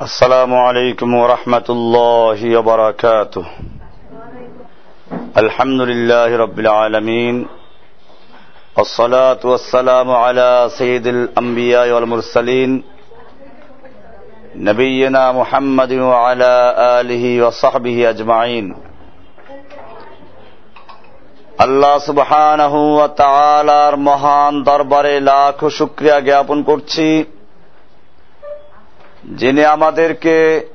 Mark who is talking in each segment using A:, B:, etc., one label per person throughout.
A: السلام عليكم ورحمة الله وبركاته الحمد لله رب العالمين والصلاة والسلام على سيد الأنبياء والمرسلين نبينا محمد وعلى آله وصحبه أجمعين আল্লাহ সুবহানাহ ওয়া তাআলার মহান দরবারে লাখ শুকরিয়া জ্ঞাপন করছি যিনি আমাদেরকে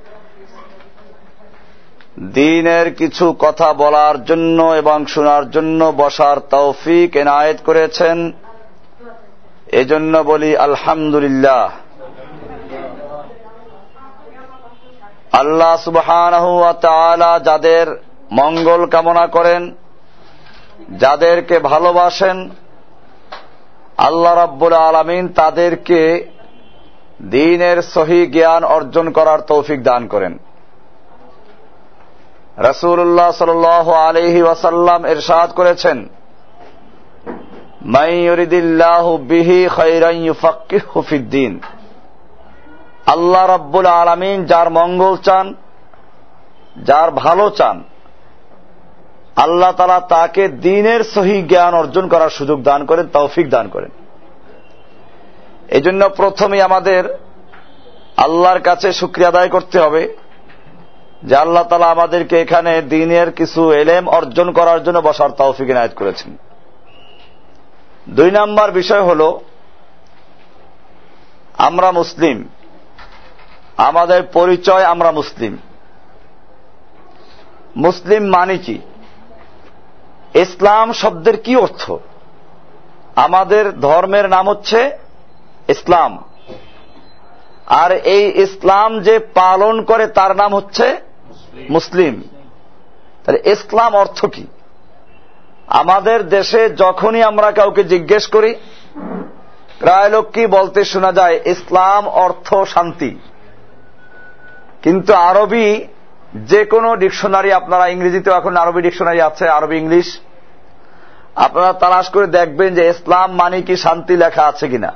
A: দিনের কিছু কথা বলার জন্য এবং শোনার জন্য বসার তৌফিক এনায়েত করেছেন, এজন্য বলি আলহামদুলিল্লাহ। আল্লাহ তাআলা যাদের মঙ্গল কামনা করেন, যাদেরকে ভালোবাসেন, আল্লাহ রাব্বুল আলমিন তাদেরকে দিনের সহি জ্ঞান অর্জন করার তৌফিক দান করেন। রসুল্লাহ সাল আলহি ওয়াসাল্লাম এরশাদ করেছেন আল্লাহ রব্বুল আলমিন যার মঙ্গল চান, যার ভালো চান, আল্লাহ তালা তাকে দিনের সহি জ্ঞান অর্জন করার সুযোগ দান করেন, তৌফিক দান করেন। এই জন্য প্রথমেই আমাদের আল্লাহর কাছে শুক্রিয়া আদায় করতে হবে যে আল্লাহ তালা আমাদেরকে এখানে দিনের কিছু এলেম অর্জন করার জন্য বসার তৌফিক এনায়ত করেছেন। দুই নাম্বার বিষয় হল, আমরা মুসলিম। আমাদের পরিচয় আমরা মুসলিম। মুসলিম মানে কি? ইসলাম শব্দের কি অর্থ? আমাদের ধর্মের নাম হচ্ছে ইসলাম। আর এই ইসলাম যে পালন করে তার নাম হচ্ছে মুসলিম। তাহলে ইসলাম অর্থ কি? আমাদের দেশে যখনই আমরা কাউকে জিজ্ঞেস করি প্রায় লোককেই বলতে শোনা যায়, ইসলাম অর্থ শান্তি। কিন্তু আরবি যে কোনো ডিকশনারি, আপনারা ইংরেজিতেও এখন আরবি ডিকশনারি আছে, আরবি ইংলিশ, আপনারা তালাশ করে দেখবেন যে ইসলাম মানে কি শান্তি লেখা আছে কিনা।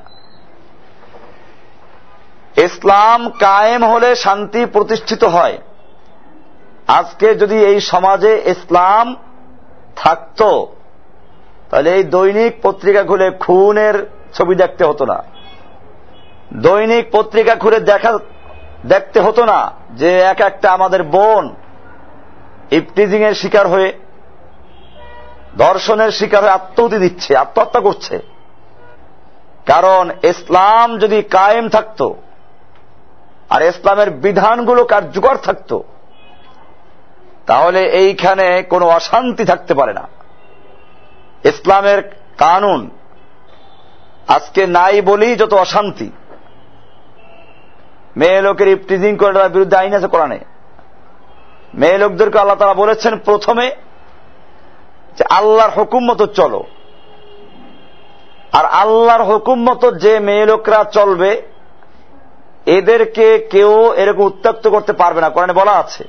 A: ইসলাম কায়েম হলে শান্তি প্রতিষ্ঠিত হয়। আজকে যদি এই সমাজে ইসলাম থাকত, তাহলে এই দৈনিক পত্রিকা খুলে খুনের ছবি দেখতে হতো না। দৈনিক পত্রিকা খুলে দেখা, দেখতে হতো না যে এক একটা আমাদের বোন ইফটিজিং এর শিকার হয়ে, ধর্ষণের শিকার হয়ে আত্মহতি দিচ্ছে, আত্মহত্যা করছে। কারণ ইসলাম যদি কায়েম থাকত আর ইসলামের বিধানগুলো কার্যকর থাকত, তাহলে এইখানে কোনো অশান্তি থাকতে পারে না। ইসলামের কানুন আজকে নাই বলেই যত অশান্তি। মেয়ে লোকের ইফটিজিং করে তার বিরুদ্ধে আইন আছে কোরআনে। মেয়ে লোকদেরকে আল্লাহ তারা বলেছেন প্রথমে যে আল্লাহর হুকুম মতো চলো। আর আল্লাহর হুকুম মতো যে মেয়ে লোকরা চলবে এদেরকে কেউ এরকম উত্তক্ত করতে পারবে না। কোরআনে বলা আছে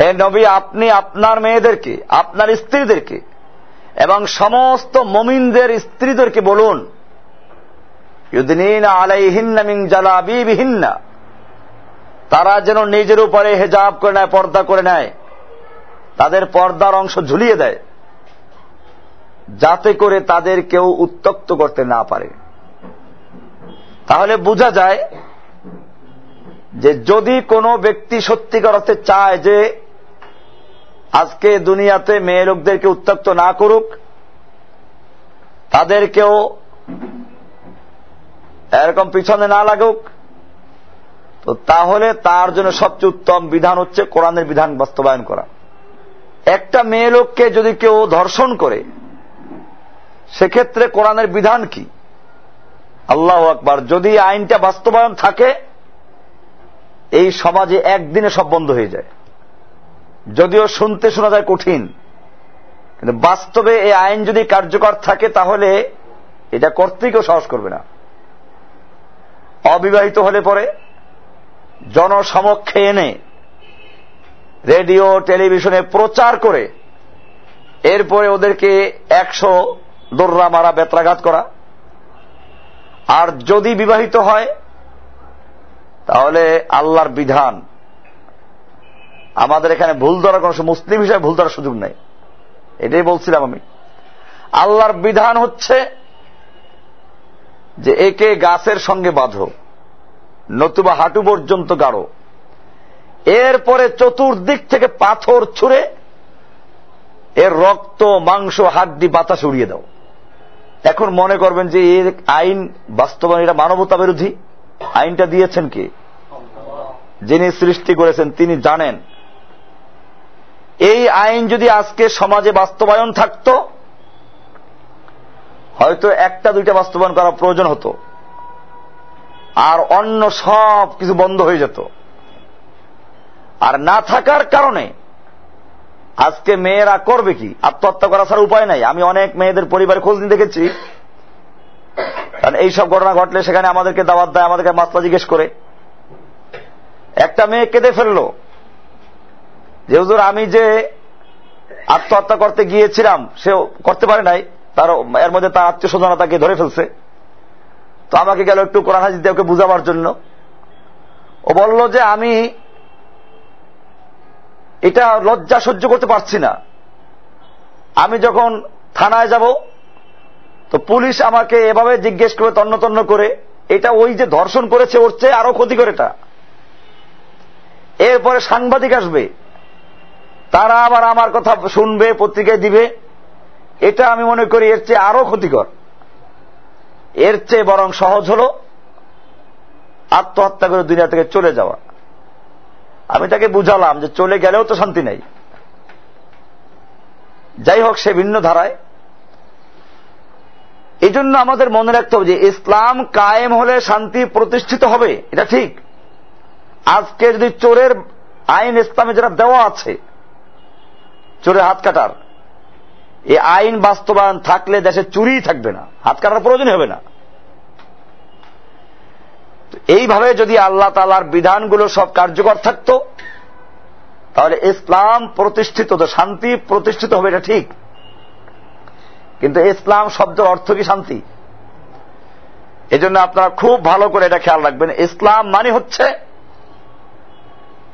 A: হে নবী, আপনি আপনার মেয়েদেরকে, আপনার স্ত্রীদেরকে এবং সমস্ত মমিনদের স্ত্রীদেরকে বলুন আলাইহিন্না তারা যেন নিজের উপরে হেজাব করে নেয়, পর্দা করে নেয়, তাদের পর্দার অংশ ঝুলিয়ে দেয়। যাতে করে তাদের কেউ উত্তক্ত করতে না পারে। তাহলে বোঝা যায় যে যদি কোনো ব্যক্তি সত্যিকার অর্থে চায় যে আজকে দুনিয়াতে মেয়ে লোকদেরকে উত্তক্ত না করুক, তাদেরকেও এরকম পিছনে না লাগুক, তো তাহলে তার জন্য সবচেয়ে উত্তম বিধান হচ্ছে কোরআনের বিধান বাস্তবায়ন করা। একটা মেয়ে লোককে যদি কেউ ধর্ষণ করে সেক্ষেত্রে কোরআনের বিধান কি? আল্লাহ আকবার। যদি আইনটা বাস্তবায়ন থাকে, এই সমাজে একদিনে সব বন্ধ হয়ে যায়। যদিও শুনতে শোনা যায় কঠিন, কিন্তু বাস্তবে এই আইন যদি কার্যকর থাকে, তাহলে এটা করতেই কেউ সাহস করবে না। অবিবাহিত হলে পরে জনসমক্ষে এনে রেডিও, টেলিভিশনে প্রচার করে, এরপরে ওদেরকে একশো দোররা, মারা, বেত্রাঘাত করা। আর যদি বিবাহিত হয়, তাহলে আল্লাহর বিধান। আমাদের এখানে ভুল ধরার কোন মুসলিম হিসাবে ভুল ধরার সুযোগ নেই। এটাই বলছিলাম আমি। আল্লাহর বিধান হচ্ছে যে একে গাছের সঙ্গে বাঁধো, নতুবা হাঁটু পর্যন্ত গাড়ো এরপরে চতুর্দিক থেকে পাথর ছুঁড়ে এর রক্ত, মাংস, হাড্ডি, বাতাস উড়িয়ে দাও। এখন মনে করবেন যে এর আইন বাস্তবায়ন এটা মানবতা বিরোধী। আইনটা দিয়েছেন কি? যিনি সৃষ্টি করেছেন, তিনি জানেন। এই আইন যদি আজকে সমাজে বাস্তবায়ন থাকত, হয়তো একটা দুইটা বাস্তবায়ন করা প্রয়োজন হতো। আর অন্য সব কিছু বন্ধ হয়ে যেত। আর না থাকার কারণে আজকে মেয়েরা করবে কি? আত্মহত্যা করা ছাড়া উপায় নাই। আমি অনেক মেয়েদের পরিবারে খোঁজ নিয়ে দেখেছি। কারণ এইসব ঘটনা ঘটলে সেখানে আমাদেরকে দাওয়াত দেয়, আমাদেরকে মাসলা জিজ্ঞেস করে। একটা মেয়ে কেঁদে ফেলল। যে, হুজুর, আমি যে আত্মহত্যা করতে গিয়েছিলাম সে করতে পারে নাই। তার, এর মধ্যে তার আত্মীয় স্বজনা তাকে ধরে ফেলছে। তো আমাকে গেল একটু কোরআন হাজির দিয়ে ওকে বুঝাবার জন্য। ও বলল যে, আমি এটা লজ্জা সহ্য করতে পারছি না। আমি যখন থানায় যাব, তো পুলিশ আমাকে এভাবে জিজ্ঞেস করে তন্ন তন্ন করে, এটা ওই যে ধর্ষণ করেছে, ওর চেয়ে আরও ক্ষতি করে এটা। এরপরে সাংবাদিক আসবে, তারা আবার আমার কথা শুনবে, পত্রিকায় দিবে, এটা আমি মনে করি এর চেয়ে আরও ক্ষতিকর। এর চেয়ে বরং সহজ হল আত্মহত্যা করে দুনিয়া থেকে চলে যাওয়া। আমি তাকে বুঝালাম যে চলে গেলেও তো শান্তি নেই। যাই হোক, সে ভিন্ন ধারায়। এই জন্য আমাদের মনে রাখতে হবে যে ইসলাম কায়েম হলে শান্তি প্রতিষ্ঠিত হবে, এটা ঠিক। আজকে যদি চোরের আইন ইসলামে যেটা দেওয়া আছে, চোরের হাত কাটার এই আইন বাস্তবায়ন থাকলে দেশে চুরি থাকবে না, হাত কাটার প্রয়োজন হবে না। এইভাবে যদি আল্লাহ তালার বিধানগুলো সব কার্যকর থাকত, তাহলে ইসলাম প্রতিষ্ঠিত তো শান্তি প্রতিষ্ঠিত হবে, এটা ঠিক। কিন্তু ইসলাম শব্দের অর্থ কি শান্তি? এজন্য আপনারা খুব ভালো করে এটা খেয়াল রাখবেন। ইসলাম মানে হচ্ছে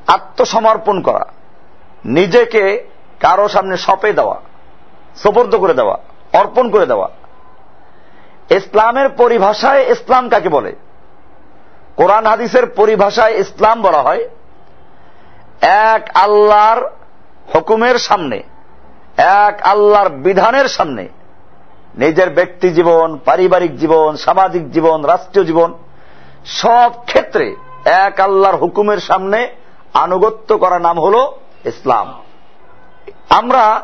A: আত্মসমর্পণ করা, নিজেকে কারও সামনে সপে দেওয়া, সোপর্দ করে দেওয়া, অর্পণ করে দেওয়া। ইসলামের পরিভাষায় ইসলাম কাকে বলে? কোরআন হাদিসের পরিভাষায় ইসলাম বলা হয়, এক আল্লাহর হুকুমের সামনে, এক আল্লাহর বিধানের সামনে, নিজের ব্যক্তি জীবন, পারিবারিক জীবন, সামাজিক জীবন, রাষ্ট্রীয় জীবন, সব ক্ষেত্রে এক আল্লাহর হুকুমের সামনে আনুগত্য করার নাম হল ইসলাম। আমরা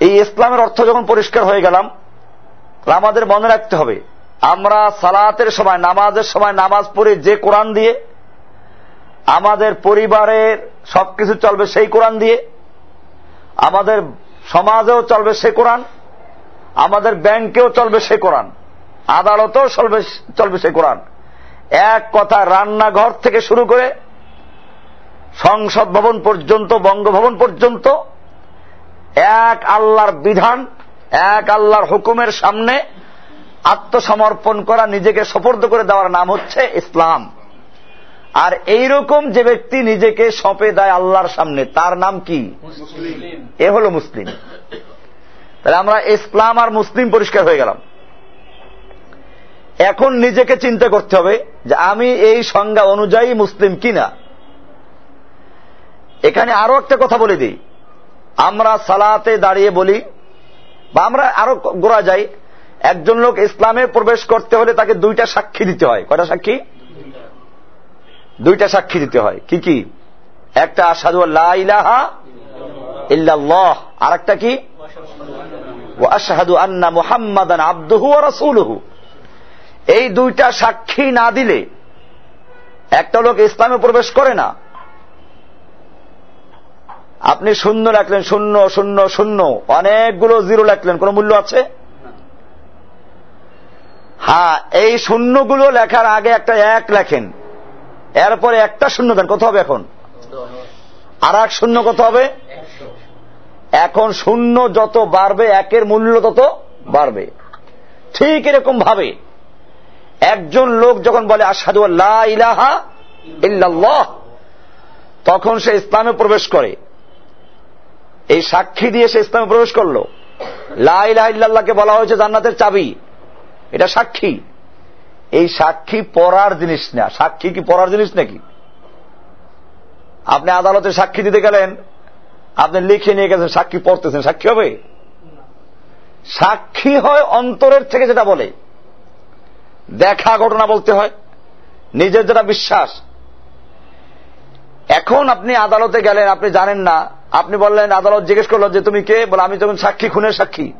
A: এই ইসলামের অর্থ যখন পরিষ্কার হয়ে গেলাম, আমাদের মনে রাখতে হবে আমরা সালাতের সময়, নামাজের সময় নামাজ পড়ে যে কোরআন দিয়ে, আমাদের পরিবারের সবকিছু চলবে সেই কোরআন দিয়ে, আমাদের সমাজেও চলবে সে কোরআন, আমাদের ব্যাংকেও চলবে সে কোরআন, আদালতেও চলবে চলবে সে কোরআন। এক কথা, রান্নাঘর থেকে শুরু করে সংসদ ভবন পর্যন্ত, বঙ্গভবন পর্যন্ত, এক আল্লাহর বিধান, এক আল্লাহর হুকুমের সামনে আত্মসমর্পণ করা নিজেকে সফর্দ করে দেওয়ার নাম হচ্ছে ইসলাম। আর এই রকম যে ব্যক্তি নিজেকে সঁপে দেয় আল্লাহর সামনে তার নাম কি? এ হল মুসলিম। তাহলে আমরা ইসলাম আর মুসলিম পরিষ্কার হয়ে গেলাম। এখন নিজেকে চিন্তা করতে হবে যে আমি এই সংজ্ঞা অনুযায়ী মুসলিম কিনা। এখানে আরও একটা কথা বলে দিই। আমরা সালাতে দাঁড়িয়ে বলি বা আমরা আরও গোড়া যাই একজন লোক ইসলামে প্রবেশ করতে হলে তাকে দুইটা সাক্ষী দিতে হয়। কয়টা সাক্ষী? দুইটা সাক্ষী দিতে হয়। কি কি? একটা আসাদু ইলাহা ইল্লাল্লাহ। আর একটা কি আন্না আব্দুহু এই দুইটা সাক্ষী না দিলে একটা লোক ইসলামে প্রবেশ করে না। আপনি শূন্য রাখলেন, শূন্য শূন্য শূন্য। অনেকগুলো জিরো রাখলেন। কোন মূল্য আছে? হ্যাঁ এই শূন্যগুলো লেখার আগে একটা এক লেখেন। এরপরে একটা শূন্য দেন, কত হবে এখন? আর এক শূন্য কত হবে? এখন শূন্য যত বাড়বে, একের মূল্য তত বাড়বে। ঠিক এরকম ভাবে একজন লোক যখন বলে আসাদু আল্লাহ ইলাহা ইল্লাল্লাহ তখন সে ইসলামে প্রবেশ করে। এই সাক্ষী দিয়ে সে ইসলামে প্রবেশ করল। লাইলাহিল্লাহকে বলা হয়েছে জান্নাতের চাবি। এটা সাক্ষী। এই সাক্ষী পড়ার জিনিস না। সাক্ষী কি পড়ার জিনিস নাকি? আপনি আদালতে সাক্ষী দিতে গেলেন, আপনি লিখে নিয়ে গেছেন, সাক্ষী পড়তেছেন। সাক্ষী হবে? সাক্ষী হয় অন্তরের থেকে যেটা বলে। দেখা ঘটনা বলতে হয়, নিজের যেটা বিশ্বাস। এখন আপনি আদালতে গেলেন, আপনি জানেন না। আপনি বললেন, আদালত জিজ্ঞেস করল যে, তুমি কে? বলে, আমি যখন সাক্ষী, খুনের সাক্ষী।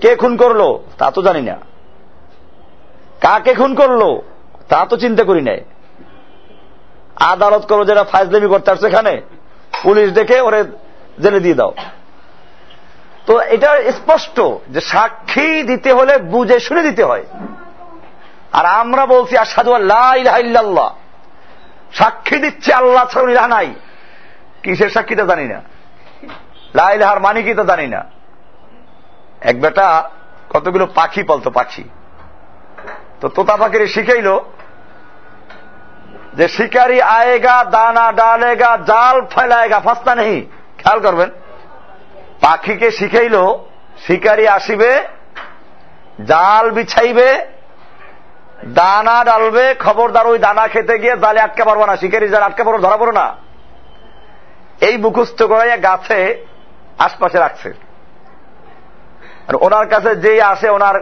A: কে খুন করল? তা তো জানি না। কাকে খুন করল? তা তো চিন্তা করি নাই। আদালত করো যেটা ফাইজলেমি করতে আসছে এখানে। পুলিশ দেখে ওরে জেলে দিয়ে দাও। তো এটা স্পষ্ট যে সাক্ষী দিতে হলে বুঝে শুনে দিতে হয়। আর আমরা বলছি আসাদু আল্লাহ সাক্ষী দিচ্ছে আল্লাহ ছাড়া নাই। কিসের সাক্ষীটা জানি না। লাইলাহার মানি কি তো জানি না। এক বেটা কতগুলো পাখি পালতো পাখি। তো তোতা পাখির শিখাইল যে শিকারি আয়েগা, দানা ডালেগা, জাল ফেলায়গা ফাস্তা নেই খেয়াল করবেন। পাখিকে শিখাইল, শিকারি আসিবে, জাল বিছাইবে, দানা ডালবে, খবরদার ওই দানা খেতে গিয়ে জালে আটকে পারব না, শিকারি জাল আটকে পারব ধরা পড়ো না। এই মুখস্থ করাইয়া গাছে আশপাশে রাখছে। আর ওনার কাছে যেই আসে, ওনার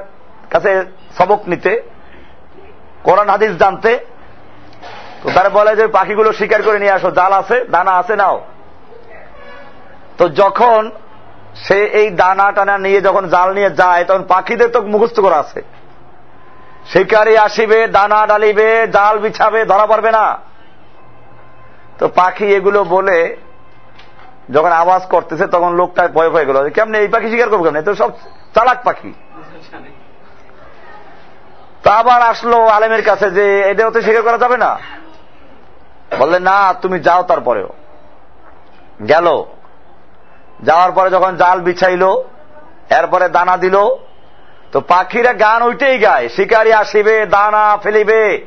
A: কাছে সবক নিতে কোরআন হাদিস জানতে, তো তারা বলে যে পাখিগুলো শিকার করে নিয়ে আসো জাল আছে, দানা আছে, নাও। তো যখন সে এই দানা টানা নিয়ে যখন জাল নিয়ে যায়, তখন পাখিদের তো মুখস্থ করা আছে। শিকারি আসিবে, দানা ডালিবে, জাল বিছাবে, ধরা পারবে না। তো পাখি এগুলো বলে যখন আওয়াজ করতেছে, তখন লোকটা ভয় ভয় গেল কেমনি এই পাখি শিকার করব কেমন? তো সব চালাক পাখি। তো আবার আসলো আলেমের কাছে যে এটাও তো শিকার করা যাবে না। বললে, না, তুমি যাও তারপরেও। গেল। যাওয়ার পরে যখন জাল বিছাইলো, এরপরে দানা দিল, তো পাখিরা গান ওইটাই গায়। শিকারি আসিবে, দানা ফেলিবে,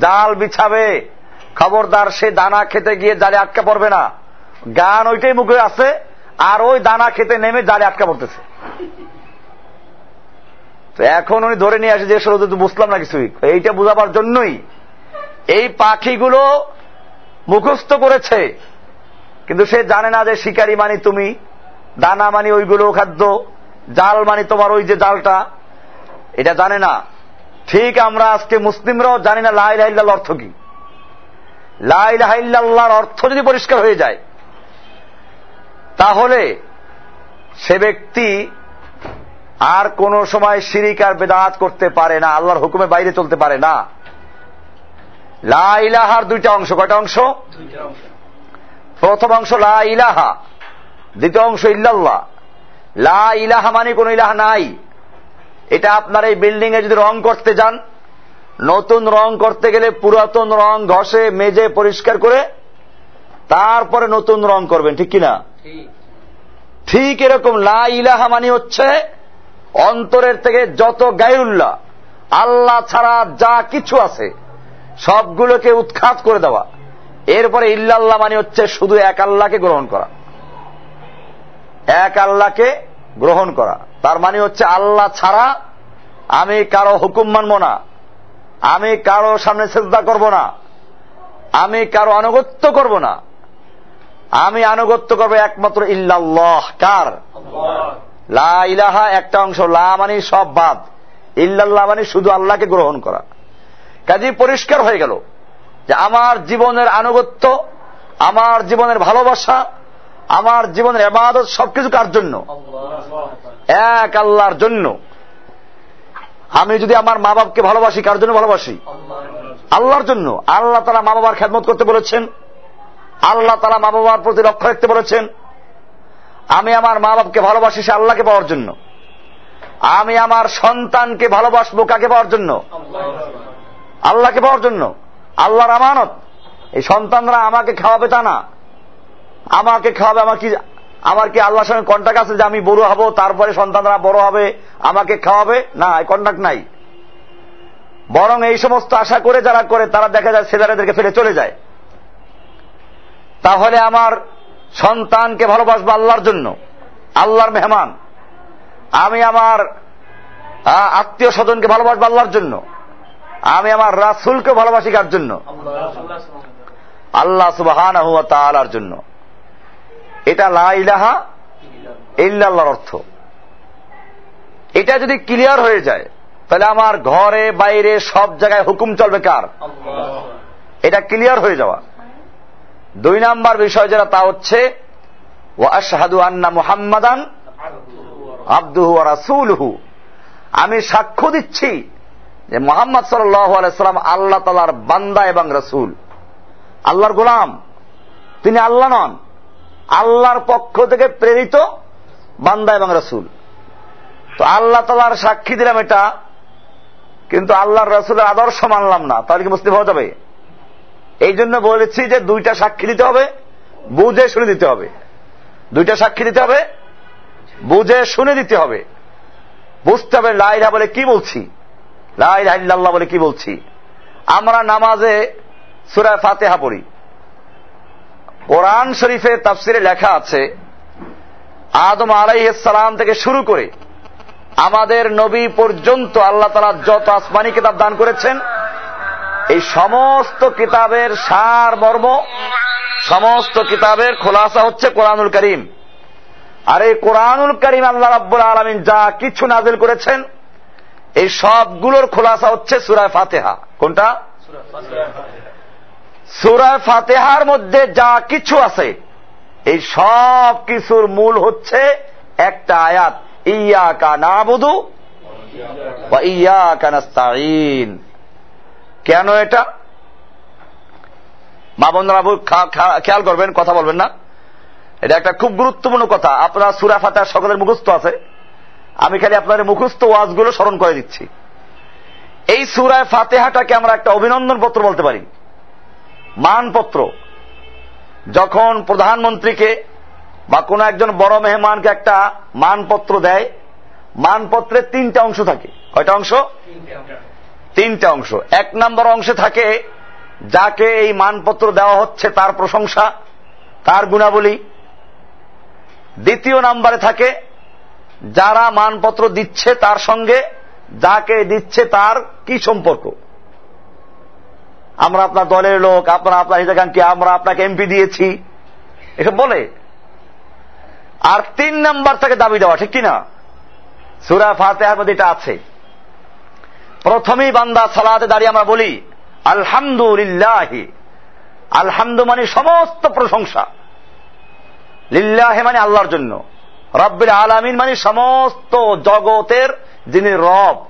A: জাল বিছাবে। খবরদার সে দানা খেতে গিয়ে জালে আটকা পড়বে না। গান ওইটাই মুখে আছে আর ওই দানা খেতে নেমে জালে আটকা পড়তেছে। এখন উনি ধরে নিয়ে আসে যে বুঝলাম না কিছুই। এইটা বুঝাবার জন্যই এই পাখিগুলো মুখস্থ করেছে। কিন্তু সে জানে না যে, শিকারি মানি তুমি, দানা মানি ওইগুলো খাদ্য, জাল মানি তোমার ওই যে জালটা। এটা জানে না। ঠিক আমরা আজকে মুসলিমরাও জানি না লাই লাইল্লাহ অর্থ কি। লাই লাইল্লাহর অর্থ যদি পরিষ্কার হয়ে যায়, তাহলে সে ব্যক্তি আর কোন সময় শিরিক আর বেদাত করতে পারে না আল্লাহর হুকুমে বাইরে চলতে পারে না। লা ইলাহার দুইটা অংশ কয়টা অংশ? প্রথম অংশ লা ইলাহা। দ্বিতীয় অংশ ইল্লাল্লাহ। লা ইলাহা মানে কোন ইলাহা নাই। এটা আপনার এই বিল্ডিং এ যদি রং করতে যান নতুন রং করতে গেলে পুরাতন রং ঘষে মেজে পরিষ্কার করে তারপরে নতুন রং করবেন ঠিক কিনা? ঠিক এরকম লা ইলাহা মানে হচ্ছে অন্তরের থেকে যত গায়ুল্লাহ, আল্লাহ ছাড়া যা কিছু আছে, সবগুলোকে উৎখাত করে দেওয়া। এরপরে ইল্লাল্লাহ মানে হচ্ছে শুধু এক আল্লাহকে গ্রহণ করা। এক আল্লাহকে গ্রহণ করা। তার মানে হচ্ছে আল্লাহ ছাড়া আমি কারও হুকুম মানব না। আমি কারও সামনে চেষ্টা করব না। আমি কারও আনুগত্য করব না। আমি আনুগত্য করব একমাত্র ইল্লাল্লাহ। কার? লা ইলাহা একটা অংশ, লা মানে সব বাদ। ইল্লাল্লাহ মানে শুধু আল্লাহকে গ্রহণ করা। কাজী পরিষ্কার হয়ে গেল যে আমার জীবনের আনুগত্য, আমার জীবনের ভালোবাসা, আমার জীবনের এবাদত সবকিছু কার জন্য? এক আল্লাহর জন্য। আমি যদি আমার মা বাপকে ভালোবাসি, কার জন্য ভালোবাসি? আল্লাহর জন্য। আল্লাহ তারা মা বাবার খেদমত করতে বলেছেন। আল্লাহ তারা মা বাবার প্রতি লক্ষ্য রাখতে বলেছেন। আমি আমার মা বাপকে ভালোবাসি সে আল্লাহকে পাওয়ার জন্য। আমি আমার সন্তানকে ভালোবাসবো কাকে পাওয়ার জন্য? আল্লাহকে পাওয়ার জন্য। আল্লাহর আমানত। এই সন্তানরা আমাকে খাওয়াবে তা না। আমাকে খাওয়াবে আমার কি আমার কি আল্লাহর সঙ্গে কন্ট্যাক্ট আছে যে আমি বড় হব, তারপরে সন্তানরা বড় হবে, আমাকে খাওয়াবে? না কন্ট্যাক্ট নাই। বরং এই সমস্ত আশা করে যারা করে, তারা দেখা যায় ছেলেদেরকে ফেলে চলে যায়। তাহলে আমার সন্তানকে ভালোবাসবো আল্লাহর জন্য আল্লাহর মেহমান। আমি আমার আত্মীয় স্বজনকে ভালোবাসবো আল্লাহর জন্য। আমি আমার রাসুলকে ভালোবাসি কার জন্য? আল্লাহ সুবাহান তালার জন্য। এটা লাইলাহা ইল্লাহর অর্থ। এটা যদি ক্লিয়ার হয়ে যায় তাহলে আমার ঘরে বাইরে সব জায়গায় হুকুম চলবে কার? এটা ক্লিয়ার হয়ে যাওয়া। দুই নাম্বার বিষয় যেটা তা হচ্ছে ও আন্না মুহাম্মাদান আব্দুহু রাসুলহু। আমি সাক্ষ্য দিচ্ছি যে মোহাম্মদ সাল্লাম আল্লাহ তালার বান্দা এবং রসুল। আল্লাহর গোলাম। তিনি আল্লাহ নন। আল্লাহর পক্ষ থেকে প্রেরিত বান্দা এবং রসুল। তো আল্লাহ তালার সাক্ষী দিলাম এটা, কিন্তু আল্লাহর রসুলের আদর্শ মানলাম না। তাহলে কি মুসলিম হওয়া যাবে? এই জন্য বলেছি যে দুইটা সাক্ষী দিতে হবে, বুঝে শুনে দিতে হবে। দুইটা সাক্ষী দিতে হবে, বুঝে শুনে দিতে হবে। বুঝতে হবে লাইলা বলে কি বলছি? লাই লাইল্লাহ বলে কি বলছি? আমরা নামাজে সুরায় ফাতেহা পড়ি। কোরআন শরীফে তাফসিরে লেখা আছে, আদম আলাইসালাম থেকে শুরু করে আমাদের নবী পর্যন্ত আল্লাহ তালা যত আসমানি কিতাব দান করেছেন এই সমস্ত কিতাবের সার মর্ম, সমস্ত কিতাবের খোলাসা হচ্ছে কোরআনুল করিম। আর এই কোরআনুল করিম আল্লাহ রাব্বুল আলমিন যা কিছু নাজিল করেছেন, এই সবগুলোর খোলাসা হচ্ছে সুরায় ফাতেহা। কোনটা? সুরায় ফাতেহার মধ্যে যা কিছু আছে, এই সব কিছুর মূল হচ্ছে একটা আয়াত, ইয়া কা না বুধু বা ইয়া কানাস্তাইন কেন এটা? মা বন্ধুরা খেয়াল করবেন, কথা বলবেন না। এটা একটা খুব গুরুত্বপূর্ণ কথা। আপনার সুরা ফাতেহার সকলের মুখস্থ আছে। আমি খালি আপনার মুখস্থ ওয়াজগুলো স্মরণ করে দিচ্ছি। এই সুরায় ফাতেহাটাকে আমরা একটা অভিনন্দন পত্র বলতে পারি। মানপত্র। যখন প্রধানমন্ত্রীকে বা কোনো একজন বড় মেহমানকে একটা মানপত্র দেয়, মানপত্রের তিনটা অংশ থাকে। কয়টা অংশ। তিনটা অংশ। এক নম্বর অংশে থাকে, যাকে এই মানপত্র দেওয়া হচ্ছে তার প্রশংসা, তার গুণাবলী। দ্বিতীয় নাম্বারে থাকে, যারা মানপত্র দিচ্ছে তার সঙ্গে, যাকে দিচ্ছে তার কি সম্পর্ক? আমরা আপনার দলের লোক, আপনারা আপনার হিজাকানকে আমরা আপনাকে এমপি দিয়েছি। এসব বলে। আর তিন নাম্বার থেকে দাবি দেওয়া, ঠিক কিনা? সুরা মধ্যে এটা আছে। প্রথমেই বান্দা সালাতে দাঁড়িয়ে আমরা বলি, আলহামদুলিল্লাহ। আলহামদু মানে সমস্ত প্রশংসা। লিল্লাহে মানে আল্লাহর জন্য। রব্বিল আলামিন মানে সমস্ত জগতের যিনি রব।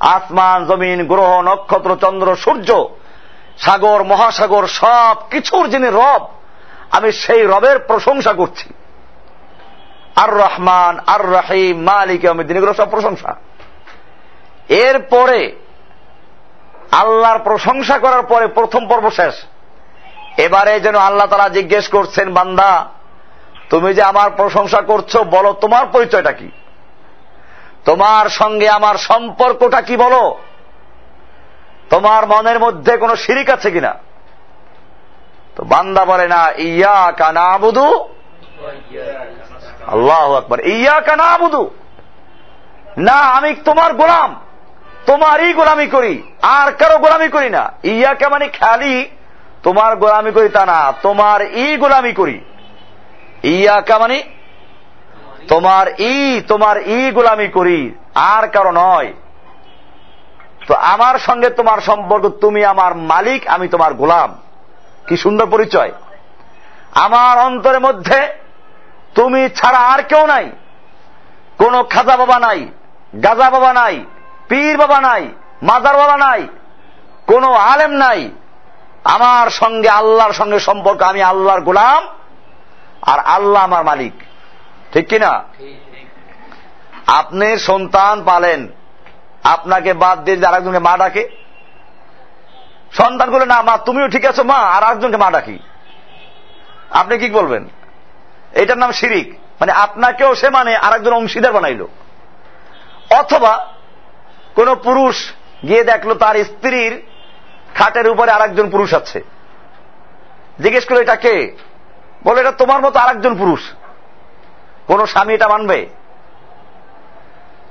A: আসমান, জমিন, গ্রহ, নক্ষত্র, চন্দ্র, সূর্য, সাগর, মহাসাগর, সব কিছুর যিনি রব, আমি সেই রবের প্রশংসা করছি। আর রহমান, আর রাহিম, মালিক আমি এগুলো সব প্রশংসা। এরপরে আল্লাহর প্রশংসা করার পরে প্রথম পর্ব শেষ। এবারে যেন আল্লাহ তারা জিজ্ঞেস করছেন, বান্দা, তুমি যে আমার প্রশংসা করছ, বলো তোমার পরিচয়টা কি? তোমার সঙ্গে আমার সম্পর্কটা কি বলো? তোমার মনের মধ্যে কোনো শিরিক আছে কিনা? তো বান্দা বলে, না ইয়া কানা বুধু আল্লাহ আকবর। ইয়া কানা বুধু না, আমি তোমার গোলাম। তোমারই গোলামি করি, আর কারও গোলামি করি না। ইয়াকে মানে খালি, তোমার গোলামি করি তা না তোমার ই গোলামি করি। ইয়াকা মানে তোমার ই তোমার ই গোলামি করি, আর কারও নয়। তো আমার সঙ্গে তোমার সম্পর্ক, তুমি আমার মালিক, আমি তোমার গোলাম। কি সুন্দর পরিচয়। আমার অন্তরের মধ্যে তুমি ছাড়া আর কেউ নাই। কোন খাজা বাবা নাই, গাজা বাবা নাই পীর বাবা নাই, মাজার বাবা নাই, কোন আলেম নাই। আমার সঙ্গে আল্লাহর সঙ্গে সম্পর্ক, আমি আল্লাহর গোলাম আর আল্লাহ আমার মালিক। ঠিক কিনা? আপনি সন্তান পালেন, আপনাকে বাদ দিয়ে আর একজনকে মা ডাকে সন্তানগুলো না, মা, তুমিও ঠিক আছো, মা, আর একজনকে মা ডাকি। আপনি কি বলবেন? এটার নাম শিরিক। মানে আপনাকেও সে মানে আরেকজন অংশীদার বানাইল। অথবা কোন পুরুষ গিয়ে দেখল তার স্ত্রীর খাটের উপরে আরেকজন পুরুষ আছে। জিজ্ঞেস করল, এটা কে? বলে, এটা তোমার মতো আরেকজন পুরুষ। কোন স্বামী এটা মানবে?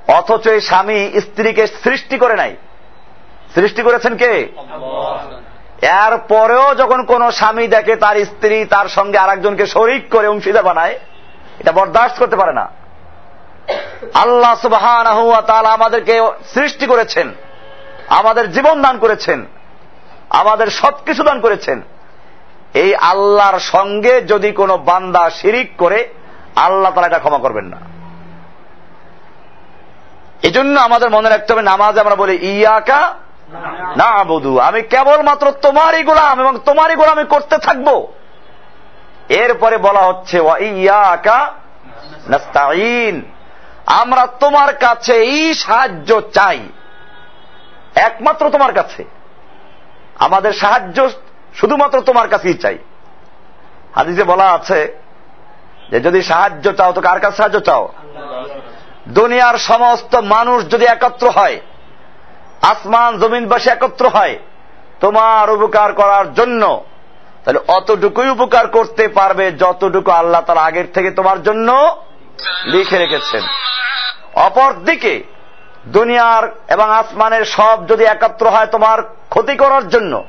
A: অথচ এই স্বামী স্ত্রীকে সৃষ্টি করে নাই। সৃষ্টি করেছেন কে? এর পরেও যখন কোন স্বামী দেখে তার স্ত্রী তার সঙ্গে আরেকজনকে শরিক করে অংশীদার বানায়, এটা বরদাস্ত করতে পারে না। আল্লাহ সুবাহ আমাদেরকে সৃষ্টি করেছেন, আমাদের জীবন দান করেছেন, আমাদের সবকিছু দান করেছেন। এই আল্লাহর সঙ্গে যদি কোনো বান্দা শিরিক করে, আল্লাহ তারা এটা ক্ষমা করবেন না। এই জন্য আমাদের মনে রাখতে হবে, নামাজে আমরা বলি, ইয়াকা না বধু আমি কেবলমাত্র তোমারই গোলাম এবং তোমারই গোলাম আমি করতে থাকব। এরপরে বলা হচ্ছে ইয়াকা আমরা তোমার কাছে এই সাহায্য চাই। একমাত্র তোমার কাছে। আমাদের সাহায্য শুধুমাত্র তোমার কাছেই চাই। হাদিসে বলা আছে যে যদি সাহায্য চাও তো কার কাছে সাহায্য চাও? দুনিয়ার সমস্ত মানুষ যদি একত্র হয়, আসমান জমিনবাসী একত্র হয়, তোমার উপকার করার জন্য, তাহলে অতটুকুই উপকার করতে পারবে যতটুকু আল্লাহ তার আগের থেকে তোমার জন্য লিখে রেখেছেন। অপরদিকে দুনিয়ার এবং আসমানের সব যদি একত্র হয় তোমার ক্ষতি করার জন্য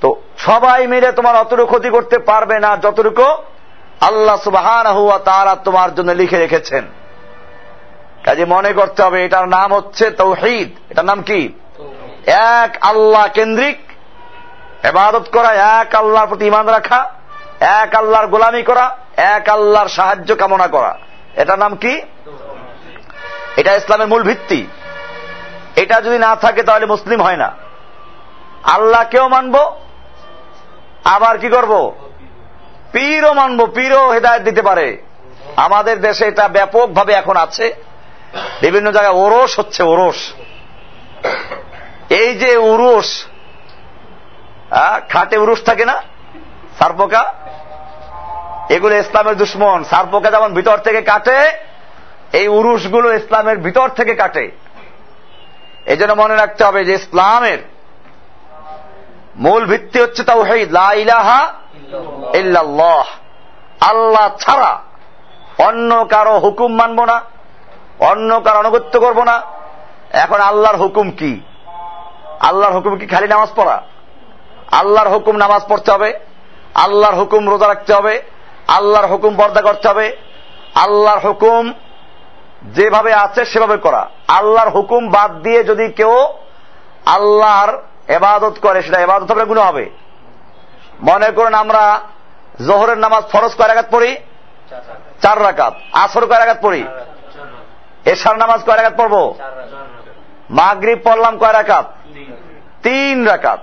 A: তো সবাই মিলে তোমার অতটুকু ক্ষতি করতে পারবে না যতটুকু আল্লাহ সুবাহান হুয়া তারা তোমার জন্য লিখে রেখেছেন। কাজে মনে করতে হবে এটার নাম হচ্ছে তৌহিদ। এটার নাম কি? এক আল্লাহ কেন্দ্রিক এবাদত করা এক আল্লাহর প্রতি ইমান রাখা এক আল্লাহর গোলামি করা, এক আল্লাহর সাহায্য কামনা করা। এটার নাম কি? এটা ইসলামের মূল ভিত্তি। এটা যদি না থাকে তাহলে মুসলিম হয় না। আল্লাহ আল্লাহকেও মানব, আবার কি করব? পীরও মানব, পীরও হেদায়ত দিতে পারে। আমাদের দেশে এটা ব্যাপকভাবে এখন আছে। বিভিন্ন জায়গায় ওরস হচ্ছে, ওরস। এই যে উরুস খাটে উরুস থাকে না? সারপোকা? এগুলো ইসলামের দুশ্মন। সারপোকা যেমন ভিতর থেকে কাটে, এই উরুসগুলো ইসলামের ভিতর থেকে কাটে। এই জন্য মনে রাখতে হবে যে ইসলামের মূল ভিত্তি হচ্ছে তাও ইলাহা ইল্লাল্লাহ। আল্লাহ ছাড়া অন্য কারও হুকুম মানব না, অন্য কারও অনুগত্য করব না। এখন আল্লাহর হুকুম কি? আল্লাহর হুকুম কি খালি নামাজ পড়া? আল্লাহর হুকুম নামাজ পড়তে হবে, আল্লাহর হুকুম রোজা রাখতে হবে আল্লাহর হুকুম পর্দা করতে হবে। আল্লাহর হুকুম যেভাবে আছে সেভাবে করা। আল্লাহর হুকুম বাদ দিয়ে যদি কেউ আল্লাহর এবাদত করে, সেটা এবাদত হবে গুণ হবে। মনে করুন আমরা জোহরের নামাজ ফরজ কয় রাখাত পড়ি? চার রাকাত। আসর কয় রাখাত পড়ি? এশার নামাজ কয় রাখাত পড়ব? মাগরিব পড়লাম কয় রাকাত? তিন রাকাত।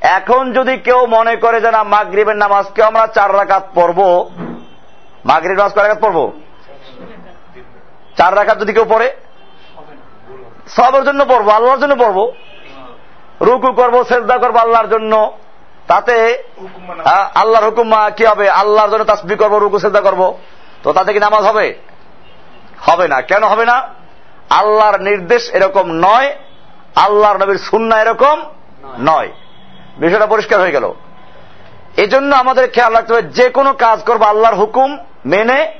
A: এখন যদি কেউ মনে করে যে না মাগরিবের নামাজকে আমরা চার রাকাত পড়ব মাগরিব নামাজ কয় রাকাত পড়ব? চার রাকাত যদি কেউ পড়ে সবের জন্য পড়ব আল্লাহর জন্য পড়ব রুকু করব সেজদা করব আল্লাহর জন্য তাতে আল্লাহর হুকুম কি হবে? আল্লাহর জন্য তাসবি করব রুকু সেজদা করব। তো তাতে কি নামাজ হবে? হবে না। কেন হবে না? আল্লাহর নির্দেশ এরকম নয় আল্লাহর নবীর সুন্না এরকম নয়। বিষয়টা পরিষ্কার হয়ে গেল। এজন্য আমাদের খেয়াল রাখতে হবে, যে কোনো কাজ করব, আল্লাহর হুকুম মেনে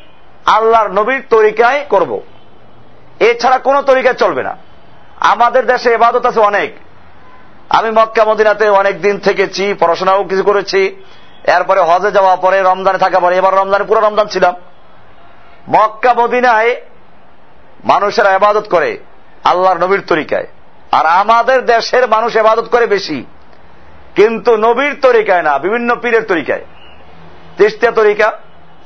A: আল্লাহর নবীর তরিকায় করব। এছাড়া কোন তরিকায় চলবে না। আমাদের দেশে এবাদত আছে অনেক। আমি মক্কা, মদিনাতে অনেক দিন থেকেছি, পড়াশোনাও কিছু করেছি। এরপরে হজে যাওয়া পরে রমজানে থাকা পরে, এবার রমজানে পুরো রমজান ছিলাম। মক্কা, মদিনায় মানুষেরা এবাদত করে আল্লাহর নবীর তরিকায়। আর আমাদের দেশের মানুষ এবাদত করে বেশি। কিন্তু নবীর তরিকায় না, বিভিন্ন পীরের তরিকায়। তিস্তিয়া তরিকা,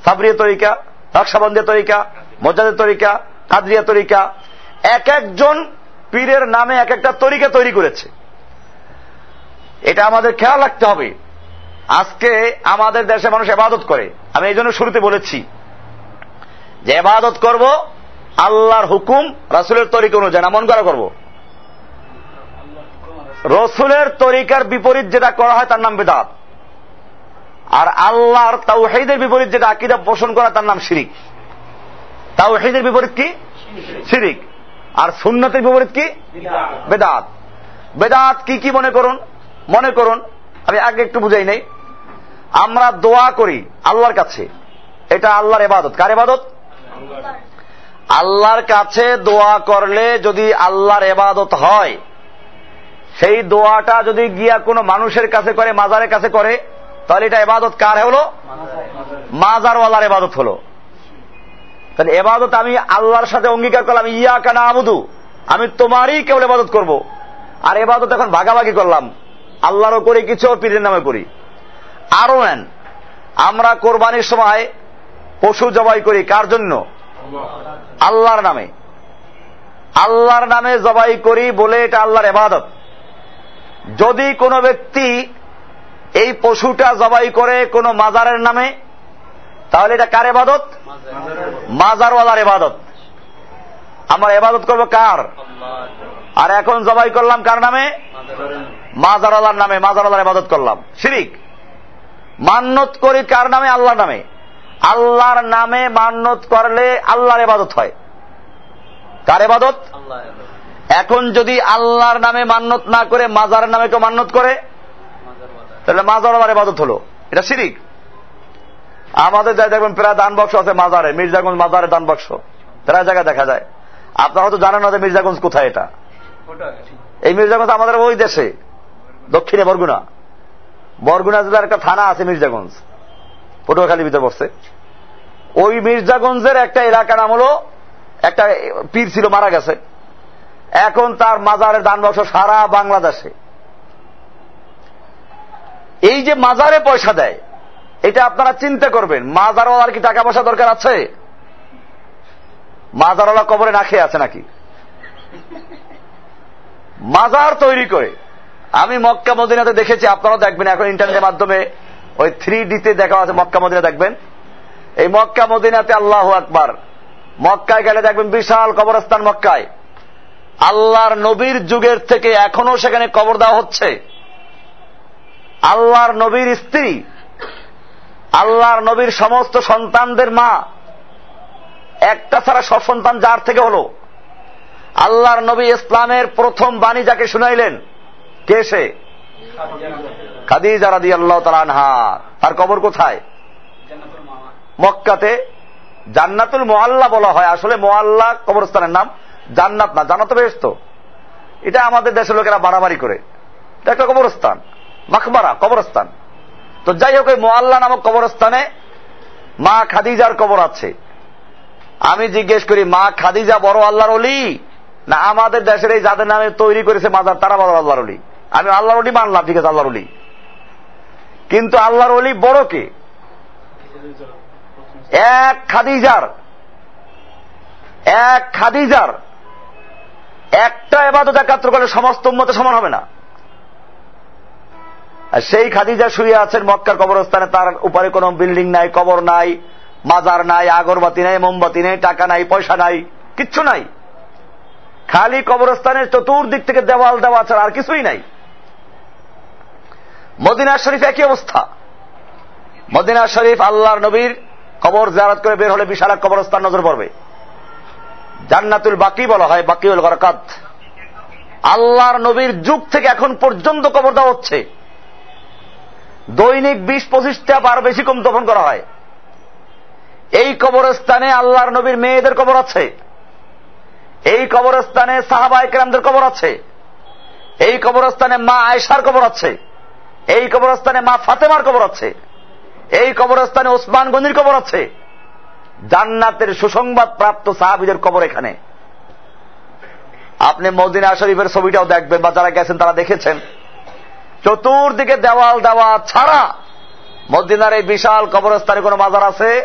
A: সাবরিয়া তরিকা নকশাবন্দিয়া তরিকা মজাদের তরিকা, কাদরিয়া তরিকা। এক একজন পীরের নামে এক একটা তরিকা তৈরি করেছে। এটা আমাদের খেয়াল রাখতে হবে। আজকে আমাদের দেশে মানুষ এবাদত করে। আমি এই জন্য শুরুতে বলেছি যে এবাদত করব, আল্লাহর হুকুম, রাসুলের তরিকা অনুযায়ী না, মন করা করব। রসুলের তরিকার বিপরীত যেটা করা হয়, তার নাম বেদাত। আর আল্লাহর তাওহিদের বিপরীত যেটা আকিদা পোষণ করা, তার নাম শিরিক। তাওহিদের বিপরীত কি? শিরিক। আর সুন্নতের বিপরীত কি? বেদাত। বেদাত কি কি মনে করুন? মনে করুন, আমি আগে একটু বুঝাই নেই। আমরা দোয়া করি আল্লাহর কাছে। এটা আল্লাহর এবাদত। কার এবাদত? আল্লাহর কাছে দোয়া করলে যদি আল্লাহর এবাদত হয় সেই দোয়াটা যদি গিয়া কোনো মানুষের কাছে করে, মাজারের কাছে করে, তাহলে এটা এবাদত কার হলো? মাজারওয়ালার এবাদত হলো। তাহলে এবাদত আমি আল্লাহর সাথে অঙ্গীকার করলাম ইয়া কানা আবুদু আমি তোমারই কেবল এবাদত করব। আর এবাদত এখন ভাগাভাগি করলাম। আল্লাহরও করি, কিছু পীরের নামে করি। আরও নেন, আমরা কোরবানির সময় পশু জবাই করি, কার জন্য? আল্লাহর নামে। আল্লাহর নামে জবাই করি বলে এটা আল্লাহর এবাদত। যদি কোনো ব্যক্তি এই পশুটা জবাই করে কোনো মাজারের নামে, তাহলে এটা কার এবাদত মাজারওয়ালার এবাদত আমরা এবাদত করব কার? আর এখন জবাই করলাম কার নামে? মাজারওয়ালার নামে, মাজারওয়ালার এবাদত করলাম। শিরিক। মান্নত করি কার নামে? আল্লাহর নামে। আল্লাহর নামে মান্নত করলে আল্লাহর এবাদত হয়। কার এবাদত এখন যদি আল্লাহর নামে মান্নত না করে, মাজারের নামে কেউ মান্নত করে, তাহলে মাজার মাজারওয়ালার এবাদত হলো। এটা শিরিক। আমাদের যাই দেখবেন প্রায় দান বক্স আছে মাজারে, মির্জাগঞ্জ মাজারে দান বক্স প্রায় জায়গায় দেখা যায়। আপনারা হয়তো জানেন না যে মির্জাগঞ্জ কোথায় এটা। এই মির্জাগঞ্জ আমাদের ওই দেশে। দক্ষিণে বরগুনা। বরগুনা জেলার একটা থানা আছে মির্জাগঞ্জ। পটুয়াখালীর ভিতরে বসছে। ওই মির্জাগঞ্জের একটা এলাকা নাম হলো, একটা পীর ছিল, মারা গেছে। এখন তার মাজারের দান সারা বাংলাদেশে। এই যে মাজারে পয়সা দেয়, এটা আপনারা চিন্তা করবেন, মাজারওয়ালার কি টাকা পয়সা দরকার আছে? মাজারওয়ালা কবরে না খেয়ে আছে নাকি? মাজার তৈরি করে। আমি মক্কা মদিনাতে দেখেছি, আপনারাও দেখবেন, এখন ইন্টারনেটের মাধ্যমে ওই থ্রি ডিতে দেখা আছে, মক্কা মদিনা দেখবেন। এই মক্কা মদিনাতে আল্লাহ আকবার। মক্কায় গেলে দেখবেন বিশাল কবরস্থান মক্কায়। আল্লাহর নবীর যুগের থেকে এখনও সেখানে কবর দেওয়া হচ্ছে। আল্লাহর নবীর স্ত্রী, আল্লাহর নবীর সমস্ত সন্তানদের মা, একটা ছাড়া সব সন্তান যার থেকে হলো? আল্লাহর নবী ইসলামের প্রথম বাণী যাকে শুনাইলেন, কে সে? খাদিজা রাদি আল্লাহ তালানহা তার কবর কোথায়? মক্কাতে। জান্নাতুল মোয়াল্লা বলা হয়। আসলে মোয়াল্লা কবরস্থানের নাম জান্নাত না, জান্নাত বেশ তো এটা আমাদের দেশের লোকেরা বাড়াবাড়ি করে। একটা কবরস্থান। মাখবারা কবরস্থান। তো যাই হোক ওই মোয়াল্লা নামক কবরস্থানে মা খাদিজার কবর আছে। আমি জিজ্ঞেস করি, মা খাদিজা বড় আল্লাহর অলি না, আমাদের দেশের এই যাদের নামে তৈরি করেছে মাজার, তারা বড় আল্লাহর অলি আমি আল্লাহর অলি মানলাম, ঠিক আছে, আল্লাহর অলি কিন্তু আল্লাহর অলি বড় কে? এক খাদিজার। এক খাদিজার। একটা এবাদত একাত্র করলে সমস্ত উন্মতে সমান হবে না। সেই খাদিজা শুয়ে আছেন মক্কার কবরস্থানে, তার উপরে কোনো বিল্ডিং নাই, কবর নাই, মাজার নাই, আগরবাতি নাই, মোমবাতি নেই, টাকা নাই, পয়সা নাই, কিচ্ছু নাই। খালি কবরস্থানের চতুর্দিক থেকে দেওয়াল দেওয়া ছাড়া আর কিছুই নাই। মদিনা শরীফ একই অবস্থা। মদিনা শরীফ আল্লাহর নবীর কবর জারাত করে বের হলে বিশাল কবরস্থান নজর পড়বে। জান্নাতুল বাকি বলা হয়, বাকিউল বরকাত আল্লাহর নবীর যুগ থেকে এখন পর্যন্ত কবর দেওয়া হচ্ছে। দৈনিক বিশ পঁচিশটা বার বেশি কম দফন করা হয়। এই কবরস্থানে আল্লাহর নবীর মেয়েদের কবর আছে। এই কবরস্থানে সাহাবা একরামদের কবর আছে। এই কবরস্থানে মা আয়সার কবর আছে। এই কবরস্থানে মা ফাতেমার কবর আছে। এই কবরস্থানে ওসমান গনির কবর আছে। জান্নাতের সুসংবাদ প্রাপ্ত সাহাবিদের কবর এখানে। আপনি মদিনা শরীফের ছবিটাও দেখবেন বা যারা গেছেন তারা দেখেছেন। চতুর্দিকে দেওয়াল দেওয়া ছাড়া মদিনার এই বিশাল কবরস্থানে কোনো মাজার আছে?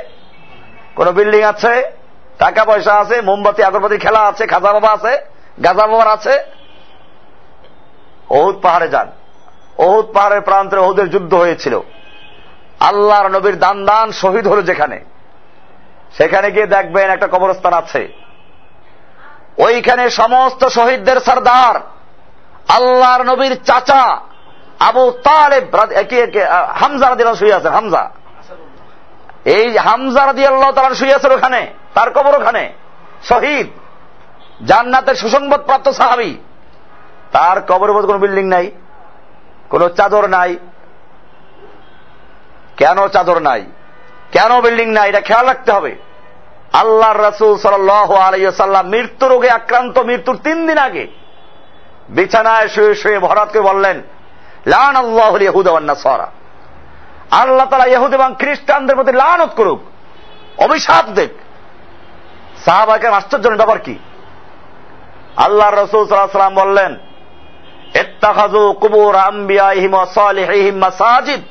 A: কোন বিল্ডিং আছে? টাকা পয়সা আছে? মোমবাতি, আগরবাতি খেলা আছে? খাজা বাবা আছে? গাজা বাবার আছে? ওহুদ পাহাড়ে যান। ওহুদ পাহাড়ের প্রান্তে ওহুদের যুদ্ধ হয়েছিল। আল্লাহর নবীর দান দান শহীদ হল যেখানে। সেখানে গিয়ে দেখবেন একটা কবরস্থান আছে। ওইখানে সমস্ত শহীদদের সর্দার, আল্লাহর নবীর চাচা, আবু তালেব হামজা রাদি শুয়ে আছেন হামজা। এই হামজা রাদি আল্লাহ তালা শুয়ে আছেন ওখানে, তার কবর ওখানে। শহীদ, জান্নাতের সুসংবাদ প্রাপ্ত সাহাবি। তার কবরের মধ্যে কোনো বিল্ডিং নাই, কোন চাদর নাই। কেন চাদর নাই? কেন বিল্ডিং নাই এটা খেয়াল রাখতে হবে। আল্লাহ রসুল সাল্লাম মৃত্যু রোগে আক্রান্ত মৃত্যুর তিন দিন আগে বিছানায় শুয়ে শুয়ে ভরাত করে বললেন, লান আল্লাহ সরা আল্লাহ তালা ইহুদ এবং খ্রিস্টানদের প্রতি লানত করুক, অভিশাপ দেখ সাহাবাকে আশ্চর্য ব্যাপার কি? আল্লাহ রসুল সাল্লাম বললেন এত্তাখাজু কুবুর সালিহিম মাসাজিদ।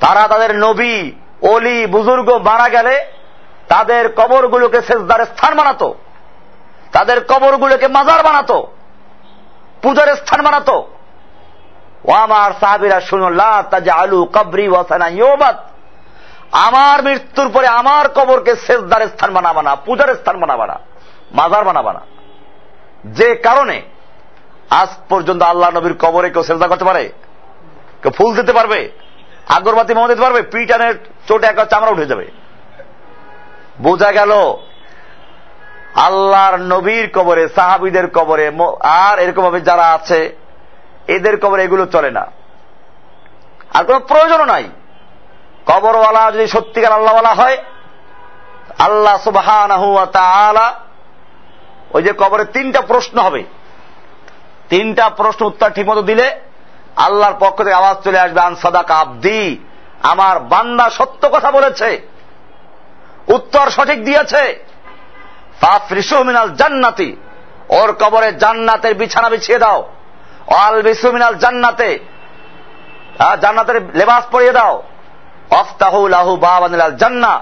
A: তারা তাদের নবী অলি বুজুর্গ মারা গেলে তাদের কবরগুলোকে শেষদার স্থান বানাতো। তাদের কবরগুলোকে মাজার বানাতো। পূজার স্থান বানাতো। ও আমার সাহাবিরা শুনুল্লাহ আলু কবরি ওয়াসানা আমার মৃত্যুর পরে আমার কবরকে শেষদার স্থান বানাবা না, পূজার স্থান বানাবা না, মাজার বানাবা না। যে কারণে আজ পর্যন্ত আল্লাহ নবীর কবরে কেউ সেজদা করতে পারে? কেউ ফুল দিতে পারবে? আগরবাতি মোমা দিতে পারবে, পিটানের চোটে একটা চামড়া উঠে যাবে। বোঝা গেল, আল্লাহর নবীর কবরে, সাহাবিদের কবরে আর এরকম ভাবে যারা আছে, এদের কবরে এগুলো চলে না। আর কোন প্রয়োজনও নাই। কবরওয়ালা যদি সত্যিকার আল্লাহওয়ালা হয়, আল্লাহ সুবাহ ওই যে কবরে তিনটা প্রশ্ন হবে। তিনটা প্রশ্ন উত্তর ঠিক মতো দিলে আল্লাহর পক্ষ থেকে আওয়াজ চলে আসবে আনসাদাক আব্দি। আমার বান্দা সত্য কথা বলেছে, উত্তর সঠিক দিয়েছে। জান্নাতি, ওর কবরে জান্নাতের বিছানা বিছিয়ে দাও। অল বিসুমিনাল জান্নাতে জান্নাতের লেবাস পরিয়ে দাও। অফতাহুলাহু বাবানিলাল জান্না,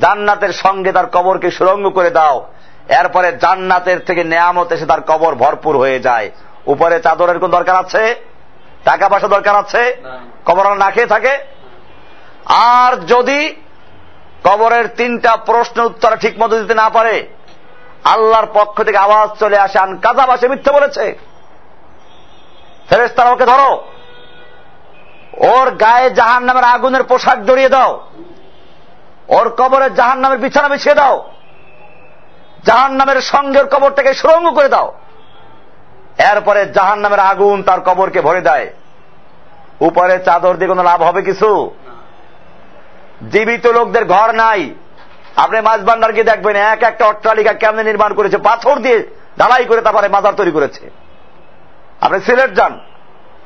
A: জান্নাতের সঙ্গে তার কবরকে সুরঙ্গ করে দাও। এরপরে জান্নাতের থেকে নেয়ামত এসে তার কবর ভরপুর হয়ে যায়। উপরে চাদরের কোন দরকার আছে? টাকা পয়সা দরকার আছে কবর না খেয়ে থাকে। আর যদি কবরের তিনটা প্রশ্ন উত্তর ঠিক মতো দিতে না পারে আল্লাহর পক্ষ থেকে আওয়াজ চলে আসে আন কাজা বাসে মিথ্যে বলেছে। ফেরেস্তারা ওকে ধরো। ওর গায়ে জাহান নামের আগুনের পোশাক জড়িয়ে দাও। ওর কবরের জাহান নামের বিছানা বিছিয়ে দাও। জাহান নামের সঙ্গের কবরটাকে সুরঙ্গ করে দাও। এরপরে জাহান নামের আগুন তার কবরকে ভরে দেয়। উপরে চাদর দিয়ে কোনো লাভ হবে কিছু? জীবিত লোকদের ঘর নাই। আপনি মাছ ভান্ডার গিয়ে দেখবেন এক একটা অট্টালিকা কেমনে নির্মাণ করেছে? পাথর দিয়ে ঢালাই করে তারপরে মাজার তৈরি করেছে। আপনি সিলেট যান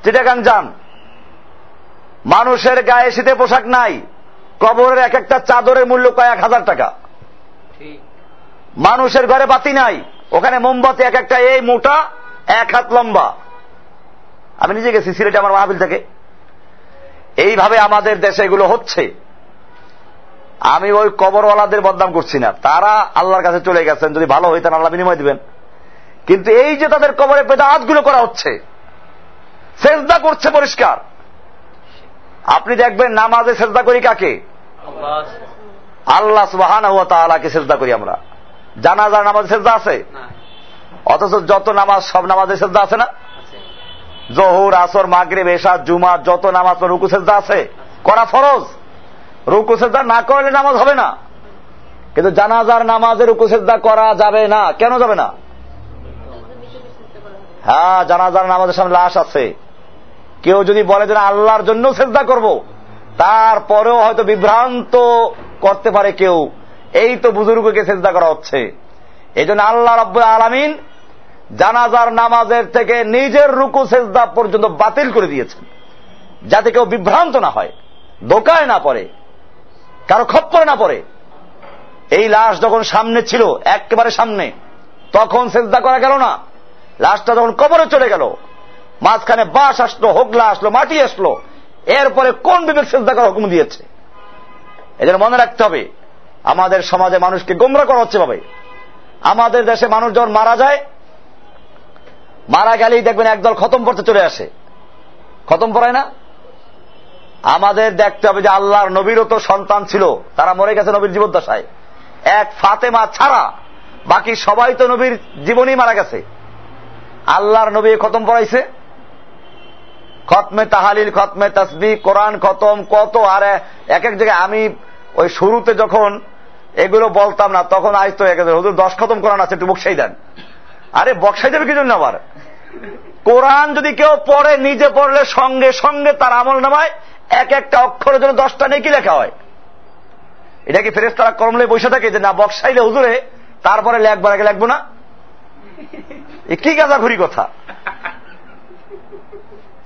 A: চিটাগাং যান। মানুষের গায়ে শীতে পোশাক নাই। কবরের এক একটা চাদরের মূল্য কয়েক হাজার টাকা। মানুষের ঘরে বাতি নাই। ওখানে মোমবাতি এক একটা এই মোটা এক হাত লম্বা। আমি নিজে গেছি সিলেটে আমার মাহবিল থেকে। এইভাবে আমাদের দেশে এগুলো হচ্ছে। আমি ওই কবরওয়ালাদের বদনাম করছি না। তারা আল্লাহর কাছে চলে গেছেন যদি ভালো হইতেন আল্লাহ বিনিময় দিবেন। কিন্তু এই যে তাদের কবরে গুলো করা হচ্ছে সেজদা করছে পরিষ্কার। আপনি দেখবেন নামাজে সেজদা করি কাকে? আল্লাহ। সুবাহান তালাকে সেজদা করি আমরা। জানা জানাজার নামাজে সেজদা আছে? অথচ যত নামাজ, সব নামাজের সেজদা আছে না? জহুর, আসর মাগরে বেশা জুমা যত নামাজ রুকু সেজদা আছে। করা ফরজ। রুকু সেজদা না করলে নামাজ হবে না। কিন্তু জানাজার নামাজে রুকু সেজদা করা যাবে না। কেন যাবে না? হ্যাঁ জানাজার নামাজের সামনে লাশ আছে। কেউ যদি বলে যে আল্লাহর জন্য চেষ্টা করব, তারপরেও হয়তো বিভ্রান্ত করতে পারে কেউ। এই তো বুজুর্গকে চেষ্টা করা হচ্ছে। এই জন্য আল্লাহ রব আলামিন জানাজার নামাজের থেকে নিজের রুকু সেজদা পর্যন্ত বাতিল করে দিয়েছেন। যাতে কেউ বিভ্রান্ত না হয় দোকায় না পড়ে, কারও খপ্পরে না পড়ে। এই লাশ যখন সামনে ছিল, একেবারে সামনে, তখন সেজদা করা গেল না। লাশটা যখন কবরে চলে গেল, মাঝখানে বাস আসলো, হোগলা আসলো, মাটি আসলো, এরপরে কোন বিবেক চিন্তা করার হুকুম দিয়েছে? এদের মনে রাখতে হবে, আমাদের সমাজে মানুষকে গোমরা করা হচ্ছে ভাবে আমাদের দেশে মানুষ যখন মারা যায় মারা গেলেই দেখবেন একদল খতম পড়তে চলে আসে। খতম পড়ায় না? আমাদের দেখতে হবে যে আল্লাহর নবীরও তো সন্তান ছিল, তারা মরে গেছে নবীর জীবদ্দশায়। এক ফাতেমা ছাড়া বাকি সবাই তো নবীর জীবনই মারা গেছে। আল্লাহর নবী খতম পড়াইছে। খতমে তাহালিল, খতমে তসবি কোরআন খতম, কত আর এক এক জায়গায় আমি ওই শুরুতে যখন এগুলো বলতাম না, তখন আজ তো হুজুর দশ খতম কোরআন আছে, একটু বকসাই দেন। আরে বকসাই দেবে কি জন্য আবার? কোরআন যদি কেউ পড়ে, নিজে পড়লে সঙ্গে সঙ্গে তার আমল নামায়, এক একটা অক্ষরের জন্য দশটা নেই কি লেখা হয়। এটা কি ফেরেস তারা কর্মলে বসে থাকে যে, না বক্সাইলে হুজুরে, তারপরে লেখবার আগে লেখবো না? কি গাঁজা ঘুরি কথা?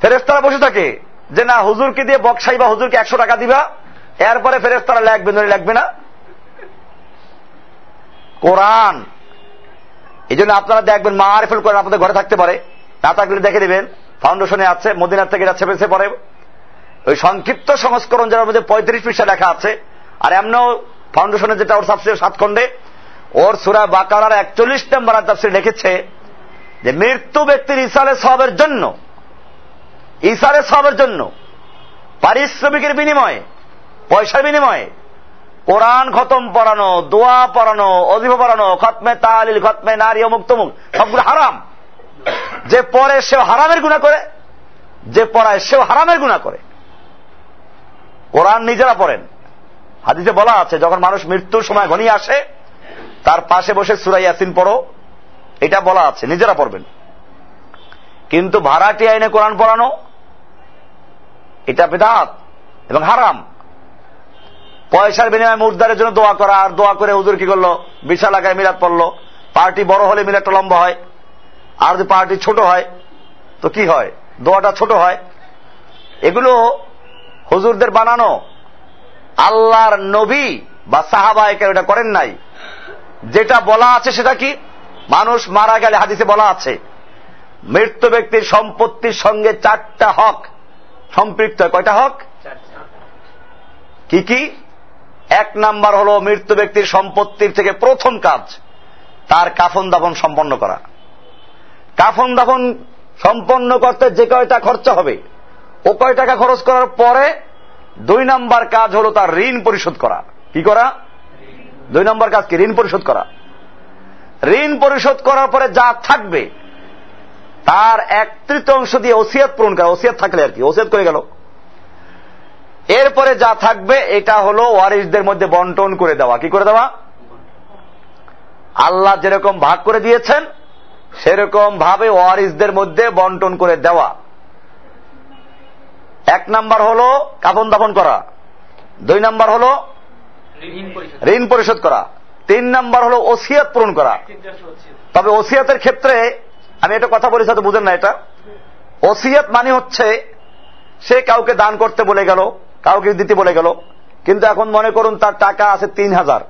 A: ফেরেস্তারা বসে থাকে যে, না, হুজুরকে দিয়ে বক্সাই বা হুজুরকে একশো টাকা দিবা, এরপরে ফেরেস্তারা লেখবে ধরে লেখবে না? কোরআন এই জন্য আপনারা দেখবেন মা আরেফুল কোরআন আপনাদের ঘরে থাকতে পারে। না থাকলে দেখে দিবেন ফাউন্ডেশনে আছে, মদিনার থেকে এটা ছেপেছে পরে। ওই সংক্ষিপ্ত সংস্করণ যার মধ্যে পঁয়ত্রিশ পৃষ্ঠা লেখা আছে। আর এমনও ফাউন্ডেশনের যেটা ওর সাবসিডি সাত খণ্ডে, ওর সুরা বাকার একচল্লিশ নম্বর তাফসির লিখেছে যে, মৃত্যু ব্যক্তির ইসালে সবের জন্য ইসারে সবের জন্য, পারিশ্রমিকের বিনিময়ে, পয়সার বিনিময়ে কোরআন খতম পড়ানো, দোয়া পড়ানো অজিফ পড়ানো, খতমে তালিল, খতমে নারী অমুক তমুক সবগুলো হারাম। যে পরে সেও হারামের গুণা করে, যে পড়ায় সেও হারামের গুণা করে। কোরআন নিজেরা পড়েন। হাদিসে বলা আছে, যখন মানুষ মৃত্যুর সময় ঘনিয়ে আসে, তার পাশে বসে সুরাই ইয়াসিন পড়ো, এটা বলা আছে, নিজেরা পড়বেন। কিন্তু ভাড়াটি আইনে কোরআন পড়ানো, এটা বেদাত এবং হারাম। পয়সার বিনিময়ে মুর্দারের জন্য দোয়া করা আর দোয়া করে হুজুর কি করল? বিশাল আকায় মিলাদ পড়ল। পার্টি বড় হলে মিলাদটা লম্বা হয় আর যদি পার্টি ছোট হয় তো কি হয়? দোয়াটা ছোট হয়। এগুলো হুজুরদের বানানো। আল্লাহর নবী বা সাহাবাহিকের এটা করেন নাই। যেটা বলা আছে সেটা কি? মানুষ মারা গেলে হাদিসে বলা আছে মৃত্যু ব্যক্তির সম্পত্তির সঙ্গে চারটা হক সম্পৃক্ত কয়টা হক? কি কি? এক নাম্বার হল মৃত্যু ব্যক্তির সম্পত্তির থেকে প্রথম কাজ, তার কাফন দাফন সম্পন্ন করা। কাফন দাফন সম্পন্ন করতে যে কয়টা খরচা হবে, ও কয় টাকা খরচ করার পরে দুই নাম্বার কাজ হলো তার ঋণ পরিশোধ করা। কি করা? দুই নম্বর কাজ কি? ঋণ পরিশোধ করা। ঋণ পরিশোধ করার পরে যা থাকবে, তার এক তৃতীয়াংশ দিয়ে ওসিয়াত পূরণ করা। ওসিয়াত থাকলে আর কি? ওসিয়াত করে গেল? এরপরে যা থাকবে, এটা হলো ওয়ারিসদের মধ্যে বন্টন করে দেওয়া। কি করে দেওয়া? আল্লাহ যেরকম ভাগ করে দিয়েছেন, সেরকম ভাবে ওয়ারিসদের মধ্যে বন্টন করে দেওয়া। এক নাম্বার হলো কাপন দাপন করা। দুই নাম্বার হলো ঋণ পরিশোধ করা। তিন নাম্বার হলো ওসিয়াত পূরণ করা। তবে ওসিয়াতের ক্ষেত্রে, আমি এটা কথা বলি সাথে বুঝেন না এটা। ওসিয়াত মানে হচ্ছে, সে কাউকে দান করতে বলে গেল কাউকে দিতে বলে গেল। কিন্তু এখন মনে করুন তার টাকা আছে তিন হাজার।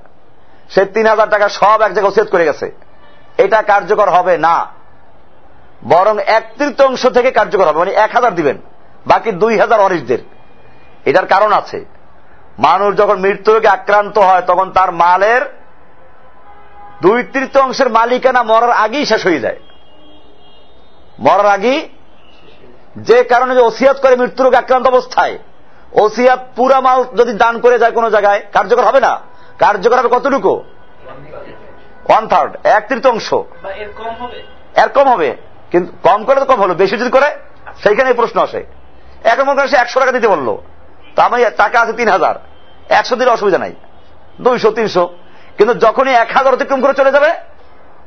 A: সে তিন হাজার টাকা সব এক জায়গায় ওসিয়াত করে গেছে। এটা কার্যকর হবে না। বরং এক তৃতীয়াংশ থেকে কার্যকর হবে মানে এক হাজার দিবেন। বাকি দুই হাজার অরিশদের এটার কারণ আছে। মানুষ যখন মৃত্যু রোগে আক্রান্ত হয়, তখন তার মালের দুই তৃতীয়াংশের মালিকানা মরার আগেই শেষ হয়ে যায়। মরার আগেই যে কারণে যে ওসিয়াত করে মৃত্যু রোগে আক্রান্ত অবস্থায় ওসিয়াত পুরা মাল যদি দান করে যায় কোনো জায়গায় কার্যকর হবে না? কার্যকর হবে কতটুকু? ওয়ান থার্ড এক তৃতীয়াংশ। এর কম হবে? কিন্তু কম করে তো কম হলো বেশি যদি করে সেইখানে প্রশ্ন আসে। এখন মনে করেন সে একশো টাকা দিতে বলল। তা আমি টাকা আছে তিন হাজার। একশো দিলে অসুবিধা নাই। দুইশো তিনশো। কিন্তু যখনই এক হাজার অতিক্রম করে চলে যাবে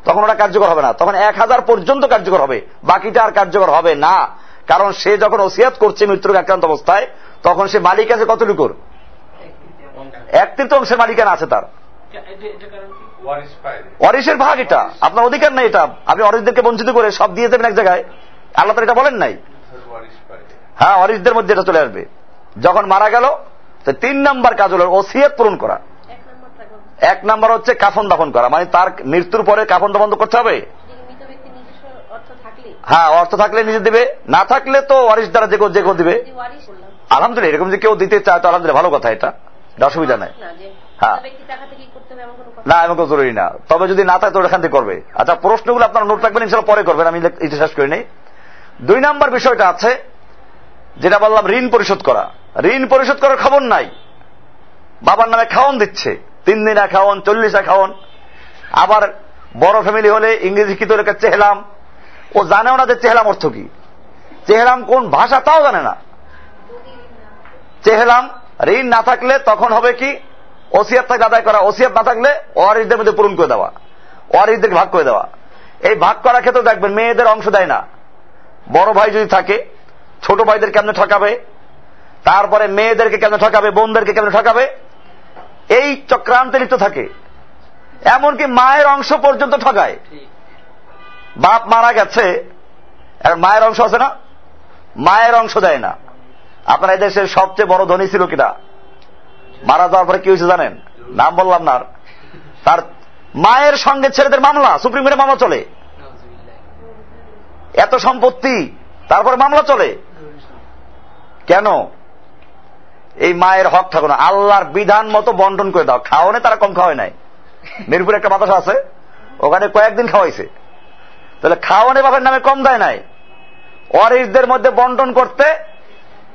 A: তখন ওটা কার্যকর হবে না। তখন এক হাজার পর্যন্ত কার্যকর হবে। বাকিটা আর কার্যকর হবে না। কারণ সে যখন ওসিয়াত করছে মৃত্যুর আক্রান্ত অবস্থায় তখন সে মালিক আছে কতটুকুর? এক তৃতীয়াংশের মালিকানা আছে তার। অরিসের ভাগ এটা। আপনার অধিকার নেই এটা। আপনি অরিসদেরকে বঞ্চিত করে সব দিয়ে দেবেন এক জায়গায়। আল্লাহ তার এটা বলেন নাই? হ্যাঁ অরিসদের মধ্যে এটা চলে আসবে। যখন মারা গেল তিন নাম্বার কাজ হল ওসিয়ত পূরণ করা। এক নাম্বার হচ্ছে কাফন দাফন করা। মানে তার মৃত্যুর পরে কাফন দাফন করতে হবে? হ্যাঁ অর্থ থাকলে নিজে দিবে। না থাকলে তো ওয়ারিস দ্বারা যে যে কেউ দিবে। আলহামদুলিল্লাহ এরকম যে কেউ দিতে চায় তো আলহামদুলিল্লাহ ভালো কথা এটা। অসুবিধা নাই। হ্যাঁ। না এমন কোনো জরুরি না। তবে যদি না থাকে তো এখান থেকে করবে। আচ্ছা প্রশ্নগুলো আপনারা নোট রাখবেন ইনশাল্লাহ পরে করবেন আমি এটা শেষ করে নেই। দুই নাম্বার বিষয়টা আছে যেটা বললাম ঋণ পরিশোধ করা। ঋণ পরিশোধ করার খবর নাই। বাবার নামে খাওয়ন দিচ্ছে। তিন দিনা খাওয়ন চল্লিশা খাওয়ন আবার বড় ফ্যামিলি হলে ইংরেজি কি তোর চেহলাম। ও জানেও না যে চেহলাম অর্থ কি। চেহরাম কোন ভাষা তাও জানে না। চেহরাম, ঋণ না থাকলে তখন হবে কি? ওসিয়াত থাকলে আদায় করা। ওসিয়াত না থাকলে ওয়ারিসদের মধ্যে পূরণ করে দেওয়া। ওয়ারিসদেরকে ভাগ করে দেওয়া। এই ভাগ করার ক্ষেত্রে দেখবেন মেয়েদের অংশ দেয় না। বড় ভাই যদি থাকে, ছোট ভাইদের কেমনে ঠকাবে? তারপরে মেয়েদেরকে কেমনে ঠকাবে? বোনদেরকে কেমনে ঠকাবে? এই চক্রান্তে লিপ্ত থাকে। এমনকি মায়ের অংশ পর্যন্ত ঠকায়। বাপ মারা গেছে মায়ের অংশ আছে না? মায়ের অংশ দেয় না। আপনার এই দেশের সবচেয়ে বড় ধনী ছিল কিনা? মারা যাওয়ার পরে কি হয়েছে জানেন? নাম বললাম না তার মায়ের সঙ্গে ছেলেদের মামলা, সুপ্রিম কোর্টে মামলা চলে। এত সম্পত্তি, তারপর মামলা চলে। কেন? এই মায়ের হক থাকো না। আল্লাহর বিধান মতো বন্টন করে দাও। খাওয়ানে তারা কম খাওয়ায় নাই। মিরপুর একটা বাতাস আছে, ওখানে কয়েকদিন খাওয়াইছে। তাহলে খাওয়ানে বাবার নামে কম দেয় নাই। ওয়ারিসদের মধ্যে বন্টন করতে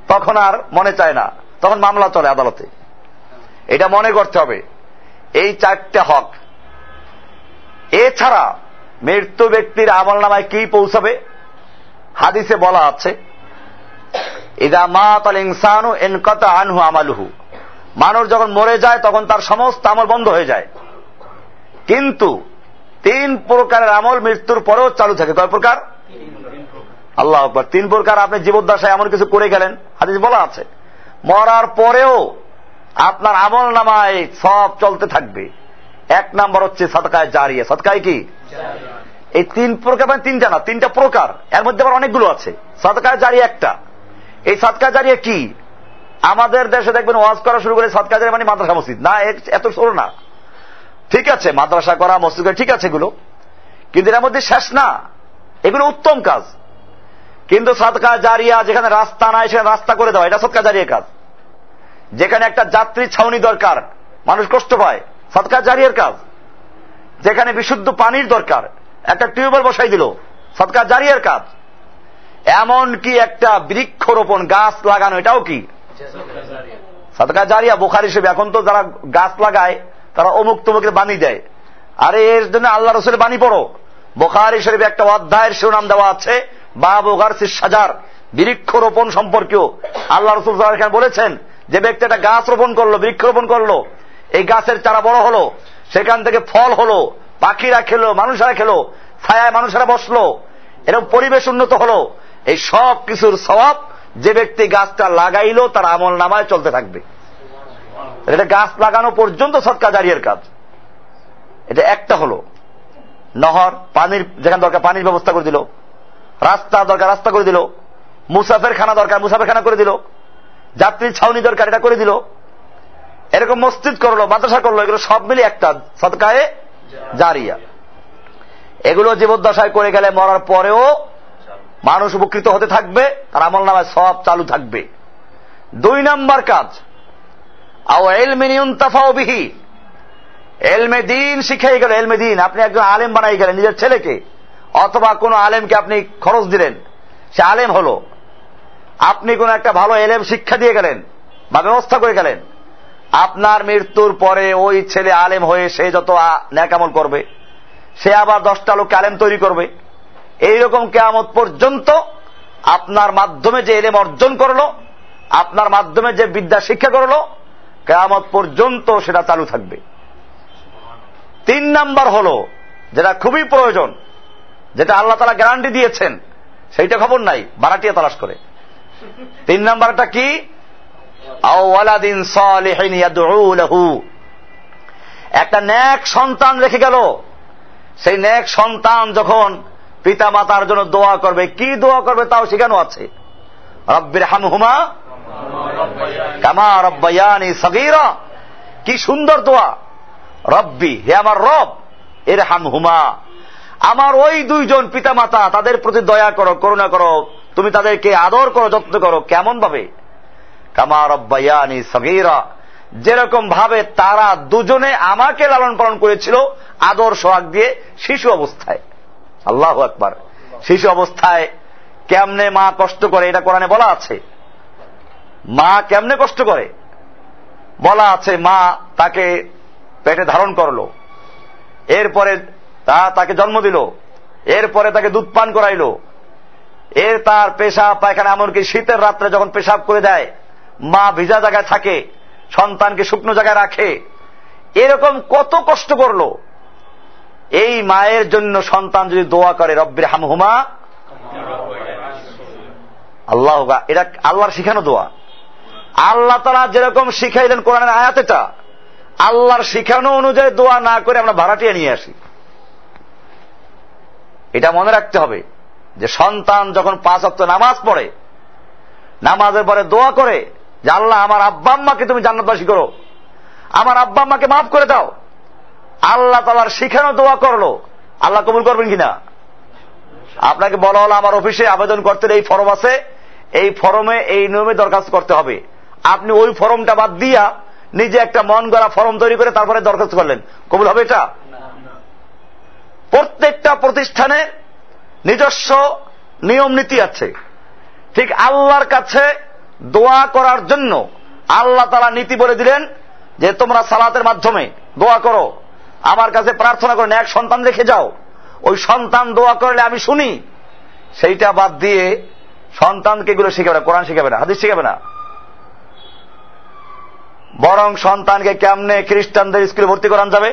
A: তখন আর মনে চায় না। তখন মামলা চলে আদালতে। এটা মনে করতে হবে। এই চারটে হক। এছাড়া মৃত্যু ব্যক্তির আমল নামায় কি পৌঁছাবে? হাদিসে বলা আছে, ইদা মাতাল ইনসানু এনকতা আনহু আমালুহু। মানুষ যখন মরে যায়, তখন তার সমস্ত আমল বন্ধ হয়ে যায়। কিন্তু তিন প্রকারের আমল মৃত্যুর পরেও চালু থাকে। কয় প্রকার? আল্লাহ আকবর তিন প্রকার আপনি জীবদ্দশায় এমন কিছু করে গেলেন হাদিস বলা আছে। মরার পরেও আপনার আমল নামায় সব চলতে থাকবে। এক নাম্বার হচ্ছে সৎকায় জারিয়ে। সৎকায় কি? এই তিন প্রকার মানে তিনটা না তিনটা প্রকার। এর মধ্যে আবার অনেকগুলো আছে। সৎকায় জারিয়ে একটা। এই সৎকা জারিয়ে কি? আমাদের দেশে দেখবেন ওয়াজ করা শুরু করে সৎকা জারিয়ে মানে মাদ্রাসা মসজিদ। না এত সরু না। ঠিক আছে মাদ্রাসা করা মসজিদ ঠিক আছে এগুলো। কিন্তু এর মধ্যে শেষ না। এগুলো উত্তম কাজ। কিন্তু সৎকা জারিয়া যেখানে রাস্তা নাই, সেখানে রাস্তা করে দেওয়া। এটা সৎকা জারিয়া কাজ। যেখানে একটা যাত্রী ছাউনি দরকার, মানুষ কষ্ট পায়। সৎকা জারিয়ার কাজ। যেখানে বিশুদ্ধ পানির দরকার। একটা টিউবওয়েল বসাই দিল। সৎকা জারিয়ার কাজ। এমন কি একটা বৃক্ষরোপণ গাছ লাগানো, এটাও কি? সৎকা জারিয়া, বোখার হিসেবে এখন তো যারা গাছ লাগায়, তারা অমুক তমুকের বাণী দেয়। আরে এর জন্য আল্লাহ রসুলের বাণী পড়ো। বোখার হিসেবে একটা অধ্যায়ের শিরোনাম দেওয়া আছে বা বোগার সাজার বৃক্ষরোপণ সম্পর্কেও আল্লাহ রসুল এখানে বলেছেন যে ব্যক্তি একটা গাছ রোপণ করল, বৃক্ষরোপণ করল, এই গাছের চারা বড় হলো, সেখান থেকে ফল হলো, পাখিরা খেলো, মানুষেরা খেলো, ছায়ায় মানুষেরা বসল, এরকম পরিবেশ উন্নত হলো, এই সব কিছুর স্বভাব যে ব্যক্তি গাছটা লাগাইলো, তার আমল নামায় চলতে থাকবে। এটা গাছ লাগানো পর্যন্ত সৎকা জারিয়ার কাজ। এটা একটা হলো, নহর, পানির, যেখানে দরকার পানির ব্যবস্থা করে দিল রাস্তা দরকার, রাস্তা করে দিল। মুসাফের খানা দরকার, মুসাফের খানা করে দিল। যাত্রী ছাউনি দরকার, এটা করে দিল। এরকম মসজিদ করল, মাদ্রাসা করল, এগুলো সব মিলিয়ে একটা সৎকায়ে জারিয়া। এগুলো জীবদ্দশায় করে গেলে মরার পরেও মানুষ উপকৃত হতে থাকবে আর আমল নামায় সব চালু থাকবে। দুই নাম্বার কাজ, আও এলমিনিউন তাফাওবিহি এলমে দিন শিখাই গেল, এলমে দিন। আপনি একজন আলেম বানাই গেলেন, নিজের ছেলেকে। অথবা কোন আলেমকে আপনি খরচ দিলেন, সে আলেম হলো। আপনি কোন একটা ভালো এলেম শিক্ষা দিয়ে গেলেন বা ব্যবস্থা করে গেলেন, আপনার মৃত্যুর পরে ওই ছেলে আলেম হয়ে সে যত ন্যাকামল করবে, সে আবার দশটা লোককে আলেম তৈরি করবে। এইরকম কেয়ামত পর্যন্ত আপনার মাধ্যমে যে এলেম অর্জন করল, আপনার মাধ্যমে যে বিদ্যা শিক্ষা করল, কেয়ামত পর্যন্ত সেটা চালু থাকবে। তিন নাম্বার হল, যেটা খুবই প্রয়োজন যেটা আল্লাহ তালা গ্যারান্টি দিয়েছেন, সেইটা খবর নাই, বারাটিয়া তালাশ করে। তিন নাম্বারটা কি? একটা ন্যাক সন্তান রেখে গেল। সেই ন্যাক সন্তান যখন পিতা মাতার জন্য দোয়া করবে, কি দোয়া করবে তাও শেখানো আছে। রব্বির হামহুমা কামা রব্বায়ানি সগীরা। কি সুন্দর দোয়া। রব্বি, হে আমার রব, এর হামহুমা। আমার ওই দুইজন পিতা মাতা তাদের প্রতি দয়া করো, করুণা করো, তুমি তাদেরকে আদর করো, যত্ন করো, কেমন ভাবে? কামা রব্বায়ানি সগীরা। যেরকম ভাবে তারা দুজনে আমাকে লালন পালন করেছিল, আদর সোহাগ দিয়ে, শিশু অবস্থায়। আল্লাহ একবার শিশু অবস্থায় কেমনে মা কষ্ট করে, এটা কোরআনে বলা আছে। মা কেমনে কষ্ট করে? বলা আছে, মা তাকে পেটে ধারণ করল। এরপরে তা তাকে জন্ম দিল। এরপরে তাকে দুধ পান করাইল। এর তার পেশাব পায়খানা, এমনকি শীতের রাত্রে যখন পেশাব করে দেয়, মা ভিজা জায়গায় থাকে, সন্তানকে শুকনো জায়গায় রাখে। এরকম কত কষ্ট করল। এই মায়ের জন্য সন্তান যদি দোয়া করে, রব্বির হামহুমা। আল্লাহ এটা আল্লাহর শিখানো দোয়া। আল্লাহ তারা যেরকম শিখাইলেন কোরআনের আয়াত এটা, আল্লাহর শিখানো অনুযায়ী দোয়া না করে আমরা ভাড়াটিয়ে নিয়ে আসি। এটা মনে রাখতে হবে যে সন্তান যখন পাঁচ অক্ট নামাজ পড়ে, নামাজের পরে দোয়া করে যে, আল্লাহ, আমার আব্বা আম্মাকে তুমি জান্নাতবাসী করো। আমার আব্বা আম্মাকে মাফ করে দাও। আল্লাহ তালার শিখানো দোয়া করল। আল্লাহ কবুল করবেন কিনা? আপনাকে বলা হলো, আমার অফিসে আবেদন করতে এই ফরম আছে। এই ফরমে, এই নিয়মে দরখাস্ত করতে হবে। আপনি ওই ফরমটা বাদ দিয়া নিজে একটা মন গড়া ফরম তৈরি করে তারপরে দরখাস্ত করলেন। কবুল হবে এটা? প্রত্যেকটা প্রতিষ্ঠানে নিজস্ব নিয়ম নীতি আছে। ঠিক আল্লাহর কাছে দোয়া করার জন্য আল্লাহ তালা নীতি বলে দিলেন যে, তোমরা সালাতের মাধ্যমে দোয়া করো। আমার কাছে প্রার্থনা করে, এক সন্তান রেখে যাও। ওই সন্তান দোয়া করলে আমি শুনি। সেইটা বাদ দিয়ে সন্তানকে এগুলো শিখাবে না, কোরআন শিখাবে না, হাদিস শিখাবে না। বরং সন্তানকে কেমনে খ্রিস্টানদের স্কুলে ভর্তি করান যাবে,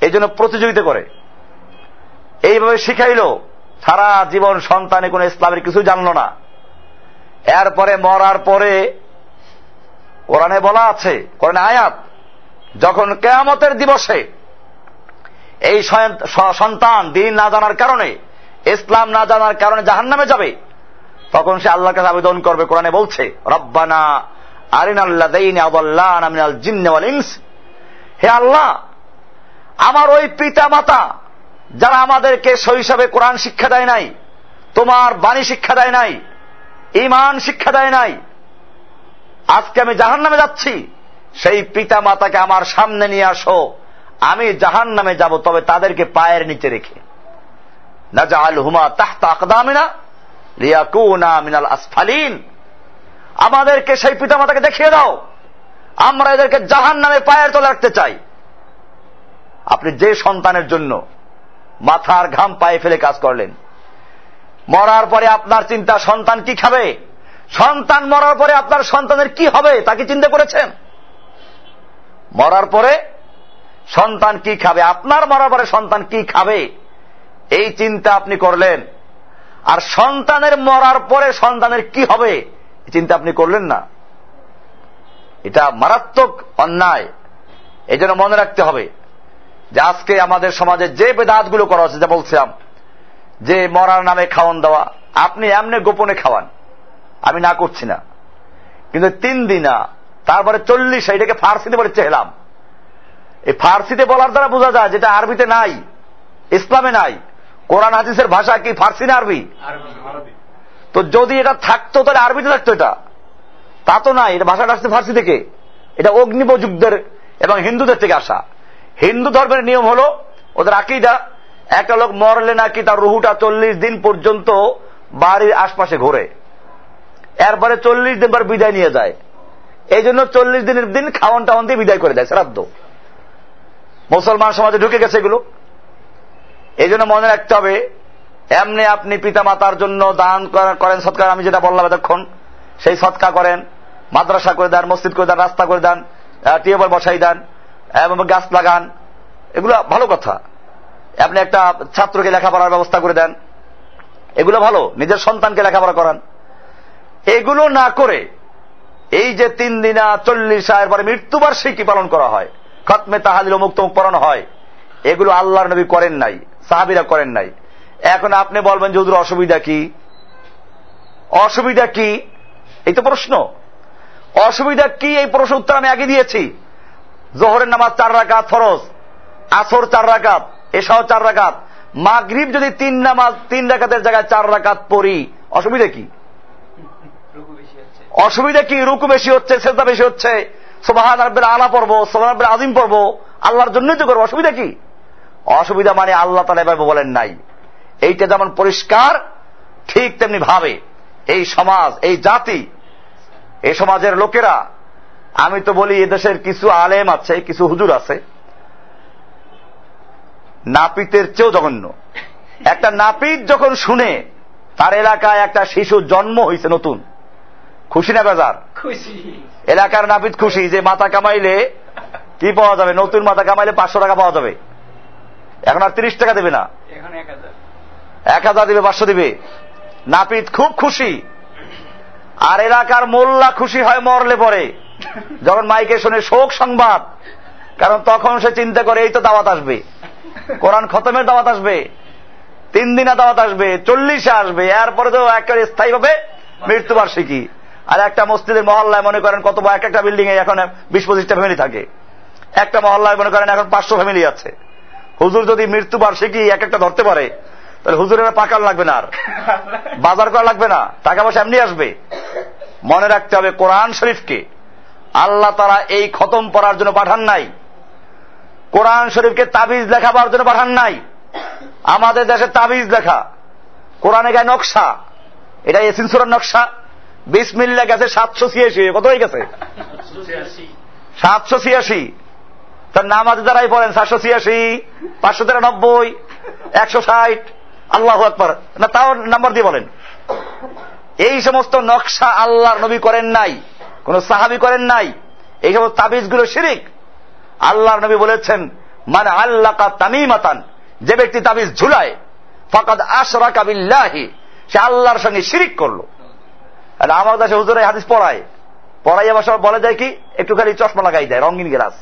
A: এই জন্য প্রতিযোগিতা করে। এইভাবে শিখাইল, সারা জীবন সন্তানে কোন ইসলামের কিছু জানলো না। এরপরে মরার পরে কোরআনে বলা আছে, কোরআনে আয়াত, যখন কেয়ামতের দিবসে এই সন্তান দিন না জানার কারণে, ইসলাম না জানার কারণে জাহান নামে যাবে, তখন সে আল্লাহর কাছে আবেদন করবে, কোরআনে বলছে, রব্বানা হে আল্লাহ, আমার ওই পিতা মাতা যারা আমাদেরকে শৈশবে কোরআন শিক্ষা দেয় নাই, তোমার বাণী শিক্ষা দেয় নাই ইমান শিক্ষা দেয় নাই, আজকে আমি জাহান নামে যাচ্ছি, সেই পিতা মাতাকে আমার সামনে নিয়ে আসো, আমি জাহান নামে যাব, তবে তাদেরকে পায়ের নিচে রেখে। না জাহাল হুমা তাহতা আকদামিনা লিয়াকুনা মিনাল আসফালিন। আমাদেরকে সেই পিতা মাতাকে দেখিয়ে দাও, আমরা এদেরকে জাহান নামে পায়ের তলে রাখতে চাই। আপনি যে সন্তানের জন্য মাথার ঘাম পায়ে ফেলে কাজ করলেন। মরার পরে আপনার চিন্তা, সন্তান কি খাবে? সন্তান মরার পরে আপনার সন্তানের কি হবে তাকে চিন্তা করেছেন? মরার পরে সন্তান কি খাবে? আপনার মরার পরে সন্তান কি খাবে? এই চিন্তা আপনি করলেন। আর সন্তানের মরার পরে সন্তানের কি হবে চিন্তা আপনি করলেন না। এটা মারাত্মক অন্যায়। এই জন্য মনে রাখতে হবে। যে আজকে আমাদের সমাজে যে বেদাতগুলো করা হচ্ছে যা বলছিলাম যে মরার নামে খাওয়ান দেওয়া আপনি এমনি গোপনে খাওয়ান। আমি না করছি না। কিন্তু তিন দিনা তারপরে চল্লিশ এটাকে ফার্সিতে বলে চেহলাম। এই ফার্সিতে বলার দ্বারা বোঝা যায় যেটা আরবিতে নাই ইসলামে নাই। কোরআন হাদিসের ভাষা কি ফার্সি না আরবি? তো যদি এটা থাকতো তাহলে আরবিতে থাকতো এটা। তা তো নাই এটা ভাষাটা আসছে ফার্সি থেকে। এটা অগ্নিবযুগদের এবং হিন্দুদের থেকে আসা। হিন্দু ধর্মের নিয়ম হলো, ওদের আকিদা, একটা লোক মরলে নাকি তার রুহুটা চল্লিশ দিন পর্যন্ত বাড়ির আশপাশে ঘোরে। এরপরে চল্লিশ দিন পর বিদায় নিয়ে যায়। এই জন্য চল্লিশ দিনের দিন খাওয়ান টাওয়ান দিয়ে বিদায় করে দেয়, শ্রাদ্ধ। মুসলমান সমাজে ঢুকে গেছে এগুলো। এই জন্য মনে রাখতে হবে, এমনি আপনি পিতা মাতার জন্য দান করেন সৎকার, আমি যেটা বললাম এতক্ষণ, সেই সৎকার করেন, মাদ্রাসা করে দেন, মসজিদ করে দেন, রাস্তা করে দেন টিউবওয়েল বসাই দেন গাছ লাগান। এগুলো ভালো কথা। আপনি একটা ছাত্রকে লেখাপড়ার ব্যবস্থা করে দেন। এগুলো ভালো, নিজের সন্তানকে লেখাপড়া করান। এগুলো না করে এই যে তিন দিনা চল্লিশ আয়ের পরে মৃত্যুবার্ষিকী পালন করা হয়, খতমে তাহাদিল মুক্ত পড়ানো হয়, এগুলো আল্লাহর নবী করেন নাই, সাহাবিরা করেন নাই। এখন আপনি বলবেন যে অসুবিধা কি? অসুবিধা কি? এই তো প্রশ্ন। অসুবিধা কি? এই প্রশ্ন উত্তর আমি আগে দিয়েছি। জোহরের নামাজ চার রাকাত ফরজ আসর চার রাকাত এসাও চার রাকাত মাগরীব যদি তিন নামাজ তিন রাকাতের জায়গায় চার রাকাত পড়ি অসুবিধা কি? অসুবিধা কি? রুকু বেশি হচ্ছে সেজদা বেশি হচ্ছে সোবাহান আব্বের আলা পড়ব সোবাহান আব্বের আজিম পড়ব আল্লাহর জন্যই তো করব অসুবিধা কি? অসুবিধা মানে আল্লাহ তালা এভাবে বলেন নাই। এইটা যেমন পরিষ্কার ঠিক তেমনি ভাবে। এই সমাজ এই জাতি এই সমাজের লোকেরা আমি তো বলি এদেশের কিছু আলেম আছে কিছু হুজুর আছে। নাপিতের চেয়েও জঘন্য। একটা নাপিত যখন শুনে তার এলাকায় একটা শিশু জন্ম হয়েছে নতুন। খুশি না বেজার? এলাকার নাপিত খুশি যে মাথা কামাইলে কি পাওয়া যাবে? নতুন মাথা কামাইলে পাঁচশো টাকা পাওয়া যাবে। এখন আর তিরিশ টাকা দেবে না।
B: এক হাজার।
A: এক হাজার দিবে পাঁচশো দিবে। নাপিত খুব খুশি। আর এলাকার মোল্লা খুশি হয় মরলে পরে। যখন মাইকে শুনে শোক সংবাদ, কারণ তখন সে চিন্তা করে, এই তো দাওয়াত আসবে। কোরআন খতমের দাওয়াত আসবে। তিন দিনে দাওয়াত আসবে, চল্লিশে আসবে। এরপরে তো একেবারে স্থায়ী ভাবে মৃত্যুবার্ষিকী। আর একটা মসজিদের মহল্লায় মনে করেন কত এক একটা বিল্ডিং এ এখন বিশ পঁচিশটা ফ্যামিলি থাকে। একটা মহল্লায় মনে করেন এখন পাঁচশো ফ্যামিলি আছে। হুজুর যদি মৃত্যুবার্ষিকী এক একটা ধরতে পারে, তাহলে হুজুরের পাকার লাগবে না আর। বাজার করা লাগবে না, টাকা পয়সা এমনি আসবে। মনে রাখতে হবে কোরআন শরীফকে আল্লাহ তারা এই খতম পড়ার জন্য পাঠান নাই। কোরআন শরীফকে তাবিজ লেখাবার জন্য পাঠান নাই। আমাদের দেশে তাবিজ লেখা। কোরআনে গায়ে নকশা। এটা এসিনসুরার নকশা। বিশ মিল্লা গেছে সাতশো ছিয়াশি। কত হয়ে গেছে? সাতশো ছিয়াশি। তার নামাজ দ্বারাই পড়েন সাতশো ছিয়াশি পাঁচশো তিরানব্বই একশো ষাট। আল্লাহ আকবর। না তাও নাম্বার দিয়ে বলেন। এই সমস্ত নকশা আল্লাহর নবী করেন নাই। কোন সাহাবি করেন নাই। এই সমস্ত তাবিজগুলো শিরিক। আল্লাহর নবী বলেছেন মানে আল্লাহ তামিমাতান যে ব্যক্তি তাবিজ ঝুলায়, ফাকাদ আশরা কাবিল্লাহি সে আল্লাহর সঙ্গে শিরিক করল। আর আমার দেশে হুজুরে হাদিস পড়ায়। পড়াই আবার সব বলে যায় কি একটু খালি চশমা লাগাই দেয়, রঙিন গ্লাস।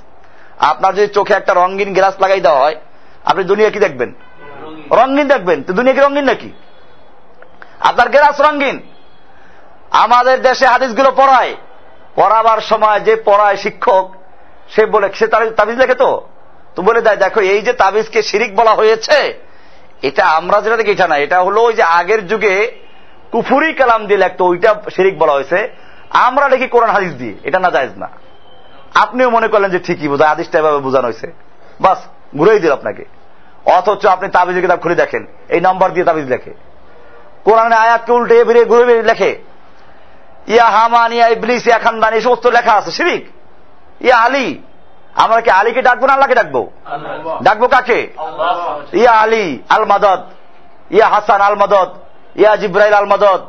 A: আপনার যদি চোখে একটা রঙিন গ্লাস লাগাই দেওয়া হয়, আপনি দুনিয়া কি দেখবেন? রঙিন দেখবেন। তো দুনিয়া কি রঙিন নাকি? আপনার গ্লাস রঙিন। আমাদের দেশে হাদিসগুলো পড়ায় পড়াবার সময় যে পড়ায় শিক্ষক, সে বলে, সে তাবিজ লেখে তো? তো বলে দেয় দেখো, এই যে তাবিজকে শিরিক বলা হয়েছে, এটা আমরা যেটা দেখি, এটা না, এটা হলো ওই যে আগের যুগে কুফুরি কালাম দিয়ে লেখতো, ওইটা শিরিক বলা হয়েছে। আমরা লিখি কোরআন হাদিস দিয়ে, এটা না জায়েজ না। আপনিও মনে করলেন যে ঠিকই বোঝা হাদিসটা এভাবে বোঝানো হয়েছে। বাস, ঘুরেই দিল আপনাকে। অথচ আপনি তাবিজের কিতাব খুলে দেখেন, এই নাম্বার দিয়ে তাবিজ লেখে। কোরআনে আয়াতকে উল্টে বেরিয়ে ঘুরে বেরিয়ে লেখে। ইয়া হামান ইয়া ইবলিস ইয়া খানদান এই সমস্ত লেখা আছে শিরিক। ইয়া আলী। আমরা কি আলীকে ডাকবো না আল্লাহকে ডাকবো? ডাকবো কাকে? ইয়া আলী আল মাদত ইয়া হাসান আল মাদত ইয়া জিব্রাইল আল মাদত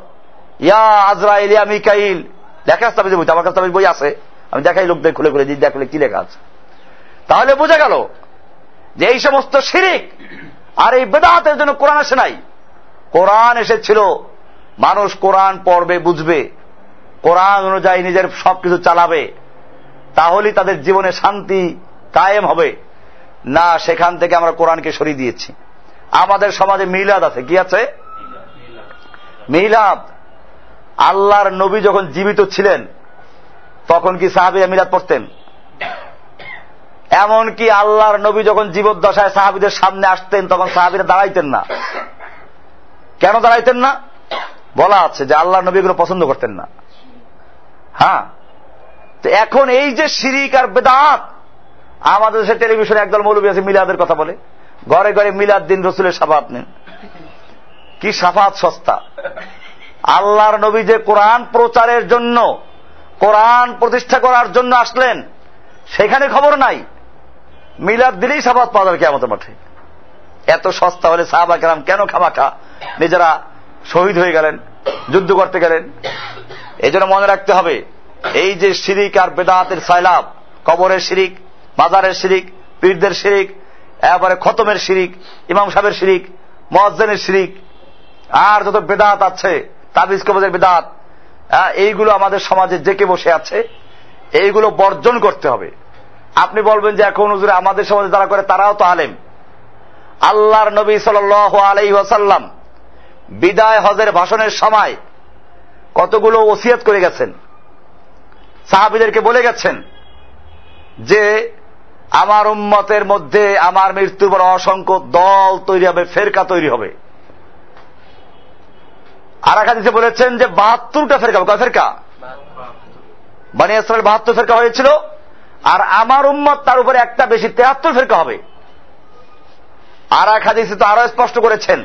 A: ইয়া আজরাইল ইয়া মিকাইল। লেখা আছে তাবিজ বই আমার কাছে তাবিজ বই আছে। আমি দেখাই লোকদের খুলে খুলে দিই দেখলে কি লেখা আছে? তাহলে বোঝা গেল যে এই সমস্ত শিরিক আর এই বেদাতের জন্য কোরআন আসে নাই। কোরআন এসেছিল। মানুষ কোরআন পড়বে বুঝবে। কোরআন অনুযায়ী নিজের সবকিছু চালাবে, তাহলেই তাদের জীবনে শান্তি কায়েম হবে। না, সেখান থেকে আমরা কোরআনকে সরিয়ে দিয়েছি। আমাদের সমাজে মিলাদ আছে, কি আছে? মিলাদ। আল্লাহর নবী যখন জীবিত ছিলেন, তখন কি সাহাবিরা মিলাদ পড়তেন? এমনকি আল্লাহর নবী যখন জীবদ্দশায় সাহাবিদের সামনে আসতেন, তখন সাহাবিরা দাঁড়াইতেন না। কেন দাঁড়াইতেন না? বলা আছে যে আল্লাহর নবী এগুলো পছন্দ করতেন না। হ্যাঁ। তো এখন এই যে শিরিক আর বেদাত, আমাদের দেশে টেলিভিশনে একদল মৌলবী আছে, মিলাদের কথা বলে। ঘরে ঘরে মিলাদ দিন রসুলের সাফাত নেন। কি সাফাত সস্তা। আল্লাহর নবী যে কোরআন প্রচারের জন্য, কোরআন প্রতিষ্ঠা করার জন্য আসলেন, সেখানে খবর নাই। মিলাদ দিলেই সাফাত পাওয়া যাবে আমাদের মাঠে। এত সস্তা হলে সাহাবা কেরাম কেন খামাখা? নিজেরা শহীদ হয়ে গেলেন, যুদ্ধ করতে গেলেন। এই জন্য মনে রাখতে হবে, এই যে শিরিক আর বেদাতের সাইলাব, কবরের শিরিক, মাজারের শিরিক, পীরদের শিরিক, এবারে খতমের শিরিক, ইমাম সাহেবের শিরিক মহাজেনের শিরিক, আর যত বেদাত আছে, তাবিজ কবজের বেদাত এইগুলো আমাদের সমাজে জেকে বসে আছে, এইগুলো বর্জন করতে হবে। আপনি বলবেন যে এখন হুজুরে আমাদের সমাজে যারা করে, তারাও তো আলেম। আল্লাহর নবী সাল আলাই বিদায় হজের ভাষণের সময় কতগুলো ওসিয়াত করে গেছেন। সাহাবিদেরকে বলে গেছেন যে, আমার উম্মতের মধ্যে আমার মৃত্যুর পর অসংখ্য দল তৈরি হবে, ফেরকা তৈরি হবে। আর এক হাদিসে বলেছেন যে, বাহাত্তরটা ফেরকা, কয় ফেরকা? ইসরায়েল বাহাত্তর ফেরকা হয়েছিল, আর আমার উম্মত তার উপরে একটা বেশি তেহাত্তর ফেরকা হবে। আর এক হাদিসে তো আরও স্পষ্ট করেছেন,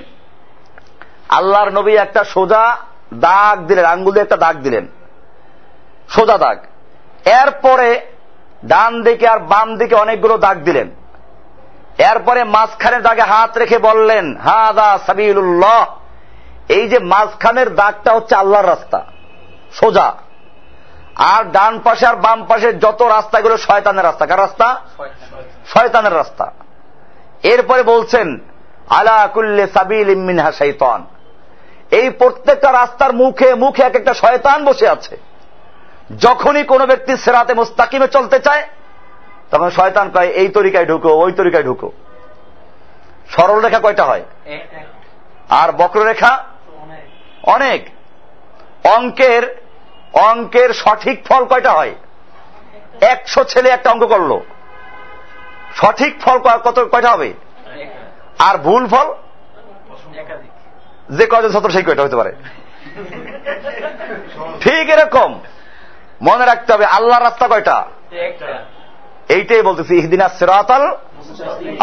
A: আল্লাহর নবী একটা সোজা দাগ দিলেন, আঙ্গুল দিয়ে একটা দাগ দিলেন। সোজা দাগ। এরপরে ডান দিকে আর বাম দিকে অনেকগুলো দাগ দিলেন। এরপরে মাঝখানে দাগে হাত রেখে বললেন হা দা সাবিউল্লাহ এই যে মাঝখানের দাগটা হচ্ছে আল্লাহর রাস্তা, সোজা। আর ডান পাশে আর বাম পাশে যত রাস্তাগুলো শয়তানের রাস্তা। কার রাস্তা? শয়তানের রাস্তা। এরপরে বলছেন, আলা কুল্লে সাবিল মিনহা শৈতান এই প্রত্যেকটা রাস্তার মুখে মুখে এক একটা শয়তান বসে আছে। যখনই কোনো ব্যক্তি সেরাতে মোস্তাকিমে চলতে চায়, তখন শয়তান কয়, এই তরিকায় ঢুকো, ওই তরিকায় ঢুকো। সরল রেখা কয়টা হয়? আর বক্ররেখা? অনেক। অঙ্কের অঙ্কের সঠিক ফল কয়টা হয়? একশো ছেলে একটা অঙ্ক করল। সঠিক ফল কত কয়টা হবে? আর ভুল ফল? যে কয়জন ছাত্র সেই কয়টা হতে পারে? ঠিক এরকম। মনে রাখতে হবে, আল্লাহর রাস্তা কয়টা? এইটাই বলতেছি, ইহদিনা সেরাতাল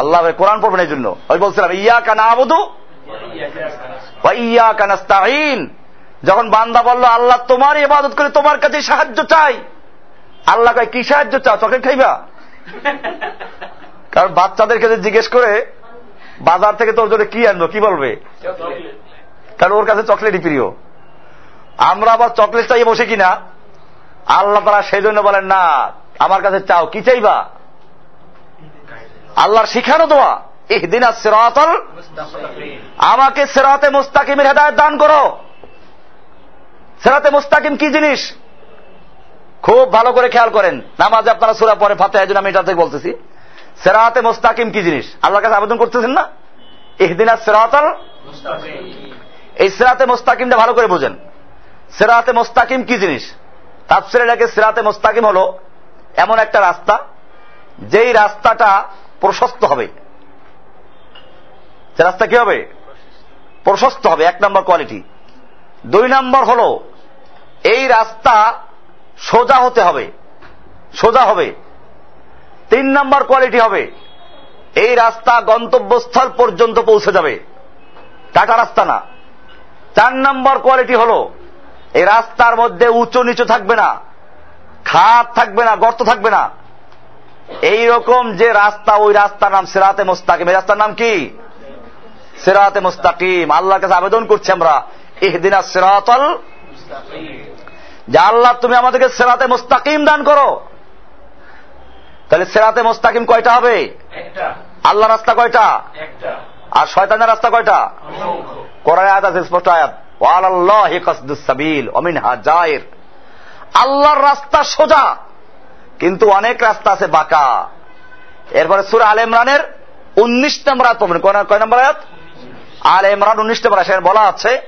A: আল্লাহ কোরআন পড়বেন এই জন্য ওই বলছিলাম ইয়া কানা আবুদু ইয়া কানাস্তাইন যখন বান্দা বলল, আল্লাহ তোমার ইবাদত করে তোমার কাছে সাহায্য চাই। আল্লাহ কয়, কি সাহায্য চাও? চকলেট খাইবা? কারণ বাচ্চাদের কাছে জিজ্ঞেস করে, বাজার থেকে তোর জন্য কি আনব, কি বলবে? কারণ ওর কাছে চকলেটই প্রিয়। আমরা আবার চকলেট চাইয়ে বসে কিনা? আল্লাহ তারা সেই জন্য বলেন, না, আমার কাছে চাও, কি চাইবা? আল্লাহর শিখানো দোয়া দিন সেরাতল আমাকে সেরাতে মুস্তাকিমের হেদায়ত দান করো। সেরাতে মুস্তাকিম কি জিনিস? খুব ভালো করে খেয়াল করেন। নামাজে আপনারা সুরা পরে ফাতে জন্য আমি এটা থেকে বলতেছি। সেরাতে মোস্তাকিম কি জিনিস? আল্লাহর কাছে আবেদন করতেছেন না? ইহদিনা সেরাতল এই সেরাতে মোস্তাকিমটা ভালো করে বোঝেন। সেরাতে মোস্তাকিম কি জিনিস? তাপসির এলাকে সেরাতে মোস্তাকিম হল এমন একটা রাস্তা, যেই রাস্তাটা প্রশস্ত হবে। সে রাস্তা কি হবে? প্রশস্ত হবে, এক নম্বর কোয়ালিটি। দুই নম্বর হল, এই রাস্তা সোজা হতে হবে। সোজা হবে। তিন নম্বর কোয়ালিটি হবে, এই রাস্তা গন্তব্যস্থল পর্যন্ত পৌঁছে যাবে। টাটা রাস্তা না। চার নম্বর কোয়ালিটি হল এই রাস্তার মধ্যে উঁচু নিচু থাকবে না খাত থাকবে না গর্ত থাকবে না। এই রকম যে রাস্তা ওই রাস্তার নাম সেরাতে মোস্তাকিম। এই রাস্তার নাম কি? সেরাতে মোস্তাকিম। আল্লাহর কাছে আবেদন করছি আমরা ইহদিনা সেরাতল যে আল্লাহ তুমি আমাদেরকে সেরাতে মোস্তাকিম দান করো। তাহলে সেরাতে মোস্তাকিম কয়টা হবে? আল্লাহ রাস্তা কয়টা? আর শয়তানের রাস্তা কয়টা? কোরআন আছে, স্পষ্ট আয়াত। আল্লাহর রাস্তা সোজা, কিন্তু অনেক রাস্তা আছে বাঁকা। এরপরে সুর আল ইমরানের উনিশ নম্বর আয়াত কয় নম্বর আয়াত? আল ইমরান উনিশ নম্বর আয়াত বলা আছে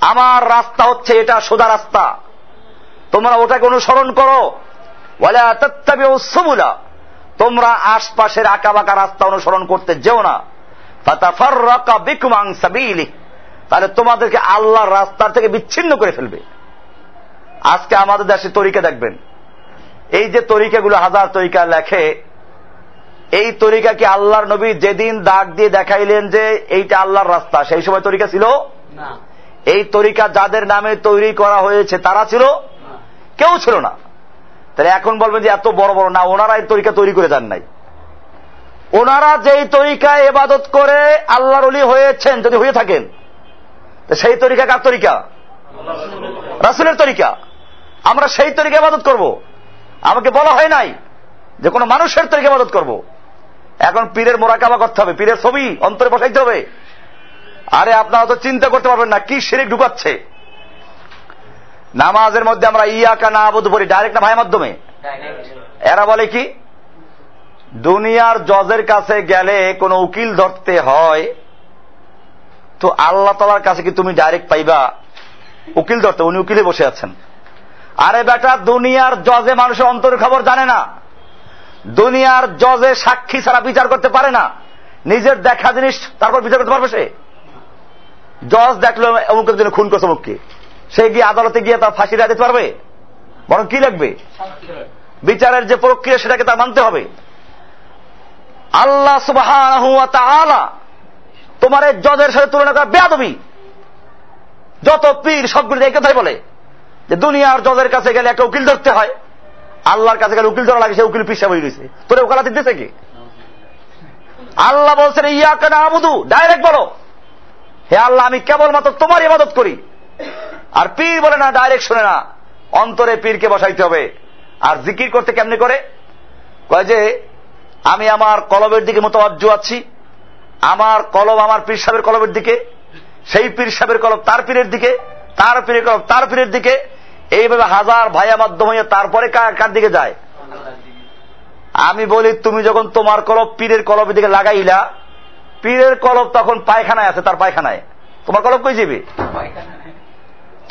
A: আমার রাস্তা হচ্ছে এটা সোজা রাস্তা। তোমরা ওটাকে অনুসরণ করো। ওয়ালা তাত্তাবিউ তোমরা আশপাশের আঁকা বাঁকা রাস্তা অনুসরণ করতে যেও না। তাহলে তোমাদেরকে আল্লাহর রাস্তার থেকে বিচ্ছিন্ন করে ফেলবে। আজকে আমাদের দেশে তরিকা দেখবেন। এই যে তরিকাগুলো হাজার তরিকা লেখে এই তরিকা কি আল্লাহর নবী যেদিন দাগ দিয়ে দেখাইলেন যে এইটা আল্লাহর রাস্তা সেই সময় তরিকা ছিল? এই তরিকা যাদের নামে তৈরি করা হয়েছে তারা ছিল? কেউ ছিল না। তাহলে এখন বলবেন যে এত বড় বড়, না, ওনারা এই তরিকা তৈরি করে যান নাই। ওনারা যেই তরিকায় এবাদত করে আল্লাহর অলি হয়েছেন, যদি হয়ে থাকেন সেই তরিকা কার তরিকা? রাসুলের তরিকা। আমরা সেই তরিকা ইবাদত করব। আমাকে বলা হয় নাই যে কোনো মানুষের তরিকা ইবাদত করব। এখন পীরের মোরাকাবা করতে হবে, পীরের ছবি অন্তরে বসাইতে হবে। আরে আপনারা তো চিন্তা করতে পারবেন না, কি শিরিক ঢুকাচ্ছে। নামাজের মধ্যে আমরা ইয়াকা না আবদ্ধ পড়ি ডাইরেক্ট না ভাইয়ের মাধ্যমে? এরা বলে কি? দুনিয়ার জজের কাছে গেলে কোনো উকিল ধরতে হয়, তো আল্লাহ তালার কাছে কি তুমি ডাইরেক্ট পাইবা? উকিল ধরতে, উনি উকিলে বসে আছেন। আরে বেটা, দুনিয়ার জজে মানুষের অন্তরের খবর জানে না। দুনিয়ার জজে সাক্ষী ছাড়া বিচার করতে পারে না। নিজের দেখা জিনিস, তারপর বিচার করতে পারবে সে? জজ দেখল অমুকের জন্য খুন করছে অমুককে। সে গিয়ে আদালতে গিয়ে তার ফাঁসি রায় দিতে পারবে? বরং কি লাগবে? বিচারের যে প্রক্রিয়া সেটাকে তার মানতে হবে। আল্লাহ সুবাহ তোমার এই জজের সাথে তুলনা করা বেয়াদবি। যত পীর সবগুলি এই কথাই বলে যে দুনিয়ার জজের কাছে গেলে একটা উকিল ধরতে হয়, আল্লাহর কাছে গেলে উকিল ধরা লাগে, সে উকিল পিসা হয়ে গেছে তোর ওকালাতি দিতেছে কি? আল্লাহ বলছেন ইয়া কেন আবুদু ডাইরেক্ট বলো। হে আল্লাহ, আমি কেবলমাত্র তোমার ইবাদত করি। আর পীর বলে না ডাইরেক্ট শুনে না। অন্তরে পীরকে বসাইতে হবে। আর জিকির করতে কেমনি করে? কয় যে, আমি আমার কলবের দিকে মোতবাজ্য আছি। আমার কলব আমার পীর সাহেবের কলবের দিকে, সেই পীর সাহেবের কলব তার পীরের দিকে, তার পীরের কলব তার পীরের দিকে। এইভাবে হাজার ভাইয়া মাধ্যম হয়ে তারপরে কার দিকে যায়? আমি বলি, তুমি যখন তোমার কলব পীরের কলবের দিকে লাগাইলা, পীরের কলব তখন পায়খানায় আছে, তার পায়খানায়। তোমার কলব কই যাবে?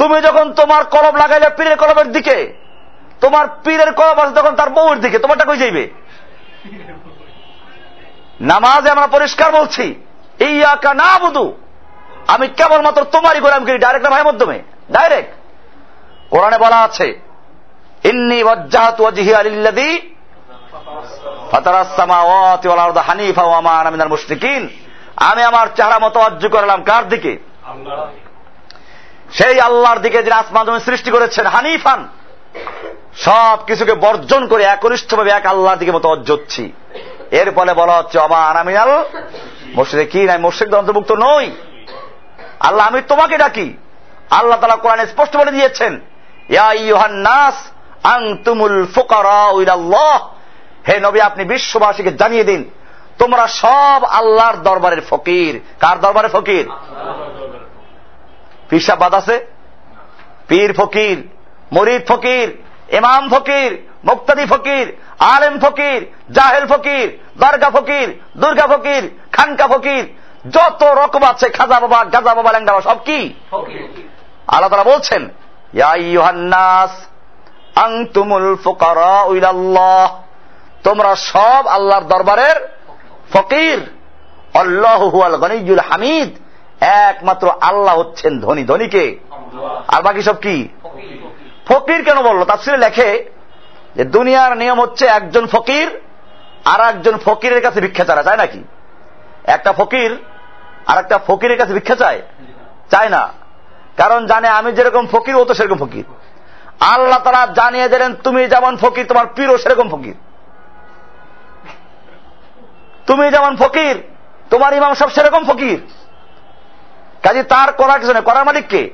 A: তুমি যখন তোমার কলব লাগাইলে পীরের কলবের দিকে, তোমার পীরের কলব আছে তখন তার বউয়ের দিকে, তোমারটা কই যাইবে? নামাজে আমরা পরিষ্কার বলছি এই আকা না বুধু আমি কেবলমাত্র তোমারই গোলাম করি ডাইরেক্ট ভাইয়ের মাধ্যমে? ডাইরেক্ট কোরআনে বলা আছে, ইন্নি ওয়াজ্জাহাত হানিফা আমি আমার চেহারা মতো অজ্জু করলাম কার দিকে? সেই আল্লাহর দিকে যিনি আসমান সৃষ্টি করেছেন, হানিফান। সব কিছুকে বর্জন করে একনিষ্ঠভাবে এক আল্লাহর দিকে মতো অজ্জচ্ছি এর ফলে বলা হচ্ছে অমা আনামিনাল মসজিদে কি নাই মসজিদ অন্তর্ভুক্ত নই। আল্লাহ, আমি তোমাকে ডাকি। আল্লাহ তালা কোরআনে স্পষ্ট বলে দিয়েছেন নাস আং তুমুল ফোকারা হে নবী, আপনি বিশ্ববাসীকে জানিয়ে দিন, তোমরা সব আল্লাহর দরবারের ফকির। কার দরবারে ফকির? বাদ আছে? পীর ফকির মরিদ ফকির ইমাম ফকির মুক্তাদি ফকির আলেম ফকির জাহেল ফকির দরগা ফকির দুর্গা ফকির খানকা ফকির যত রকম আছে খাজা বাবা গাজা বাবা ল্যাংডা বাবা সব কি? আল্লাহ তারা বলছেন ইয়াস আং তুমুল ফোকারা উইলাল্লাহ তোমরা সব আল্লাহর দরবারের ফকির। আল্লাহ গনিজুল হামিদ। একমাত্র আল্লাহ হচ্ছেন ধনী। ধনীকে আর বাকি সব কি? ফকির কেন বলল? তাফসিরে লেখে যে দুনিয়ার নিয়ম হচ্ছে একজন ফকির আর একজন ফকিরের কাছে ভিক্ষা চারা চায় নাকি একটা ফকির আর একটা ফকিরের কাছে ভিক্ষা চায়? চায় না। কারণ জানে আমি যেরকম ফকির ও তো সেরকম ফকির। আল্লাহ তারা জানিয়ে দিলেন তুমি যেমন ফকির তোমার পীরও সেরকম ফকির। তুমি যেমন ফকির তোমার ইমাম সব সেরকম ফকির। কাজে তার করার কিছু নেই। করার মালিক কে?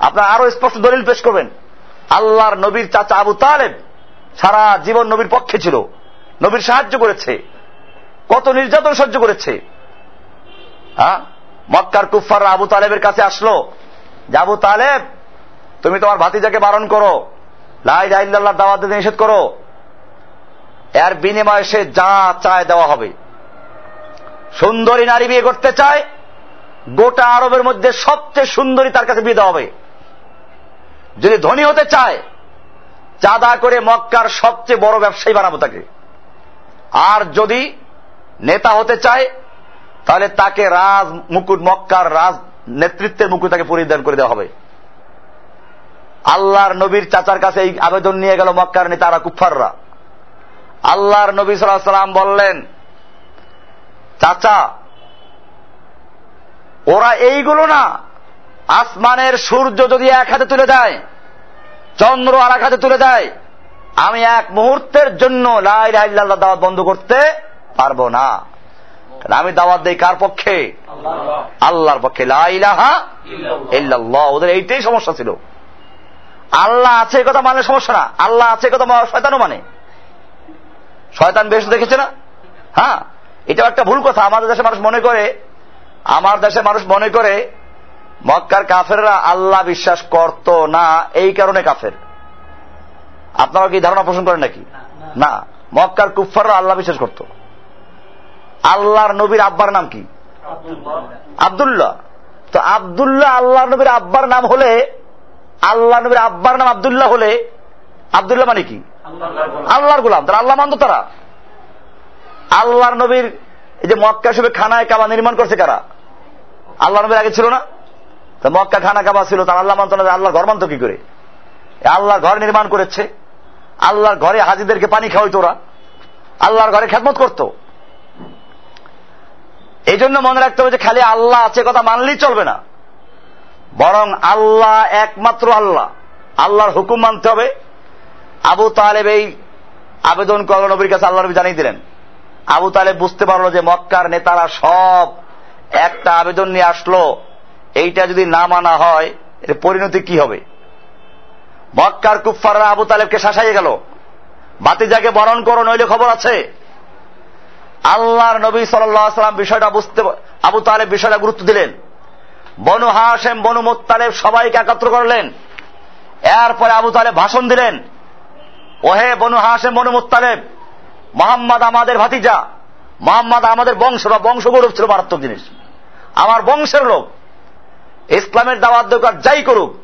A: আপনার আরও স্পষ্ট দলিল পেশ করবেন। আল্লাহর নবীর চাচা আবু তালেব সারা জীবন নবীর পক্ষে ছিল। নবীর সাহায্য করেছে। কত নির্যাতন সহ্য করেছে। হ্যাঁ? মক্কার কুফার আবু তালেবের কাছে আসলো। যে আবু তালেব তুমি তোমার ভাতিজাকে বারণ করো। লাই লাইল্লাহ দাওয়াত দিতে নিষেধ করো। এর বিনিময়ে সে যা চায় দেওয়া হবে। সুন্দরী নারী বিয়ে করতে চায় গোটা আরবের মধ্যে সবচেয়ে সুন্দরী তার কাছে দেওয়া হবে। যদি ধনী হতে চায়, চাঁদা করে মক্কার সবচেয়ে বড় ব্যবসায়ী বানাবো তাকে। আর যদি নেতা হতে চায়, তাহলে তাকে রাজ মুকুট, মক্কার রাজ নেতৃত্বের মুকুট তাকে পরিধান করে দেওয়া হবে। আল্লাহর নবীর চাচার কাছে এই আবেদন নিয়ে গেল মক্কার নেতারা কুফাররা আল্লাহর নবী সাল্লাহ সাল্লাম বললেন, চাচা ওরা এইগুলো না। আসমানের সূর্য যদি এক হাতে তুলে দেয়, চন্দ্র আর এক হাতে তুলে দেয়, আমি এক মুহূর্তের জন্য লাই লাইল্লাহ দাওয়াত বন্ধ করতে পারব না। আমি দাওয়াত দিই কার পক্ষে? আল্লাহর পক্ষে। লাইলাহা ইল্লাল্লাহ। ওদের এইটাই সমস্যা ছিল। আল্লাহ আছে কথা মানে সমস্যা না। আল্লাহ আছে কথা শয়তানও মানে। শয়তান বেশ দেখেছে না? হ্যাঁ? এটাও একটা ভুল কথা। আমাদের দেশে মানুষ মনে করে আমার দেশে মানুষ মনে করে মক্কার কাফেররা আল্লাহ বিশ্বাস করত না এই কারণে কাফের। আপনারা কি ধারণা পোষণ করেন নাকি? না মক্কার কুফাররা আল্লাহ বিশ্বাস করত। আল্লাহর নবীর আব্বার নাম কি? আবদুল্লাহ। তো আবদুল্লাহ আল্লাহ নবীর আব্বার নাম হলে আল্লাহ নবীর আব্বার নাম আবদুল্লাহ হলে আবদুল্লাহ মানে কি? আল্লাহর গোলাম। তারা আল্লাহ মানত তারা। আল্লাহর নবীর এই যে মক্কা হিসেবে খানায় কাবা নির্মাণ করছে কারা? আল্লাহ নবীর আগে ছিল না। তো মক্কা খানা কাবা ছিল, তার আল্লাহ মানত না আল্লাহ ঘর মানত কি করে? আল্লাহ ঘর নির্মাণ করেছে। আল্লাহর ঘরে হাজিদেরকে পানি খাওয়াইতো ওরা। আল্লাহর ঘরে খেদমত করত। এই জন্য মনে রাখতে হবে যে খালি আল্লাহ আছে কথা মানলেই চলবে না। বরং আল্লাহ একমাত্র আল্লাহ। আল্লাহর হুকুম মানতে হবে। আবু তালেব এই আবেদন করল নবীর কাছে, আল্লাহ নবী জানিয়ে দিলেন। আবু তালেব বুঝতে পারল যে মক্কার নেতারা সব একটা আবেদন নিয়ে আসলো, এইটা যদি না মানা হয়, এর পরিণতি কি হবে? মক্কার কুফাররা আবু তালেবকে শাসাইয়ে গেল। বাতিজাকে বরণ করো, নইলে খবর আছে। আল্লাহর নবী সাল্লাম বিষয়টা বুঝতে, আবু তালেব বিষয়টা গুরুত্ব দিলেন। বনু হাসেম বনু মোত্তালেব সবাইকে একাত্র করলেন। এরপরে আবু তালেব ভাষণ দিলেন। ওহে বনু হাসেম বনু মোত্তালেব, মোহাম্মদ আমাদের ভাতিজা, মোহাম্মদ আমাদের বংশ বা বংশগৌরব ছিল মারাত্মক জিনিস। আমার বংশের লোক। ইসলামের দাওয়াত দরকার যাই করুক,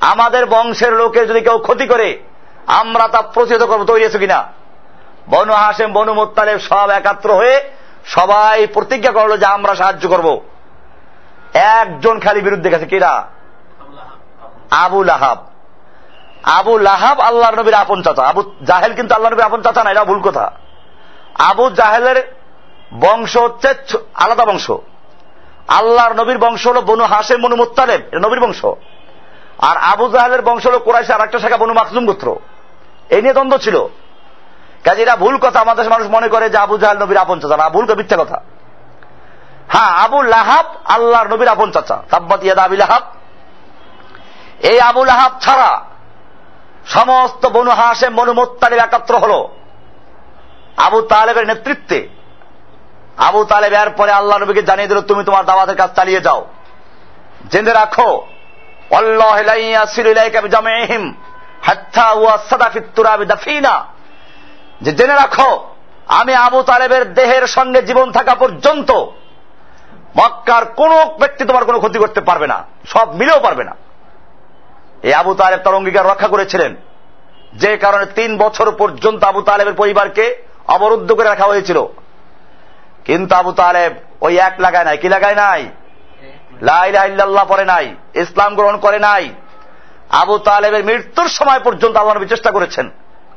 A: আমাদের বংশের লোকের যদি কেউ ক্ষতি করে, আমরা তা প্রতিহত করব, তৈরি আছে কিনা? বনু হাসেম বনু মোত্তালেব সব একাত্র হয়ে সবাই প্রতিজ্ঞা করল যে আমরা সাহায্য করব। একজন খালি বিরুদ্ধে গেছে, কিরা? আবু লাহাব। আবু লাহাব আল্লাহ নবীর আপন চাচা। আবু জাহেল কিন্তু আল্লাহ নবীর আপন চাচা না এটা ভুল কথা। আবু জাহেলের বংশ হচ্ছে আলাদা বংশ। আল্লাহর নবীর বংশ হল বনু হাসেম বনু মোত্তালেব। এটা নবীর বংশ। আর আবু জাহেলের বংশ হল কোরাইশ আর একটা শাখা বনু মাকজুম গোত্র। এই নিয়ে দ্বন্দ্ব ছিল। কাজে এটা ভুল কথা আমাদের মানুষ মনে করে যে আবু জাহেল নবীর আপন চাচা। না ভুল মিথ্যা কথা। হ্যাঁ আবু লাহাব আল্লাহর নবীর আপন চাচা। তাব্বাত ইয়াদা আবি লাহাব। এই আবু লাহাব ছাড়া সমস্ত বনু হাসেম বনু মোত্তালিব একাত্র হল। আবু তালেবের নেতৃত্বে আবু তালেব এর পরে আল্লাহ নবীকে জানিয়ে দিল, তুমি তোমার দাওয়াতের কাজ চালিয়ে যাও। জেনে রাখো যে জেনে রাখো, আমি আবু তালেবের দেহের সঙ্গে জীবন থাকা পর্যন্ত মক্কার কোন ব্যক্তি তোমার কোনো ক্ষতি করতে পারবে না, সব মিলেও পারবে না। এই আবু তালেব তার অঙ্গীকার রক্ষা করেছিলেন। যে কারণে তিন বছর পর্যন্ত আবু তালেবের পরিবারকে অবরুদ্ধ করে রাখা হয়েছিল। কিন্তু আবু তালেব ওই এক লাগায় নাই। কি লাগায় নাই? লাইল্লাহ পরে নাই, ইসলাম গ্রহণ করে নাই। আবু তালেবের মৃত্যুর সময় পর্যন্ত আল্লাহ নবী চেষ্টা করেছেন।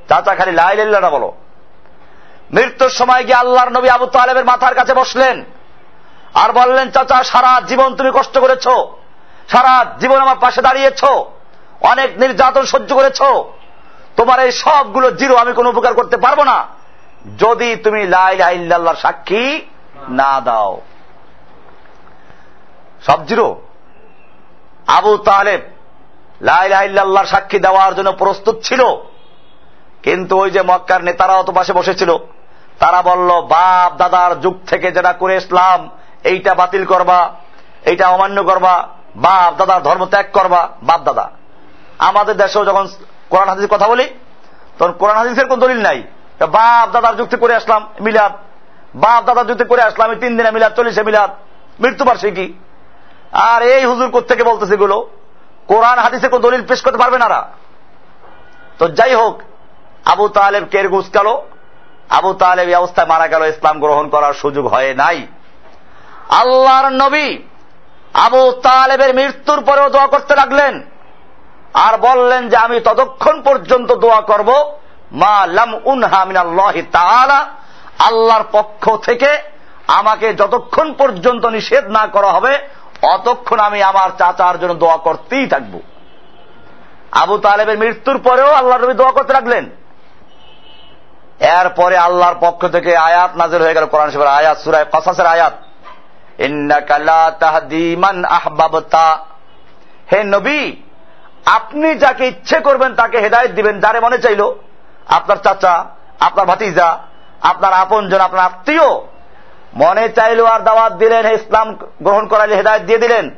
A: চাচা খালি লাইল্লাহ বলো। মৃত্যুর সময় গিয়ে আল্লাহর নবী আবু তালেবের মাথার কাছে বসলেন। আর বললেন, চাচা, সারা জীবন তুমি কষ্ট করেছ, সারা জীবন আমার পাশে দাঁড়িয়েছ, অনেক নির্যাতন সহ্য করেছ। তোমার এই সবগুলো জিরো, আমি কোনো উপকার করতে পারব না। যদি তুমি লাইল্লাহর সাক্ষী না দাও। সব জিরো। আবু তালেব লাইল্লাহর সাক্ষী দেওয়ার জন্য প্রস্তুত ছিল। কিন্তু ওই যে মক্কার নেতারাও তো পাশে বসেছিল। তারা বলল, বাপ দাদার যুগ থেকে যেটা করে ইসলাম, এইটা বাতিল করবা, এইটা অমান্য করবা, বাপ দাদার ধর্ম ত্যাগ করবা, বাপ দাদা। আমাদের দেশেও যখন কোরআন হাদিসের কথা বলি, তখন কোরআন হাদিসের কোন দলিল নাই। বাপ দাদার যুক্তি করে আসলাম মিলাদ। বাপ দাদার যুক্তি করে আসলাম তিন দিনে মিলাদ, চল্লিশে মিলাদ। মৃত্যুবার্ষিকী আর এই হুজুর থেকে বলতেছে এগুলো? কোরআন, হাদিসে কোন দলিল পেশ করতে পারবে না তো যাই হোক, আবু তালেব কের গুসকালো আবু তালেব এই অবস্থায় মারা গেল, ইসলাম গ্রহণ করার সুযোগ হয় নাই। আল্লাহর নবী আবু তালেবের মৃত্যুর পরেও দোয়া করতে লাগলেন। আর বললেন যে আমি ততক্ষণ পর্যন্ত দোয়া করব মা লাম উনহা মিনাল্লাহি তাআলা, আল্লাহর পক্ষ থেকে আমাকে যতক্ষণ পর্যন্ত নিষেধ না করা হবে, অতক্ষণ আমি আমার চাচার জন্য দোয়া করতেই থাকব। আবু তালেবের মৃত্যুর পরেও আল্লাহ নবী দোয়া করতে লাগলেন। এরপরে আল্লাহর পক্ষ থেকে আয়াত নাজির হয়ে গেল কোরআন শিবের আয়াত সুরায় কসাসের আয়াত। আহবাবতা। হে নবী, আপনি যাকে ইচ্ছে করবেন তাকে হেদায়ত দিবেন, যারে মনে চাইল আপনার চাচা, আপনার ভাতিজা, আপনার আপনজন, আপনার আত্মীয় মনে চাইল আর দাওয়াত দিলেন ইসলাম গ্রহণ করালে হেদায়ত দিয়ে দিলেন।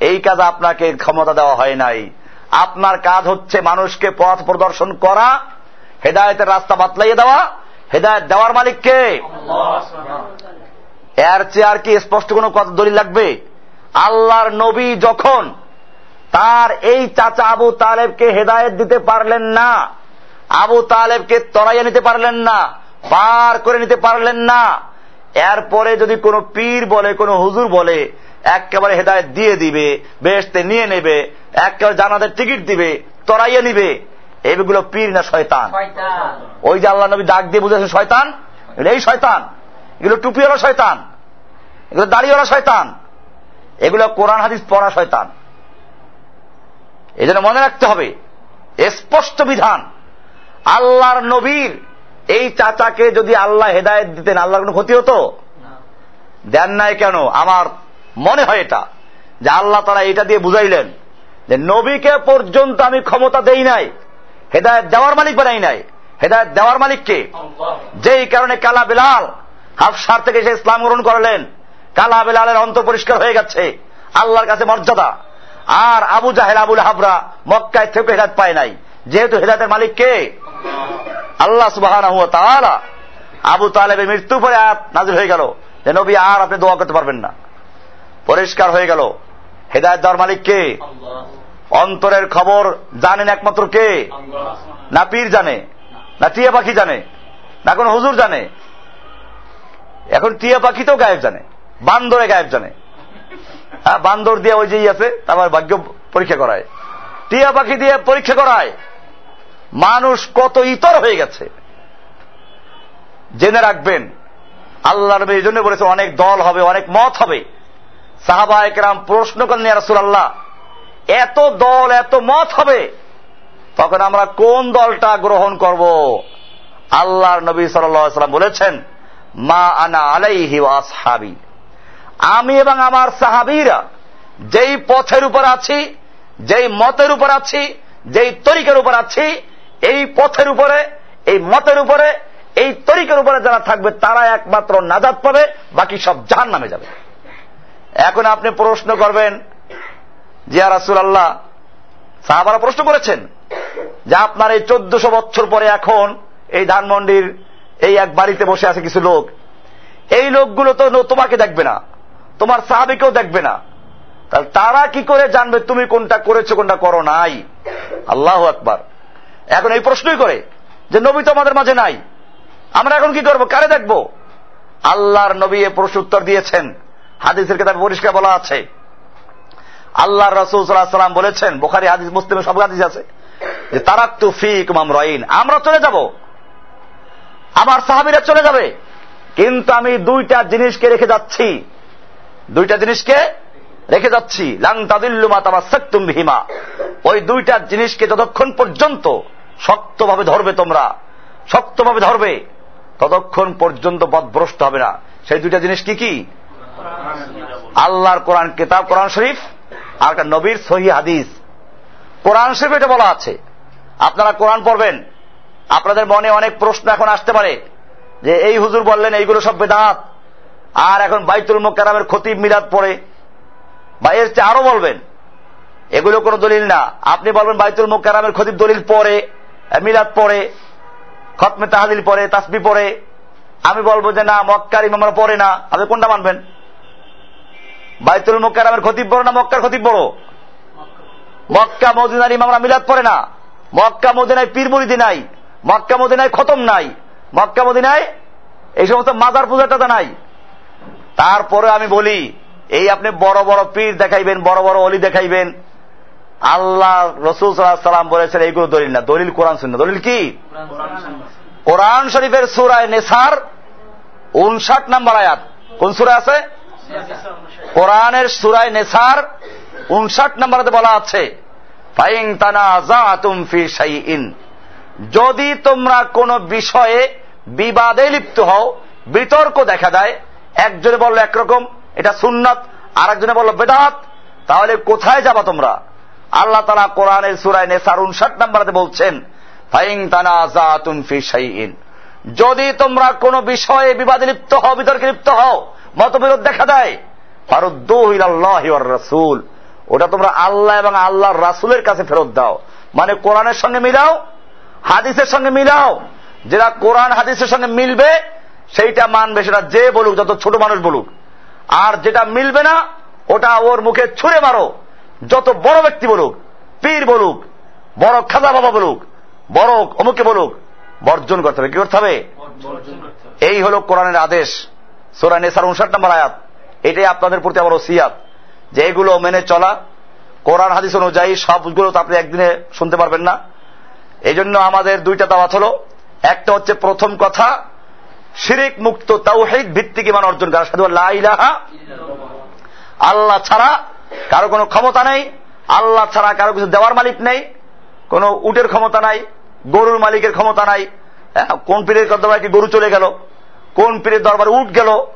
A: এই কাজ আপনাকে ক্ষমতা দেওয়া হয় নাই। আপনার কাজ হচ্ছে মানুষকে পথ প্রদর্শন করা, হেদায়তের রাস্তা বাতলাইয়ে দেওয়া। হেদায়ত দেওয়ার মালিককে এর চেয়ে আর কি স্পষ্ট কোন কথা দলিল লাগবে? আল্লাহর নবী যখন তার এই চাচা আবু তালেবকে হেদায়ত দিতে পারলেন না আবু তালেবকে তরাইয়া নিতে পারলেন না পার করে নিতে পারলেন না। এরপরে যদি কোনো পীর বলে কোনো হুজুর বলে একেবারে হেদায়ত দিয়ে দিবে বেসতে নিয়ে নেবে একেবারে জানাদের টিকিট দিবে তরাইয়া নিবে এগুলো পীর না শয়তান? ওই যে আল্লাহ নবী ডাক দিয়ে বুঝেছেন শয়তান? এই শয়তান এগুলো টুপিওয়ালা শয়তান এগুলো দাড়িওয়ালা শয়তান এগুলো কোরআন হাদিস পড়া শয়তান। এই জন্য মনে রাখতে হবে স্পষ্ট বিধান আল্লাহর নবীর এই চাচাকে যদি আল্লাহ হেদায়ত দিতেন আল্লাহর কোনো ক্ষতি হতো? দেন নাই কেন? আমার মনে হয় এটা যে আল্লাহ তারা এটা দিয়ে বুঝাইলেন যে নবীকে পর্যন্ত আমি ক্ষমতা দেই নাই হেদায়ত দেওয়ার মালিক বানাই নাই। হেদায়ত দেওয়ার মালিককে যেই কারণে কালা বিলাল হাফসার থেকে সে ইসলাম গ্রহণ করলেন কালা বিলালের অন্ত পরিষ্কার হয়ে গেছে আল্লাহর কাছে মর্যাদা। আর আবু জাহেল আবুল হাবরা মক্কায় থেকে হেদায়ত পায় নাই। যেহেতু হেদায়তের মালিক কে? আল্লাহ সুবাহ আবু তালেবের মৃত্যু পরে নাজির হয়ে গেল যে নবী আর আপনি দোয়া করতে পারবেন না। পরিষ্কার হয়ে গেল। হেদায়ত দেওয়ার মালিক কে? অন্তরের খবর জানেন একমাত্র কে? না পীর জানে? না টিয়া পাখি জানে? না কোন হুজুর জানে? এখন টিয়া পাখি তো গায়েব জানে। বান্দরে গায়েব জানে। হ্যাঁ বান্দর দিয়ে ওই যেই আছে তারপর ভাগ্য পরীক্ষা করায়। টিয়া পাখি দিয়ে পরীক্ষা করায়। মানুষ কত ইতর হয়ে গেছে। জেনে রাখবেন, আল্লাহ নবী এই জন্য বলেছে, অনেক দল হবে, অনেক মত হবে। সাহাবা একরাম প্রশ্ন করেন রাসুল আল্লাহ এত দল, এত মত হবে, তখন আমরা কোন দলটা গ্রহণ করব? আল্লাহর নবী সাল্লাম বলেছেন, মা আনা আলাইহি আসহাবি। আমি এবং আমার সাহাবিরা যেই পথের উপর আছি, যেই মতের উপর আছি, যেই তরিকের উপর আছি এই পথের উপরে, এই মতের উপরে, এই তরিকের উপরে যারা থাকবে তারা একমাত্র নাজাদ পাবে, বাকি সব জাহান নামে যাবে। এখন আপনি প্রশ্ন করবেন, জিয়া রাসুল আল্লাহ সাহাবারা প্রশ্ন করেছেন যে আপনার এই চোদ্দশো বছর পরে এখন এই ধানমন্ডির এই এক বাড়িতে বসে আছে কিছু লোক। এই লোকগুলো তো তোমাকে দেখবে না, তোমার সাহাবিকেও দেখবে না। তাহলে তারা কি করে জানবে তুমি কোনটা করেছ, কোনটা করো নাই? আল্লাহ আকবার। এখন এই প্রশ্নই করে যে নবী তো আমাদের মাঝে নাই। আমরা এখন কি করব? কারে দেখব? আল্লাহর নবী এ প্রশ্ন উত্তর দিয়েছেন। হাদিসের কেতাবে পরিষ্কার বলা আছে। আল্লাহ রসুল সাল্লাম বলেছেন, বোখারি, হাদিস, মুসলিমের সব হাদিস আছে, যে তারাক্তু ফিক মাম রইন আমরা চলে যাব। আমার সাহাবিরা চলে যাবে। কিন্তু আমি দুইটা জিনিসকে রেখে যাচ্ছি। দুইটা জিনিসকে রেখে যাচ্ছি। লাং তাদিল্লুমা তামা সত্যুম ভিমা ওই দুইটা জিনিসকে যতক্ষণ পর্যন্ত শক্তভাবে ধরবে তোমরা, শক্তভাবে ধরবে, ততক্ষণ পর্যন্ত পথভ্রষ্ট হবে না। সেই দুইটা জিনিস কি কি? আল্লাহর কোরআন কেতাব, কোরআন শরীফ, আর একটা নবীর সহি হাদিস। কোরআন শরীফ এটা বলা আছে। আপনারা কোরআন পড়বেন। আপনাদের মনে অনেক প্রশ্ন এখন আসতে পারে যে, এই হুজুর বললেন এইগুলো সব বেদাত, আর এখন বাইতুল মোকারামের খতিব মিলাদ পড়ে। বা এর চেয়ে আরও বলবেন। এগুলো কোনো দলিল না। আপনি বলবেন বাইতুল মোকারামের খতিব দলিল পরে মিলাদ পরে খতমে তাহাদিল পরে তাসবি পরে আমি বলব যে না, মক্কার ইমামরা পরে না। আপনি কোনটা মানবেন? বাইতুল মোকারামের খতিব বড় না মক্কার খতিব বড়? মক্কা মদিনার ইমামরা মিলাদ পড়ে না। মক্কা মদিনায় পীর মুরিদি নাই। মক্কা মদিনায় খতম নাই। মক্কা মদিনায় এই সমস্ত মাজার পূজাটা নাই। তারপরে আমি বলি এই আপনি বড় বড় পীর দেখাইবেন, বড় বড় অলি দেখাইবেন। আল্লাহ রসুল সাল্লাম বলেছেন, এইগুলো দলিল না। দলিল কোরআন শুননা দলিল কি? কোরআন শরীফের সুরায় নেসার উনষাট নাম্বার আয়াত। কোন সুরা আছে? কোরআনের সুরায় নেসার উনষাট নাম্বারে বলা আছে তানা যদি তোমরা কোন বিষয়ে বিবাদে লিপ্ত হও, বিতর্ক দেখা দেয়, একজনে বলল একরকম এটা সুন্নত আর একজনে বলল বেদাত, তাহলে কোথায় যাবা তোমরা? আল্লাহ তালা কোরআনের সুরায় নেসার উনষাট নাম্বারে বলছেন ফাইং তানা যদি তোমরা কোন বিষয়ে বিবাদে লিপ্ত হও, বিতর্কে লিপ্ত হও, মতবিরোধ দেখা দেয় রসুল। ওটা তোমরা আল্লাহ এবং আল্লাহর রাসুলের কাছে ফেরত দাও। মানে কোরআনের সঙ্গে মিলাও, হাদিসের সঙ্গে মিলাও। যেটা কোরআন, হাদিসের সঙ্গে মিলবে, সেইটা মানবে, সেটা যে বলুক, যত ছোট মানুষ বলুক। আর যেটা মিলবে না, ওটা ওর মুখে ছুঁড়ে মারো। যত বড় ব্যক্তি বলুক, পীর বলুক, বড় খাজা বাবা বলুক, বড় অমুকে বলুক, বর্জন করতে হবে। কি করতে হবে? এই হল কোরআনের আদেশ। সোরা নেসার উনষাট নম্বর আয়াত। এটাই আপনাদের প্রতি আমার ওসিয়াত। যে এগুলো মেনে চলা, কোরআন, হাদিস অনুযায়ী সবগুলো তো আপনি একদিনে শুনতে পারবেন না। এই জন্য আমাদের দুইটা দাওয়াত হলো। একটা হচ্ছে প্রথম কথা শিরিক মুক্ত তাওহিদ ভিত্তিক ইমান অর্জন করা। সাধু লাইলাহা আল্লাহ ছাড়া কারও কোনো ক্ষমতা নেই আল্লাহ ছাড়া কারও কিছু দেওয়ার মালিক নেই কোনো উটের ক্ষমতা নাই গরুর মালিকের ক্ষমতা নাই। হ্যাঁ, কোন পীরের দরবারে কি গরু চলে গেল কোন পীরের দরবারে উঠ গেল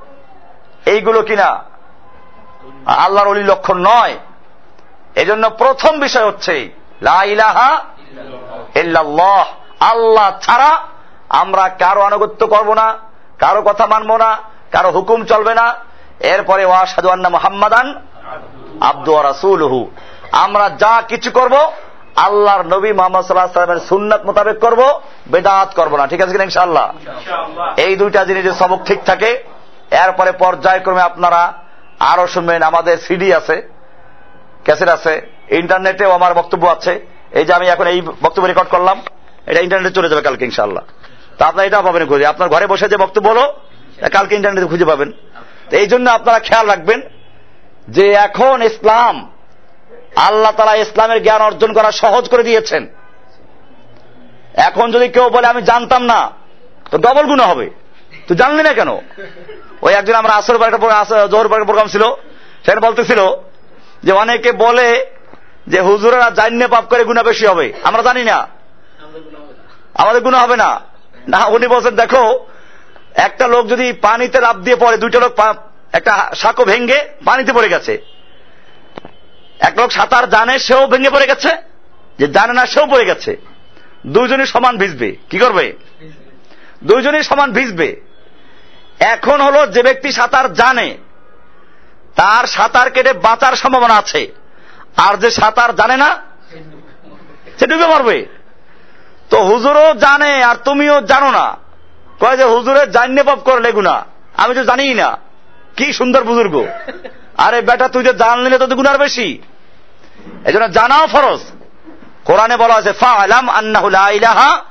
A: এইগুলো কিনা? আল্লাহর অলি লক্ষণ নয়। এজন্য প্রথম বিষয় হচ্ছে লা ইলাহা ইল্লাল্লাহ। আল্লাহ ছাড়া আমরা কারও আনুগত্য করব না কারও কথা মানব না কারও হুকুম চলবে না। এরপরে ওয়াসাদু আন্না মোহাম্মদান আব্দু রাসূলহু। আমরা যা কিছু করব আল্লাহর নবী মোহাম্মদ সাল্লাহ সাল্লামের সুন্নাত মোতাবেক করব বেদাত করব না। ঠিক আছে কিনা ইনশাআল্লাহ। এই দুইটা জিনিসের সবক ঠিক থাকে। এরপরে পর্যায়ক্রমে আপনারা আরও শুনবেন আমাদের সিডি আছে ক্যাসেট আছে ইন্টারনেটেও আমার বক্তব্য আছে। এই যে আমি এখন এই বক্তব্য রেকর্ড করলাম এটা ইন্টারনেটে চলে যাবে কালকে ইনশাআল্লাহ। তা আপনারা এটা পাবেন খুঁজে আপনার ঘরে বসে যে বক্তব্য হলো কালকে ইন্টারনেটে খুঁজে পাবেন। তো এই জন্য আপনারা খেয়াল রাখবেন যে এখন ইসলাম আল্লাহ তালা ইসলামের জ্ঞান অর্জন করা সহজ করে দিয়েছেন। এখন যদি কেউ বলে, আমি জানতাম না, তো ডবল গুণ হবে। তো জানলি না কেন? ওই একজন আমরা আসর জোহর পার্কের প্রোগ্রাম ছিল, সেখানে বলতেছিল যে অনেকে বলে যে হুজুরেরা জান্নে পাপ করে গুণা বেশি হবে। আমরা জানি না। আমাদের গুণা হবে না। না, উনি বলছেন, দেখো, একটা লোক যদি পানিতে লাভ দিয়ে পড়ে, দুইটা লোক একটা সাঁকো ভেঙ্গে পানিতে পড়ে গেছে। এক লোক সাঁতার জানে, সেও ভেঙে পড়ে গেছে, যে জানে না, সেও পড়ে গেছে। দুইজনই সমান ভিজবে, কি করবে? দুইজনই সমান ভিজবে। এখন হলো যে ব্যক্তি সাঁতার জানে, তার সাঁতার কেটে বাঁচার সম্ভাবনা আছে। আর যে সাঁতার জানে না, সে ডুবে মরবে। তো হুজুরও জানে আর তুমিও জানো না। কয় যে হুজুরের জান্নে পাপ করলে গুনা আমি তো জানিই না। কি সুন্দর বুজুর্গ। আরে বেটা, তুই যে জানলে তো গুনার বেশি। এই জন্য জানাও ফরজ। কোরআনে বলা আছে ফা আলাম আন্নাহু লা ইলাহা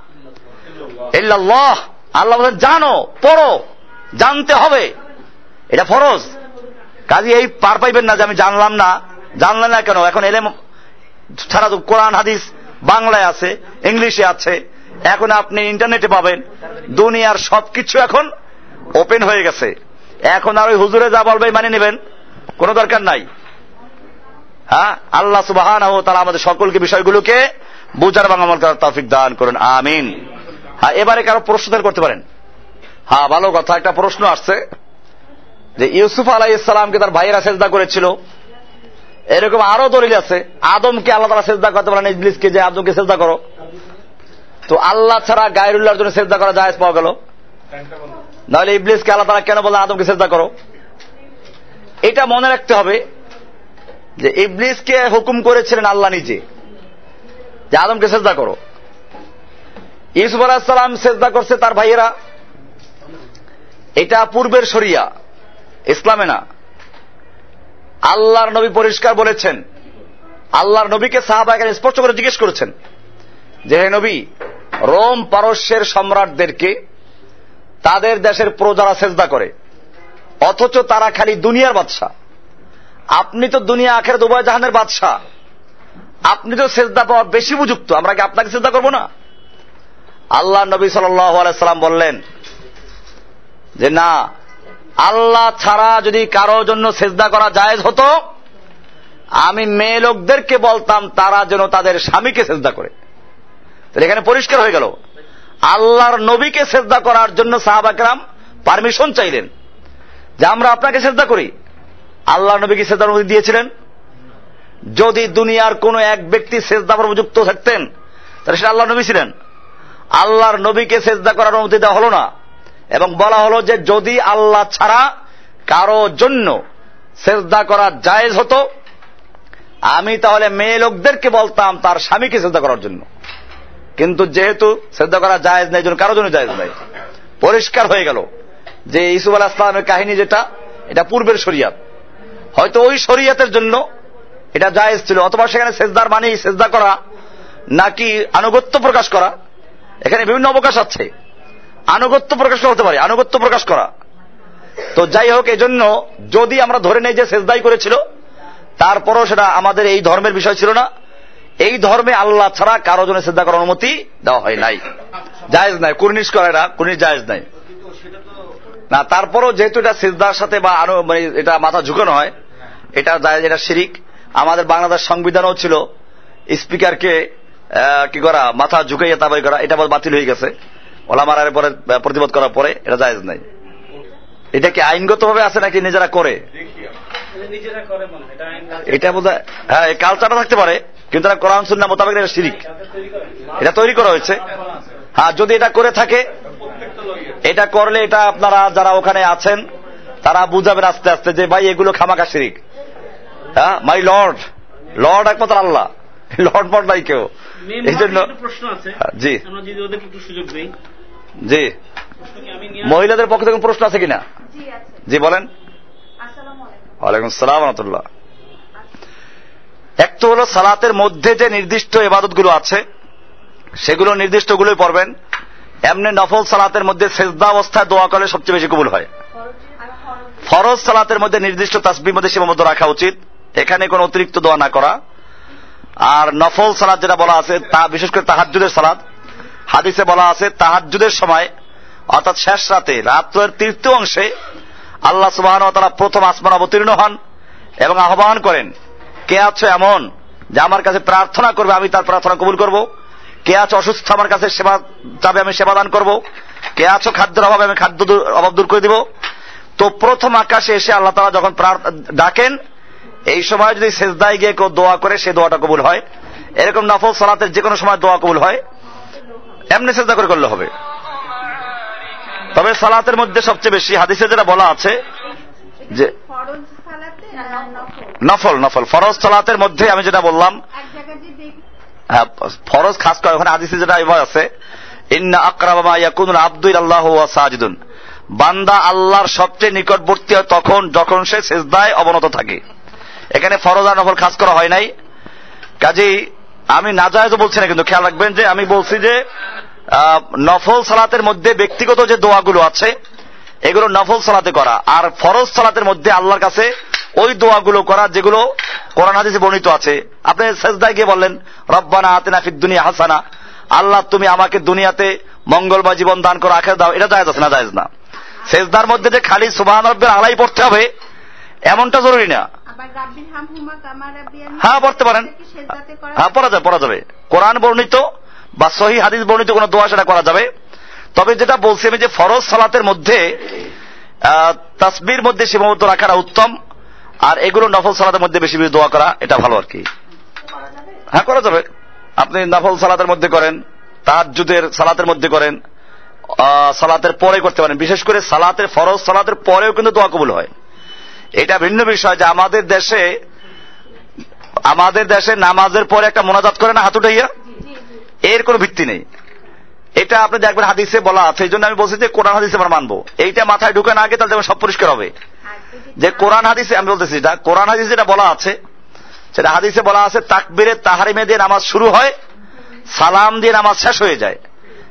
A: ইল্লাল্লাহ। আল্লাহ বলেন, জানো, পড়ো, জানতে হবে। এটা ফরজ। কাজে এই পার পাইবেন না যে আমি জানলাম না। জানলেন না কেন? এখন এলেম ছাড়া তো কোরআন, হাদিস বাংলায় আছে, ইংলিশে আছে, এখন আপনি ইন্টারনেটে পাবেন। দুনিয়ার সবকিছু এখন ওপেন হয়ে গেছে। এখন আর ওই হুজুরে যা বলবে মানে নেবেন, কোনো দরকার নাই। হ্যাঁ? আল্লাহ সুবাহান ও তারা আমাদের সকলকে বিষয়গুলোকে বুঝার বাংলা করার তৌফিক দান করুন। আমিন। হ্যাঁ এবারে কারও প্রশ্ন করতে পারেন? হ্যাঁ ভালো কথা। একটা প্রশ্ন আসছে যে, ইউসুফ আলাহ ইসলামকে তার ভাইয়েরা সেজদা করেছিল। এরকম আরও দলিল আছে। আদমকে আল্লাহ তারা সেজদা করতে পারেন ইবলিসকে যে আদমকে সেজদা করো। তো আল্লাহ ছাড়া গায়রুল্লাহর জন্য সেজদা করা জায়েজ পাওয়া গেল। নাহলে ইবলিসকে আল্লাহ তারা কেন বলে আদমকে সেজদা করো? এটা মনে রাখতে হবে যে ইবলিসকে হুকুম করেছিলেন আল্লাহ নিজে যে আদমকে সেজদা করো। ইউসুফ আলাহিসাল্লাম সেজদা করছে তার ভাইয়েরা। এটা পূর্বের শরিয়া, ইসলামে না। আল্লাহর নবী পরিষ্কার বলেছেন। আল্লাহর নবীকে সাহাবাহিক স্পষ্ট করে জিজ্ঞেস করেছেন যে, হে নবী, রোম পারস্যের সম্রাটদেরকে তাদের দেশের প্রজারা সেজদা করে, অথচ তারা খালি দুনিয়ার বাদশাহ। আপনি তো দুনিয়া আখের দুবাই জাহানের বাদশাহ। আপনি তো সেজদা পাওয়া বেশি উপযুক্ত, আমরা কি আপনাকে সেজদা করব না? আল্লাহ নবী সাল্লাম বললেন যে, না আল্লাহ ছাড়া যদি কারও জন্য সেজদা করা জায়েজ হতো, আমি মেয়ে লোকদেরকে বলতাম, তারা যেন তাদের স্বামীকে সেজদা করে। তাহলে এখানে পরিষ্কার হয়ে গেল। আল্লাহর নবীকে সেজদা করার জন্য সাহাবাকরাম পারমিশন চাইলেন যে আমরা আপনাকে সেজদা করি। আল্লাহ নবীকে সেজদার অনুমতি দিয়েছিলেন। যদি দুনিয়ার কোন এক ব্যক্তি সেজদার উপযুক্ত থাকতেন, তাহলে সেটা আল্লাহ নবী ছিলেন। আল্লাহর নবীকে সেজদা করার অনুমতি দেওয়া হলো না। এবং বলা হলো যে যদি আল্লাহ ছাড়া কারও জন্য সেজদা করা জায়েজ হতো, আমি তাহলে মেয়ে লোকদেরকে বলতাম তার স্বামীকে সেজদা করার জন্য। কিন্তু যেহেতু সেজদা করা জায়েজ নেই কারও জন্য জায়েজ নাই। পরিষ্কার হয়ে গেল যে ইসুফ আলাহ ইসলামের কাহিনী যেটা, এটা পূর্বের শরিয়াত। হয়তো ওই শরিয়াতের জন্য এটা জায়েজ ছিল, অথবা সেখানে সেজদার মানে সেজদা করা নাকি আনুগত্য প্রকাশ করা, এখানে বিভিন্ন অবকাশ আছে। আনুগত্য প্রকাশ করা হতে পারে, আনুগত্য প্রকাশ করা। তো যাই হোক, এজন্য যদি আমরা ধরে নেই যে সেজদাই করেছিল, তারপরও সেটা আমাদের এই ধর্মের বিষয় ছিল না। এই ধর্মে আল্লাহ ছাড়া কারও জন্য শ্রদ্ধা করার অনুমতি দেওয়া হয় নাই। জায়েজ নাই, কুর্নিশ করে না, কুর্নিশ জায়েজ নাই। না, তারপরও যেহেতু এটা সিজদার সাথে বা আরও মানে এটা মাথা ঝুঁকানো হয়, এটা জায়েজ, এটা শিরিক। আমাদের বাংলাদেশ সংবিধানও ছিল, স্পিকারকে কি করা, মাথা ঝুঁকাইয়া তাবাই করা, এটা বাতিল হয়ে গেছে। ওলামার পরে প্রতিবাদ করার পরে এটা জায়েজ নাই। এটা কি আইনগত ভাবে আছে নাকি নিজেরা করে?
B: এটা
A: বোধহয় হ্যাঁ এই কালচারটা থাকতে পারে কিন্তু কোরআন সুন্না মোতাবেক এটা শিরিক। এটা তৈরি করা হয়েছে। হ্যাঁ যদি এটা করে থাকে এটা করলে এটা আপনারা যারা ওখানে আছেন তারা বুঝাবেন আস্তে আস্তে যে ভাই এগুলো খামাকা শিরিক। হ্যাঁ মাই লর্ড লর্ড একমাত্র আল্লাহ। লর্ড মর্ড নাই কেউ এই জন্য
B: প্রশ্ন আছে।
A: জি।
B: আমরা যদি ওদেরকে একটু সুযোগ দিই
A: জি। মহিলাদের পক্ষ থেকে প্রশ্ন আছে কিনা?
C: জি
A: বলেন। ওয়ালাইকুম সালাম রহমতুল্লাহ। এক তো হলো সালাতের মধ্যে যে নির্দিষ্ট এবাদতগুলো আছে সেগুলো নির্দিষ্টগুলোই পড়বেন। এমনি নফল সালাতের মধ্যে সেজদা অবস্থায় দোয়া করলে সবচেয়ে বেশি কবুল হয়।
C: ফরজ
A: সালাতের মধ্যে নির্দিষ্ট তাসবির মধ্যে সীমাবদ্ধ রাখা উচিত। এখানে কোনো অতিরিক্ত দোয়া না করা। আর নফল সালাদ যেটা বলা আছে তা বিশেষ করে তাহাজুদের সালাদ হাদিসে বলা আছে তাহাজুদের সময়, অর্থাৎ শেষ রাতে, রাত্রের তৃতীয় অংশে আল্লাহ সুবাহ তারা প্রথম আসমান অবতীর্ণ হন এবং আহ্বান করেন, কে আছো এমন যে আমার কাছে প্রার্থনা করবে, আমি তার প্রার্থনা কবুল করব? কে আছো অসুস্থ, আমার কাছে সেবা চাবে, আমি সেবা দান করব? কে আছো খাদ্যের অভাবে, আমি খাদ্য অভাব দূর করে দিব? তো প্রথম আকাশে এসে আল্লাহ তারা যখন ডাকেন, এই সময় যদি সেজদায় গিয়ে কেউ দোয়া করে, সে দোয়াটা কবুল হয়। এরকম নফল সালাতের যে কোনো সময় দোয়া কবুল হয়। এমনি সেজদা করে করলে হবে। তবে সালাতের মধ্যে সবচেয়ে বেশি হাদিসে যেটা বলা আছে যে
C: নফল
A: নফল। ফরজ সালাতের মধ্যে আমি যেটা বললাম হ্যাঁ, ফরজ খাস করে ওখানে হাদিসে যেটা এবার আছে ইন্না আকরামা ইয়াকুনুল আব্দুল আল্লাহ সাজিদুন। বান্দা আল্লাহর সবচেয়ে নিকটবর্তী হয় তখন যখন সে সেজদায় অবনত থাকে। এখানে ফরজ আর নফল খাস করা হয় নাই। কাজেই আমি না যায় তো বলছি না, কিন্তু খেয়াল রাখবেন যে আমি বলছি যে নফল সালাতের মধ্যে ব্যক্তিগত যে দোয়াগুলো আছে, এগুলো নফল সালাতে করা। আর ফরজ সালাতের মধ্যে আল্লাহর কাছে ওই দোয়াগুলো করা যেগুলো কোরআন হাদিসে বর্ণিত আছে। আপনি সেজদায় গিয়ে বললেন, রব্বানা আতেনা ফিদ দুনিয়া হাসানা। আল্লাহ, তুমি আমাকে দুনিয়াতে মঙ্গল বা জীবন দান করো আখের দাও। এটা জায়েজ না জায়েজ না? সেজদার মধ্যে যে খালি রব্বের আলাই পড়তে হবে, এমনটা জরুরি না। হ্যাঁ, পড়তে পারেন। হ্যাঁ পড়া যাবে পড়া যাবে। কোরআন বর্ণিত বা সহি হাদিস বর্ণিত কোনো দোয়া সেটা করা যাবে। তবে যেটা বলছি আমি যে ফরজ সালাতের মধ্যে তাসবির মধ্যে সীমাবদ্ধ রাখাটা উত্তম আর এগুলো নফল সালাতের মধ্যে বেশি বেশি দোয়া করা এটা ভালো আর কি। হ্যাঁ করা যাবে। আপনি নফল সালাতের মধ্যে করেন তাহাজ্জুদের সালাতের মধ্যে করেন সালাতের পরে করতে পারেন। বিশেষ করে সালাতের ফরজ সালাতের পরেও কিন্তু দোয়া কবুল হয়। এটা ভিন্ন বিষয় যে আমাদের দেশে আমাদের দেশে নামাজের পরে একটা মোনাজাত করে না হাত উঠাইয়া
C: জি জি
A: এর কোনো ভিত্তি নেই। এটা আপনি দেখবেন হাদিসে বলা আছে, এই জন্য আমি বলছি যে কোরআন হাদিসে আমরা মানবো। এইটা মাথায় ঢুকে না আগে তাহলে সব পরিষ্কার হবে। যে কোরআন হাদিসে, আমি বলতেছি এটা কোরআন হাদিসে যেটা বলা আছে, সেটা হাদিসে বলা আছে, তাকবিরে তাহারিমে দিয়ে নামাজ শুরু হয়, সালাম দিয়ে নামাজ শেষ হয়ে যায়।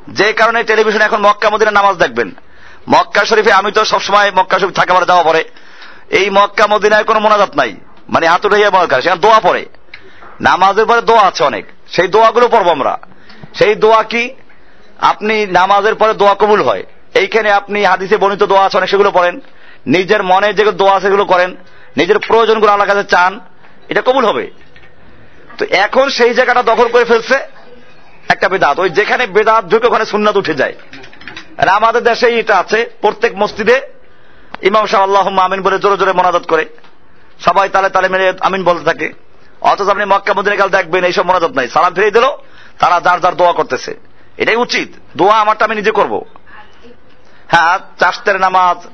A: যে কারণে টেলিভিশনে এখন মক্কা মদিনার নামাজ দেখবেন। মক্কা শরীফে আমি তো সবসময় মক্কা শরীফ থাকা পরে যাওয়া পরে। এই মক্কা মদিনায় কোনো মোনাজাত নাই। মানে হাত উঠাইয়া মনে করে, সেখানে দোয়া পড়ে। নামাজের পরে দোয়া আছে অনেক। সেই দোয়াগুলো পড়ব আমরা। সেই দোয়া কি? আপনি নামাজের পরে দোয়া কবুল হয়। এইখানে আপনি হাদিসে বর্ণিত দোয়া আছে, অনেক সেগুলো পড়েন। নিজের মনে যেগুলো দোয়া সেগুলো করেন। নিজের প্রয়োজনগুলো আল্লাহ কাছে চান, এটা কবুল হবে। তো এখন সেই জায়গাটা দখল করে ফেলছে একটা বেদাত। ওই যেখানে বেদাত ঢুকে ওখানে সুন্নাত উঠে যায়। আর আমাদের দেশে এটা আছে। প্রত্যেক মসজিদে ইমাম সাহেব আল্লাহ আমিন বলে জোরে জোরে মোনাজাত করে। সবাই তালে তালে মেরে আমিন বলতে থাকে। অথচ আপনি মক্কা মদিনে কাল দেখবেন এইসব মোনাজাত নাই। সালাম ফিরিয়ে দিল তারা যার যার দোয়া করতেছে। এটাই উচিত। দোয়া আমারটা আমি নিজে করব। হ্যাঁ চাষতের নামাজ।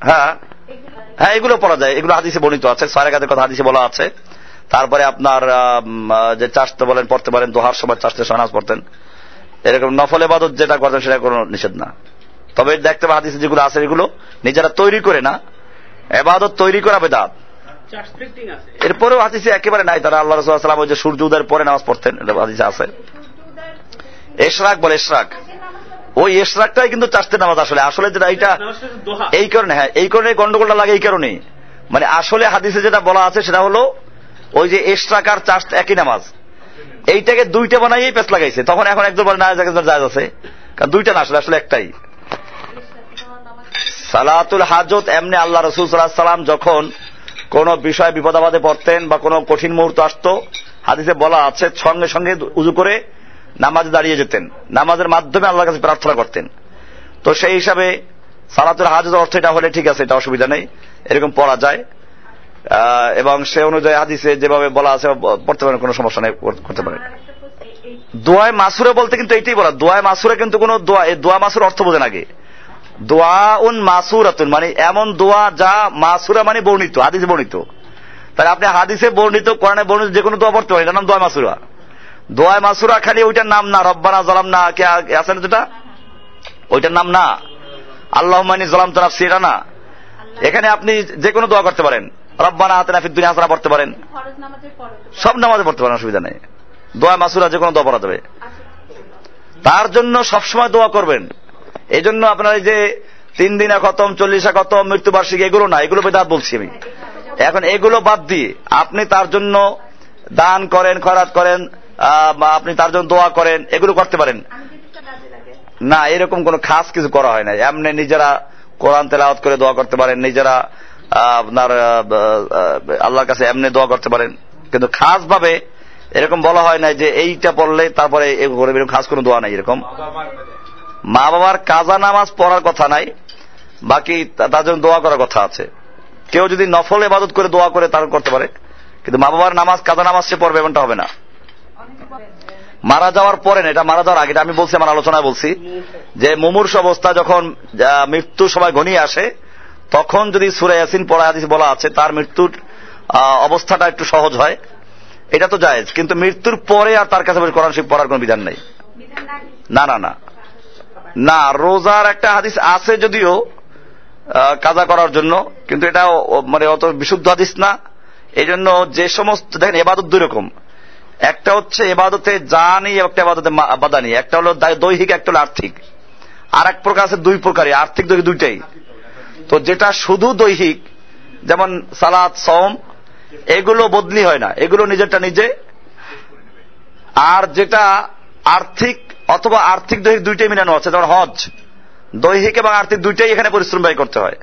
A: হ্যাঁ। হ্যাঁ এগুলো পড়া যায়। এগুলো হাদিসে বর্ণিত আছে। সারেকাতের কথা হাদিসে বলা আছে। তারপরে আপনার যে চাষতে বলেন পড়তে পারেন দোহার সময় চাষতে সনাজ পড়তেন। এরকম নফল এবাদত যেটা করতেন সেটা কোনো নিষেধ না। তবে দেখতে পাবে হাদিসে যেগুলো আছে এগুলো। নিজেরা তৈরি করে না। এবাদত তৈরি করা বেদাত। এরপরেও হাদিসে একেবারে নাই। তারা আল্লাহ রসুল্লাহাম ওই যে সূর্য উদয়ের পরে নামাজ পড়তেন হাদিসে আছে। এশরাক বলে এশরাক। ওই এশরাকটাই কিন্তু চাষতে নামাজ আসলে। আসলে যেটা এইটা এই কারণে হ্যাঁ এই কারণে গন্ডগোলটা লাগে এই কারণে মানে আসলে হাদিসে যেটা বলা আছে সেটা হলো ওই যে এশরাক আর চাষ একই নামাজ। এইটাকে দুইটা বানাইয়েই পেস লাগাইছে। তখন এখন একজন বলে না একজন জায়জ আছে। কারণ দুইটা না আসলে আসলে একটাই। সালাতুল হাজত এমনি আল্লাহ রসুল সাল্লাহ সাল্লাম যখন কোন বিষয় বিপদাবাদে পড়তেন বা কোনো কঠিন মুহূর্ত আসতো, হাদিসে বলা আছে, সঙ্গে সঙ্গে উজু করে নামাজে দাঁড়িয়ে যেতেন। নামাজের মাধ্যমে আল্লাহর কাছে প্রার্থনা করতেন। তো সেই হিসাবে সালাতুল হাজত অর্থ এটা হলে ঠিক আছে, এটা অসুবিধা নেই, এরকম পড়া যায়। এবং সে অনুযায়ী হাদিসে যেভাবে বলা আছে, পড়তে পারেন, কোনো সমস্যা নেই করতে পারেন। দোয়ায় মাসুরে বলতে কিন্তু এইটাই বলা, দোয়ায় মাসুরে কিন্তু কোনো দোয়া দোয়া মাসুর অর্থ বোঝেন আগে। দোয়া উন মাসুরাতুন মানে এমন দোয়া যা মাসুরা মানে বর্ণিত হাদিসে বর্ণিত। তাহলে আপনি হাদিসে বর্ণিত কোরআনে বর্ণিত যে কোনো দোয়া পড়তে পারেন এটার নাম দোয়া মাসুরা। দোয়ায় মাসুরা খালি ওইটার নাম না রব্বানা জলাম না কে আছে না যেটা? ওইটার নাম না। আল্লাহ মানি জলাম তো নাফসি এটা না। এখানে আপনি যে কোনো দোয়া করতে পারেন। রব্বানা হাতে নাফিদ দুনিয়া হাসানা পড়তে পারেন। সব নামাজে পড়তে পারেন অসুবিধা নেই। দোয়া মাসুরা যে কোনো দোয়া পড়া যাবে তার জন্য সবসময় দোয়া করবেন। এই জন্য আপনার যে তিন দিনা খতম, চল্লিশা খতম, মৃত্যুবার্ষিকী, এগুলো না, এগুলো বেদাত বলছি আমি। এখন এগুলো বাদ দিয়ে আপনি তার জন্য দান করেন খরাত করেন বা আপনি তার জন্য দোয়া করেন, এগুলো করতে পারেন। না, এরকম কোনো খাস কিছু করা হয় না। এমনি নিজেরা কোরআন তেলাওয়াত করে দোয়া করতে পারেন, নিজেরা আপনার আল্লাহর কাছে এমনি দোয়া করতে পারেন। কিন্তু খাস ভাবে এরকম বলা হয় না যে এইটা পড়লে তারপরে খাস কোনো দোয়া নাই এরকম। মা বাবার কাজা নামাজ পড়ার কথা নাই, বাকি তার জন্য দোয়া করার কথা আছে। কেউ যদি নফল ইবাদত করে দোয়া করে, তার করতে পারে। কিন্তু মা বাবার নামাজ, কাজা নামাজ সে পড়বে, এমনটা হবে না। মারা যাওয়ার পরে না, এটা মারা যাওয়ার আগে আমি বলছি, আমার আলোচনায় বলছি, যে মুমূর্ষ অবস্থা যখন মৃত্যু সময় ঘনিয়ে আসে, তখন যদি সুরে ইয়াসিন পড়া বলা আছে, তার মৃত্যুর অবস্থাটা একটু সহজ হয়। এটা তো জায়েজ, কিন্তু মৃত্যুর পরে আর তার কাছে কোরআন শরীফ পড়ার কোনো বিধান নেই।
C: না
A: না না। না, রোজার একটা হাদিস আছে যদিও কাজা করার জন্য, কিন্তু এটা মানে অত বিশুদ্ধ হাদিস না। এই জন্য যে সমস্ত, দেখেন, এবাদত দুই রকম। একটা হচ্ছে এবাদতে জানি একটা এবাদতে বাদানি। একটা হলো দৈহিক, একটা হলো আর্থিক। আর এক প্রকার আছে দুই প্রকারই, আর্থিক, দৈহিক দুইটাই। তো যেটা শুধু দৈহিক, যেমন সালাদ সম এগুলো বদলি হয় না। এগুলো নিজেরটা নিজে। আর যেটা আর্থিক অথবা আর্থিক দৈহিক দুইটাই মিলানো আছে, যেমন হজ। দৈহিক এবং আর্থিক দুইটাই এখানে পরিশ্রম ব্যয় করতে হয়।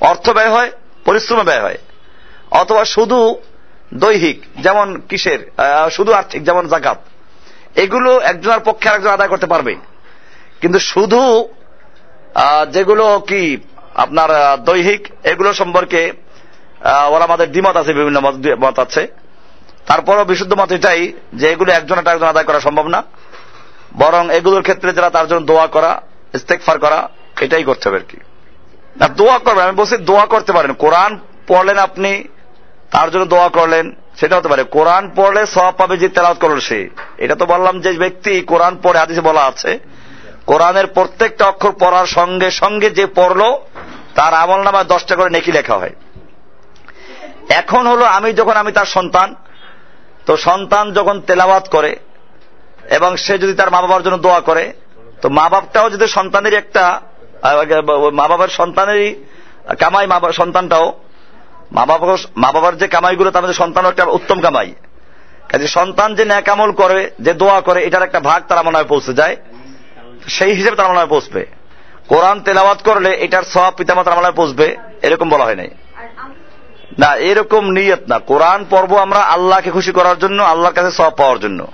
A: অর্থ ব্যয় হয়, পরিশ্রমে ব্যয় হয়। অথবা শুধু দৈহিক, যেমন কিসের শুধু আর্থিক, যেমন জাকাত। এগুলো একজনের পক্ষে আরেকজন আদায় করতে পারবে। কিন্তু শুধু যেগুলো কি আপনার দৈহিক, এগুলো সম্পর্কে ওরা আমাদের দ্বিমত আছে, বিভিন্ন মত আছে। তারপরও বিশুদ্ধ মত এটাই যে এগুলো একজন একটা একজন আদায় করা সম্ভব না। বরং এগুলোর ক্ষেত্রে যারা তার জন্য দোয়া করা ইস্তেকফার করা, এটাই করতে হবে আর কি। না দোয়া করবেন, আমি বলছি দোয়া করতে পারেন। কোরআন পড়লেন আপনি, তার জন্য দোয়া করলেন, সেটা হতে পারে। কোরআন পড়লে সব পাবে যে তেলাওয়াত করল সে। এটা তো বললাম যে ব্যক্তি কোরআন পড়ে, হাদিসে বলা আছে। কোরআনের প্রত্যেকটা অক্ষর পড়ার সঙ্গে সঙ্গে যে পড়ল, তার আমল নামায় দশটা করে নেকি লেখা হয়। এখন হলো আমি, যখন আমি তার সন্তান, তো সন্তান যখন তেলাওয়াত করে এবং সে যদি তার মা বাবার জন্য দোয়া করে, তো মা বাপটাও যদি সন্তানের একটা মা বাবার সন্তানেরই কামাই মা সন্তানটাও মা বাবা মা বাবার যে কামাইগুলো, তার মধ্যে সন্তানও একটা উত্তম কামাই। কাজে সন্তান যে ন্যাকামল করে, যে দোয়া করে, এটার একটা ভাগ তার মনে হয় পৌঁছে যায়। সেই হিসেবে তার মনে হয় পৌঁছবে। কোরআন তেলাওয়াত করলে এটার সব পিতামাতার মনে হয় পৌঁছবে, এরকম বলা হয় নাই। না, এরকম নিয়ত না। কোরআন পর্ব আমরা আল্লাহকে খুশি করার জন্য, আল্লাহর কাছে সব পাওয়ার জন্য।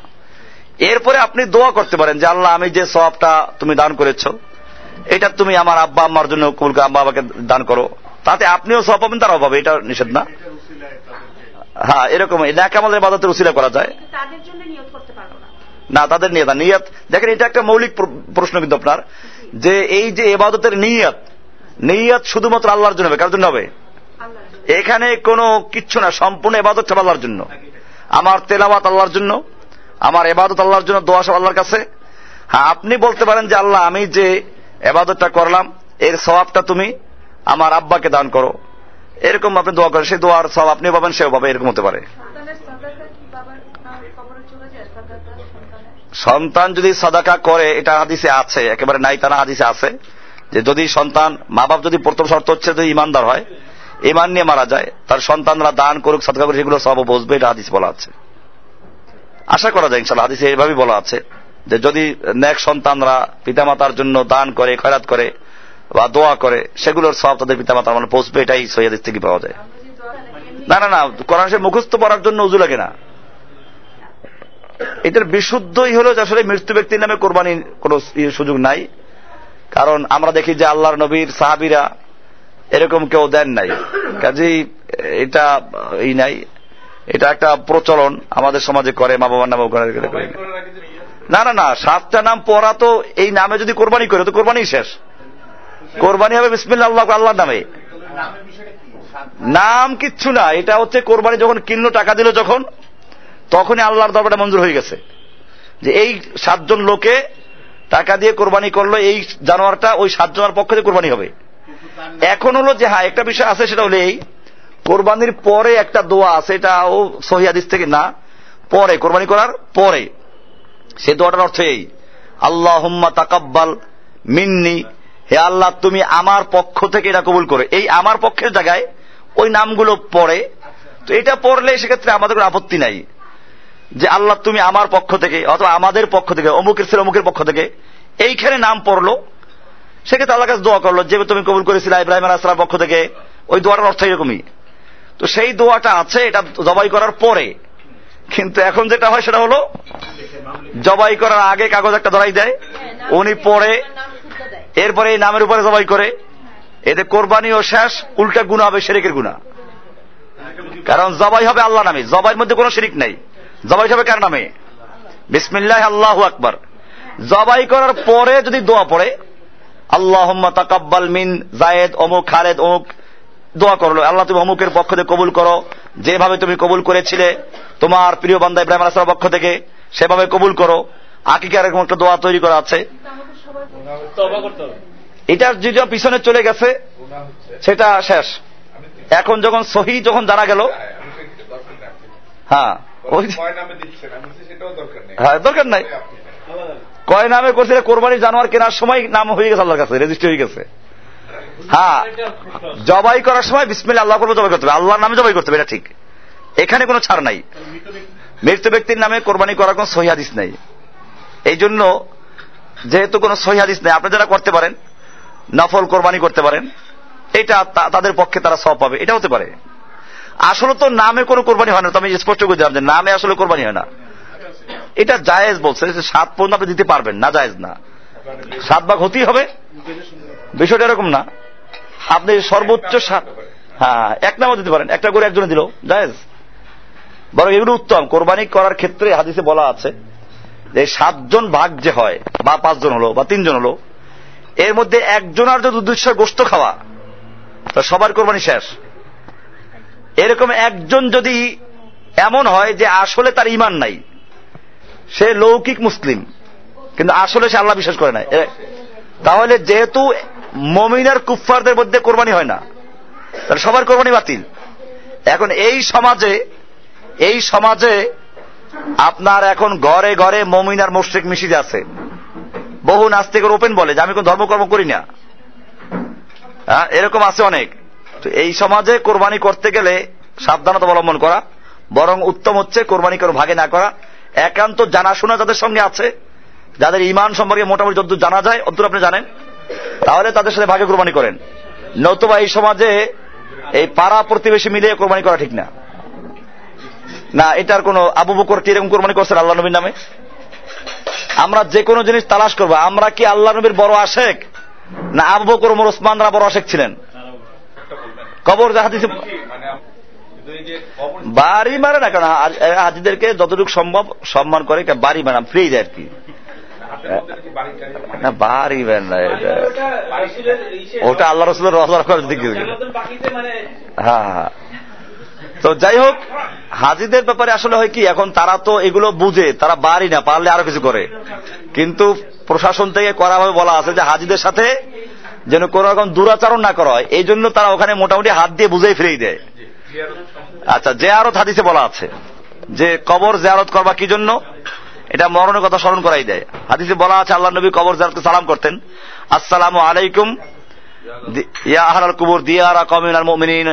A: এরপরে আপনি দোয়া করতে পারেন যে আল্লাহ আমি যে সবটা তুমি দান করেছ এটা তুমি আমার আব্বা আম্মার জন্য কবুল করে আব্বা বাবাকে দান করো। তাতে আপনিও সব পাবেন তারাও পাবে এটা নিষেধ না। হ্যাঁ এরকম আমাদের বাদাতের উসিলা করা যায়।
C: না।
A: তাদের নিয়ত নিয়ত দেখেন এটা একটা মৌলিক প্র- প্রশ্ন কিন্তু আপনার যে এই যে এবাদতের নিয়ত নিয়ত শুধুমাত্র আল্লাহর জন্য হবে কার জন্য হবে? এখানে কোনো কিচ্ছু না সম্পূর্ণ এবাদত সব আল্লাহর জন্য। আমার তেলাওয়াত আল্লাহর জন্য আমার এবাদত আল্লাহর জন্য দোয়া সব আল্লাহর কাছে। হ্যাঁ আপনি বলতে পারেন যে আল্লাহ আমি যে এবাদতটা করলাম এর সবাবটা তুমি আমার আব্বাকে দান করো। এরকম আপনি দোয়া করেন সেই দোয়ার সব আপনিও পাবেন সেও পাবে এরকম হতে পারে। সন্তান যদি সাদাকা করে এটা হাদিসে আছে একেবারে নাই তারা হাদিসে আছে যে যদি সন্তান মা বাপ যদি প্রথম শর্ত হচ্ছে যদি ইমানদার হয় ইমান নিয়ে মারা যায় তার সন্তানরা দান করুক সাদকা করুক সেগুলো সব বসবে এটা হাদিস বলা আছে। আশা করা যায় ইনশাল্লাহ হাদিসে এইভাবেই বলা আছে যে যদি নেক সন্তানরা পিতামাতার জন্য দান করে, খয়রাত করে বা দোয়া করে, সেগুলোর সব তাদের পিতামাতার মানে পৌঁছবে, এটাই সৈয়াদিস থেকে পাওয়া যায়। না না না, কোরআন সে মুখস্থ পড়ার জন্য উজু লাগে না। এটার বিশুদ্ধই হলো যে আসলে মৃত্যু ব্যক্তির নামে কোরবানির কোনো ইয়ে সুযোগ নাই। কারণ আমরা দেখি যে আল্লাহর নবীর সাহাবিরা এরকম কেউ দেন নাই। কাজেই এটা এই নাই। এটা একটা প্রচলন আমাদের সমাজে করে মা বাবার নামে করে। না না না, সাতটা নাম পড়া তো এই নামে যদি কোরবানি করে, তো কোরবানি শেষ। কোরবানি হবে বিসমিল্লা আল্লাহ আল্লাহর নামে। নাম কিচ্ছু না, এটা হচ্ছে কোরবানি যখন কিনলো, টাকা দিল যখন, তখনই আল্লাহর দরবারে মঞ্জুর হয়ে গেছে। যে এই সাতজন লোকে টাকা দিয়ে কোরবানি করল, এই জানোয়ারটা ওই সাতজনের পক্ষ কোরবানি হবে। এখন হলো যে হ্যাঁ একটা বিষয় আছে, সেটা হলো এই কোরবানির পরে একটা দোয়া আছে এটা ও সহিয়াদিস থেকে না। পরে, কোরবানি করার পরে। সে দোয়াটার অর্থ এই আল্লাহ হুম্মা তাকাব্বাল মিন্নি। হে আল্লাহ, তুমি আমার পক্ষ থেকে এটা কবুল করে। এই আমার পক্ষের জায়গায় ওই নামগুলো পড়ে। তো এটা পড়লে সেক্ষেত্রে আমাদের কোনো আপত্তি নাই। যে আল্লাহ, তুমি আমার পক্ষ থেকে, অথবা আমাদের পক্ষ থেকে, অমুকের ছেলে অমুকের পক্ষ থেকে এইখানে নাম পড়ল। সেক্ষেত্রে আল্লাহ কাছে দোয়া করল, যে তুমি কবুল করেছিলে ইব্রাহিম আলাহার পক্ষ থেকে, ওই দোয়াটার অর্থ এরকমই। তো সেই দোয়াটা আছে, এটা জবাই করার পরে। কিন্তু এখন যেটা হয়, সেটা হলো, জবাই করার আগে কাগজ একটা ধরাই দেয়, উনি পরে এরপরে এই নামের উপরে জবাই করে। এতে কোরবানিও শেষ, উল্টা গুণা হবে শেরিকের গুণা কারণ জবাই হবে আল্লাহ নামে, জবাইয়ের মধ্যে কোনো শিরিক নাই। জবাই হবে কার নামে? বিসমিল্লাহ আল্লাহ আকবর। জবাই করার পরে যদি দোয়া পড়ে আল্লাহ তাকাব্বাল মিন জায়েদ অমুক, খালেদ, অমুক দোয়া করল আল্লাহ, তুমি অমুকের পক্ষ থেকে কবুল করো। যেভাবে তুমি কবুল করেছিলে, তোমার প্রিয় বান্দা ইব্রাহিম আলাহ পক্ষ থেকে সেভাবে কবুল করো। আকিকার এরকম একটা দোয়া তৈরি করা আছে। এটার যেটা পিছনে চলে গেছে, সেটা শেষ। এখন যখন সহি যখন জানা গেল হ্যাঁ হ্যাঁ দরকার নাই। কয় নামে করছিল? কোরবানি জানোয়ার কেনার সময় নাম হয়ে গেছে আল্লাহর কাছে রেজিস্ট্রি হয়ে গেছে। হ্যাঁ জবাই করার সময় বিসমিল্লা আল্লাহ করব জবাই করতে হবে। আল্লাহর নামে জবাই করতে হবে, এটা ঠিক। এখানে কোনো ছাড় নাই। মৃত ব্যক্তির নামে কোরবানি করার কোনো সহি হাদিস নাই। এই জন্য যেহেতু কোনো সহি হাদিস নেই, আপনি যারা করতে পারেন, নফল কোরবানি করতে পারেন, এটা তাদের পক্ষে তারা সব পাবে। এটা হতে পারে। আসলে তো নামে কোনো কোরবানি হয় না, তো আমি স্পষ্ট করে দিলাম যে নামে আসলে কোরবানি হয় না। এটা জায়েজ বলছে সাত পর্যন্ত আপনি দিতে পারবেন, না জায়েজ না। সাত ভাগ হতেই হবে। বিষয়টা এরকম না। আপনি সর্বোচ্চ হ্যাঁ এক নামও দিতে পারেন। একটা করে একজনে দিল। জায়েজ? বরং এগুলো উত্তম। কোরবানি করার ক্ষেত্রে হাদিসে বলা আছে যে সাতজন ভাগ যে হয়, বা পাঁচজন হলো, বা তিনজন হলো, এর মধ্যে একজনের যদি উদ্দেশ্য গোস্ত খাওয়া, তা সবার কোরবানি শেষ। এরকম একজন যদি এমন হয় যে আসলে তার ইমান নাই, সে লৌকিক মুসলিম, কিন্তু আসলে সে আল্লাহ বিশ্বাস করে না তাহলে যেহেতু মমিনার কুফফারদের মধ্যে কোরবানি হয় না। তাহলে সবার কোরবানি বাতিল। এখন এই সমাজে এই সমাজে আপনার এখন ঘরে ঘরে মমিন আর মুশরিক মিশিয়ে আছে। বহু নাস্তিকের ওপেন বলে যে আমি কোন ধর্মকর্ম করি না। হ্যাঁ এরকম আছে অনেক। তো এই সমাজে কোরবানি করতে গেলে সাবধানতা অবলম্বন করা, বরং উত্তম হচ্ছে কোরবানি কোনো ভাগে না করা। একান্ত জানাশোনা যাদের সঙ্গে আছে, যাদের ইমান সম্পর্কে মোটামুটি যত জানা যায় অন্তর আপনি জানেন। তাহলে তাদের সাথে ভাগে কোরবানি করেন। নতুবা এই সমাজে এই পাড়া প্রতিবেশী মিলিয়ে কোরবানি করা ঠিক না। না, এটার কোন আবু বকর কি এরকম কোরবানি করছেন আল্লাহ নবীর নামে? আমরা যে কোনো জিনিস তালাশ করব। আমরা কি আল্লাহ নবীর বড় আশেক? না, আবু বকর, ওমর ওসমানরা বড় আশেক ছিলেন? কবর হাদিসে বাড়ি মারে না কারণ হাজ- হাজিদেরকে যতটুকু সম্ভব সম্মান করে বাড়ি মারাম ফ্রি দেয় আর কি। না, বাড়ি মারে না। ওটা আল্লাহ রসুলের রহমান করার দিকে হ্যাঁ হ্যাঁ। তো যাই হোক, হাজিদের ব্যাপারে আসলে হয় কি, এখন তারা তো এগুলো বুঝে, তারা বাড়ি না, পারলে আরও কিছু করে কিন্তু প্রশাসন থেকে করা ভাবে বলা আছে যে হাজিদের সাথে যেন কোন রকম দুরাচরণ না করা হয়, এই জন্য তারা ওখানে মোটামুটি হাত দিয়ে বুঝেই ফিরিয়ে দেয় আচ্ছা জেয়ারত হাদিসে বলা আছে যে কবর জেয়ারত করবা কি জন্য এটা মরণের কথা স্মরণ করাই দেয়। হাদিসে বলা আছে আল্লাহ নবী কবর জেয়ারতকে সালাম করতেন। আসসালামু আলাইকুম। ইয়া আহলাল কুবুর দিয়ারা কমিনাল মুমিনিন।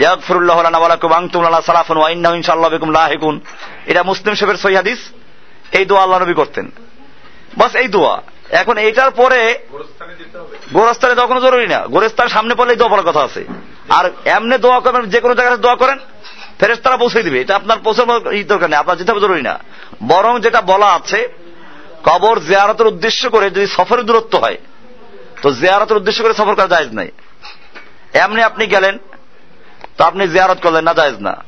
A: ইয়াগফিরুল্লাহু লানা ওয়া লাকুম, আনতুম লানা সালাফুন ওয়া ইন্নাহু ইনশাআল্লাহ বিকুম লাহিকুন। এটা মুসলিম শরীফের সহিহ হাদিস। এই দোয়া আল্লাহ নবী করতেন। বাস এই দোয়া। এখন এইটার পরে গোরস্থানে দেওয়া কোনো জরুরি না। গোরস্থান সামনে পড়লে দোয়া পড়ার কথা আছে। আর এমনি দোয়া করবেন, যে কোনো জায়গায় দোয়া করেন ফেরেস্তারা পৌঁছে দিবে। এটা আপনার পৌঁছানোর দরকার নেই, আপনার যেতে হবে জরুরি না। বরং যেটা বলা আছে, কবর জেয়ারতের উদ্দেশ্য করে যদি সফরের দূরত্ব হয়, তো জিয়ারতের উদ্দেশ্য করে সফর করা যায় নাই। এমনি আপনি গেলেন, তো আপনি জিয়ারত করলেন না, জায়েজ না।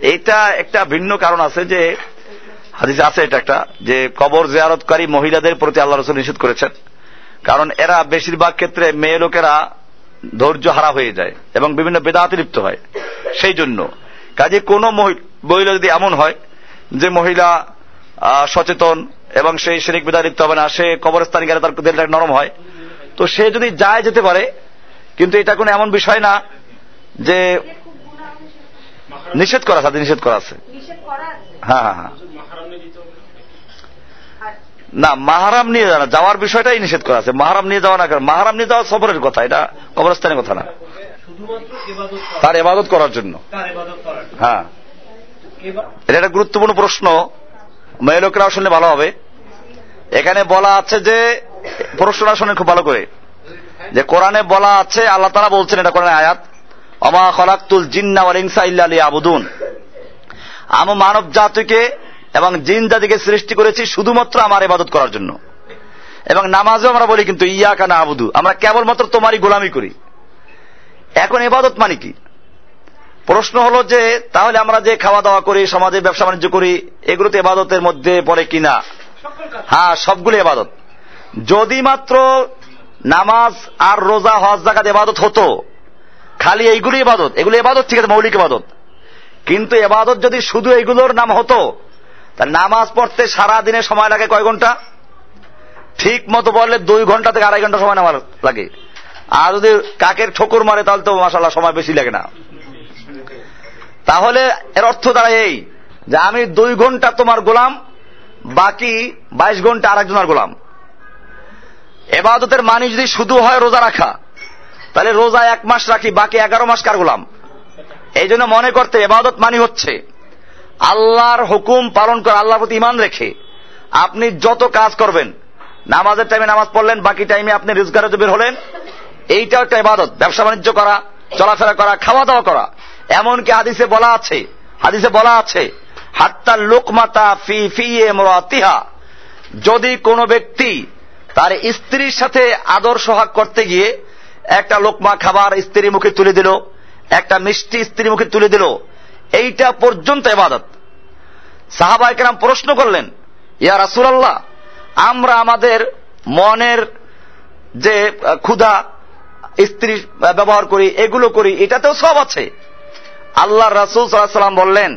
A: এটা একটা ভিন্ন কারণ আছে যে, হাদিসে আছে এটা একটা, যে কবর জেয়ারতকারী মহিলাদের প্রতি আল্লাহ রসুল নিষেধ করেছেন। কারণ এরা বেশিরভাগ ক্ষেত্রে মেয়ে লোকেরা ধৈর্য হারা হয়ে যায় এবং বিভিন্ন বেদাতে লিপ্ত হয়। সেই জন্য কাজে কোন মহিলা যদি এমন হয় যে মহিলা আহ, সচেতন এবং সেই শিরিক বেদা লিপ্ত হবে না সে কবরস্থানে গেলে তার দিলটা নরম হয়। তো সে যদি যায় যেতে পারে কিন্তু এটা কোনো এমন বিষয় না যে নিষেধ করা আছে নিষেধ করা আছে।
C: নিষেধ করা আছে?
A: হ্যাঁ হ্যাঁ হ্যাঁ। না মাহারাম নিয়ে যাওয়া না, যাওয়ার বিষয়টাই নিষেধ করা আছে। মাহারাম নিয়ে যাওয়া না কারণ মাহারাম নিয়ে যাওয়া সফরের কথা এটা কবরস্থানের কথা না। তার এবাদত করার জন্য। হ্যাঁ। এটা একটা গুরুত্বপূর্ণ প্রশ্ন। মেয়ে লোকেরাও শুনলে ভালো হবে। এখানে বলা আছে যে প্রশ্নটা শুনে খুব ভালো করে। যে কোরআনে বলা আছে আল্লাহ তারা বলছেন এটা কোরআনে আয়াত অমা খলাকুল জিন্না ওয়াল ইনসা ইল্লা আবুদুন আমি মানব জাতিকে এবং জিন জাতিকে সৃষ্টি করেছি শুধুমাত্র আমার ইবাদত করার জন্য। এবং নামাজও আমরা বলি কিন্তু ইয়া কানা আবুদু আমরা কেবলমাত্র তোমারই গোলামি করি। এখন ইবাদত মানে কি? প্রশ্ন হলো যে, তাহলে আমরা যে খাওয়া দাওয়া করি, সমাজে ব্যবসা বাণিজ্য করি, এগুলো তো এবাদতের মধ্যে পড়ে কিনা হ্যাঁ সবগুলো এবাদত যদি মাত্র নামাজ আর রোজা, হজ জাকাত এবাদত হতো, খালি এইগুলি এবাদত এগুলো এবাদত ঠিক আছে, মৌলিক এবাদত কিন্তু এবাদত যদি শুধু এইগুলোর নাম হতো, তাহলে নামাজ পড়তে সারা দিনে সময় লাগে কয় ঘণ্টা? ঠিক মতো বললে দুই ঘণ্টা থেকে আড়াই ঘণ্টা সময় নামার লাগে। আর যদি কাকের ঠোকর মারে, তাহলে তো মাসাল্লাহ সময় বেশি লাগে না। তাহলে এর অর্থ দাঁড়ায় এই, যে আমি দুই ঘণ্টা তোমার গোলাম, বাকি বাইশ ঘণ্টা আরেকজনের গোলাম। এবাদতের মানি যদি শুধু হয় রোজা রাখা, তাহলে রোজা এক মাস রাখি, বাকি এগারো মাস কার গোলাম? এই জন্য মনে করতে এবাদত মানি হচ্ছে, আল্লাহর হুকুম পালন করে, আল্লাহর প্রতি ইমান রেখে আপনি যত কাজ করবেন, নামাজের টাইমে নামাজ পড়লেন, বাকি টাইমে আপনি রোজগারে বের হলেন এইটাও একটা ইবাদত। ব্যবসা বাণিজ্য করা, চলাফেরা করা খাওয়া দাওয়া করা। এমনকি হাদিসে বলা আছে, হাদিসে বলা আছে, হাত্তা লোকমাতা ফি ফি এমরাতিহা যদি কোনো ব্যক্তি তার স্ত্রীর সাথে আদর সোহাগ করতে গিয়ে একটা লোকমা খাবার স্ত্রীর মুখে তুলে দিল, একটা মিষ্টি স্ত্রীর মুখে তুলে দিল, এইটা পর্যন্ত এবাদত সাহাবা একরাম প্রশ্ন করলেন, ইয়া রাসুলাল্লাহ, আমরা আমাদের মনের যে ক্ষুধা স্ত্রী ব্যবহার করি, এগুলো করি, এটাতেও সব আছে। আল্লাহ রাসুল সাল্লাম বললেন,